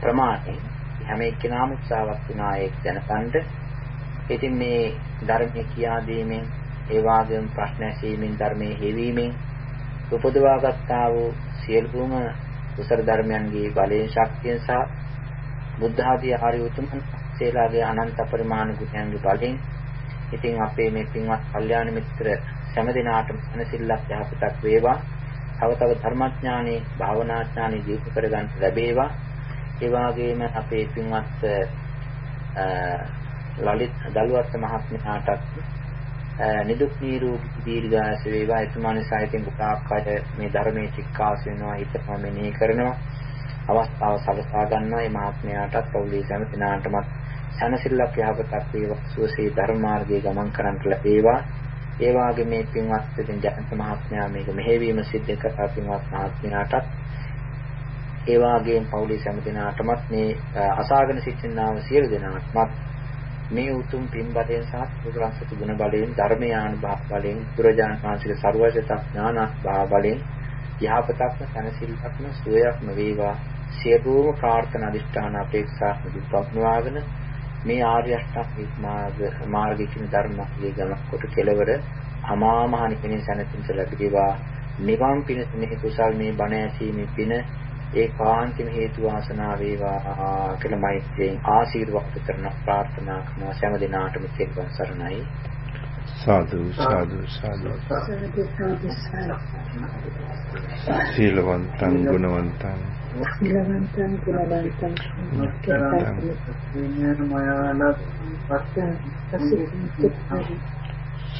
ප්‍රමාණය. හැම එක්කෙනාම උත්සාහවත් වුණා ඒක දැනගන්න. ඉතින් මේ ධර්මයේ කියා දීමෙන් ඒ වාගේම ප්‍රශ්න ඇසීමෙන් ධර්මයේ හෙවීමෙන් උපදවා ගත්තා වූ සියලුම කුසල ධර්මයන්ගේ බලයෙන් ශක්තියෙන් සහ බුද්ධ ආදී ආර්ය උතුම්න් සේලාගේ අනන්ත පරිමාණ ගුණයන්ගේ බලයෙන් ඉතින් අපේ මේ පින්වත් කල්යාණ මිත්‍ර සෑම දිනාටම සනසිල්ලක් යහපතක් වේවා. තව තව ධර්මඥානෙ, භාවනාඥානෙ ජීවිත කරගන්න ලැබේවා. ඒ වගේම අපේ පින්වත් ලලිත් දලුවත් මහත්මයාටත් නිදුක් නිරෝගී දීර්ඝාස වේවා. එතුමා නිසා ඉතින් ගොඩාක් අය මේ ධර්මයේ චික්කාස වෙනවා හිතම මෙනෙහි කරනවා. අවස්ථාව සලසා ගන්නවා. මේ මහත්මයාටත් පෞලී සෑම දිනාටමත් සනසිල්ලක් යහපතක් වේවා. සුවසේ ධර්ම මාර්ගයේ ගමන් කරන්නට ලැබේවා. ඒ වාගේ මේ පින්වත් ඉතින් ජයන්ත මහත්මයා මේක මෙහෙවීම සිද්ධ කරලා පින්වත් මහත්මයාටත්. ඒ වාගේම පෞලී සෑම දිනාටමත් මේ අසාගෙන සිටිනා සියලු දෙනාටමත් මේ උතුම් පින් බලයෙන් සහ පුදුරංශ ගුණ බලයෙන් ධර්මයානුභව බලයෙන් පුරජාන මානසික ਸਰවජත ඥානභාව බලයෙන් යහපතක්ම සනසිල්පක්ම සුවයක්ම වේවා. සියලුම ප්‍රාර්ථනා අධිෂ්ඨාන අපේක්ෂා මුදුපක්නවාගෙන මේ ආර්ය අෂ්ටාංගික මාර්ග මාර්ගිකින් ධර්මයේ ගමක් කොට කෙලවර අමා මහ නිකෙනින් සැනසෙන්න ලැබේවා. නිවන් පිණිස මේ කුසල් මේ බණ ඇසීමේ පින ඒකාන්තම හේතු වාසනා වේවා කියලා මෛත්‍රියෙන් ආශිර්වාද කරන ප්‍රාර්ථනා කරන සෑම දිනාටම තෙරුවන් සරණයි. සාදු සාදු සාදු. සීලවන්තං ගුණවන්තං. සීලවන්තං ගුණවන්තං. මුක්ඛයන්තං විඤ්ඤාණමයාලත් පස්සේ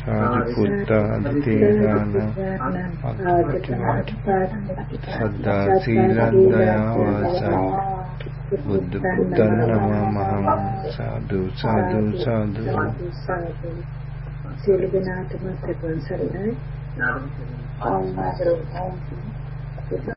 සාරිපුත්තාදිතේන සද්දා සීලන්දයා වාසං බුද්ධ පුත්තං නමමහං සාදු සාදු සාදු සියලු දෙනාටම සර්වන් සරණයි ආ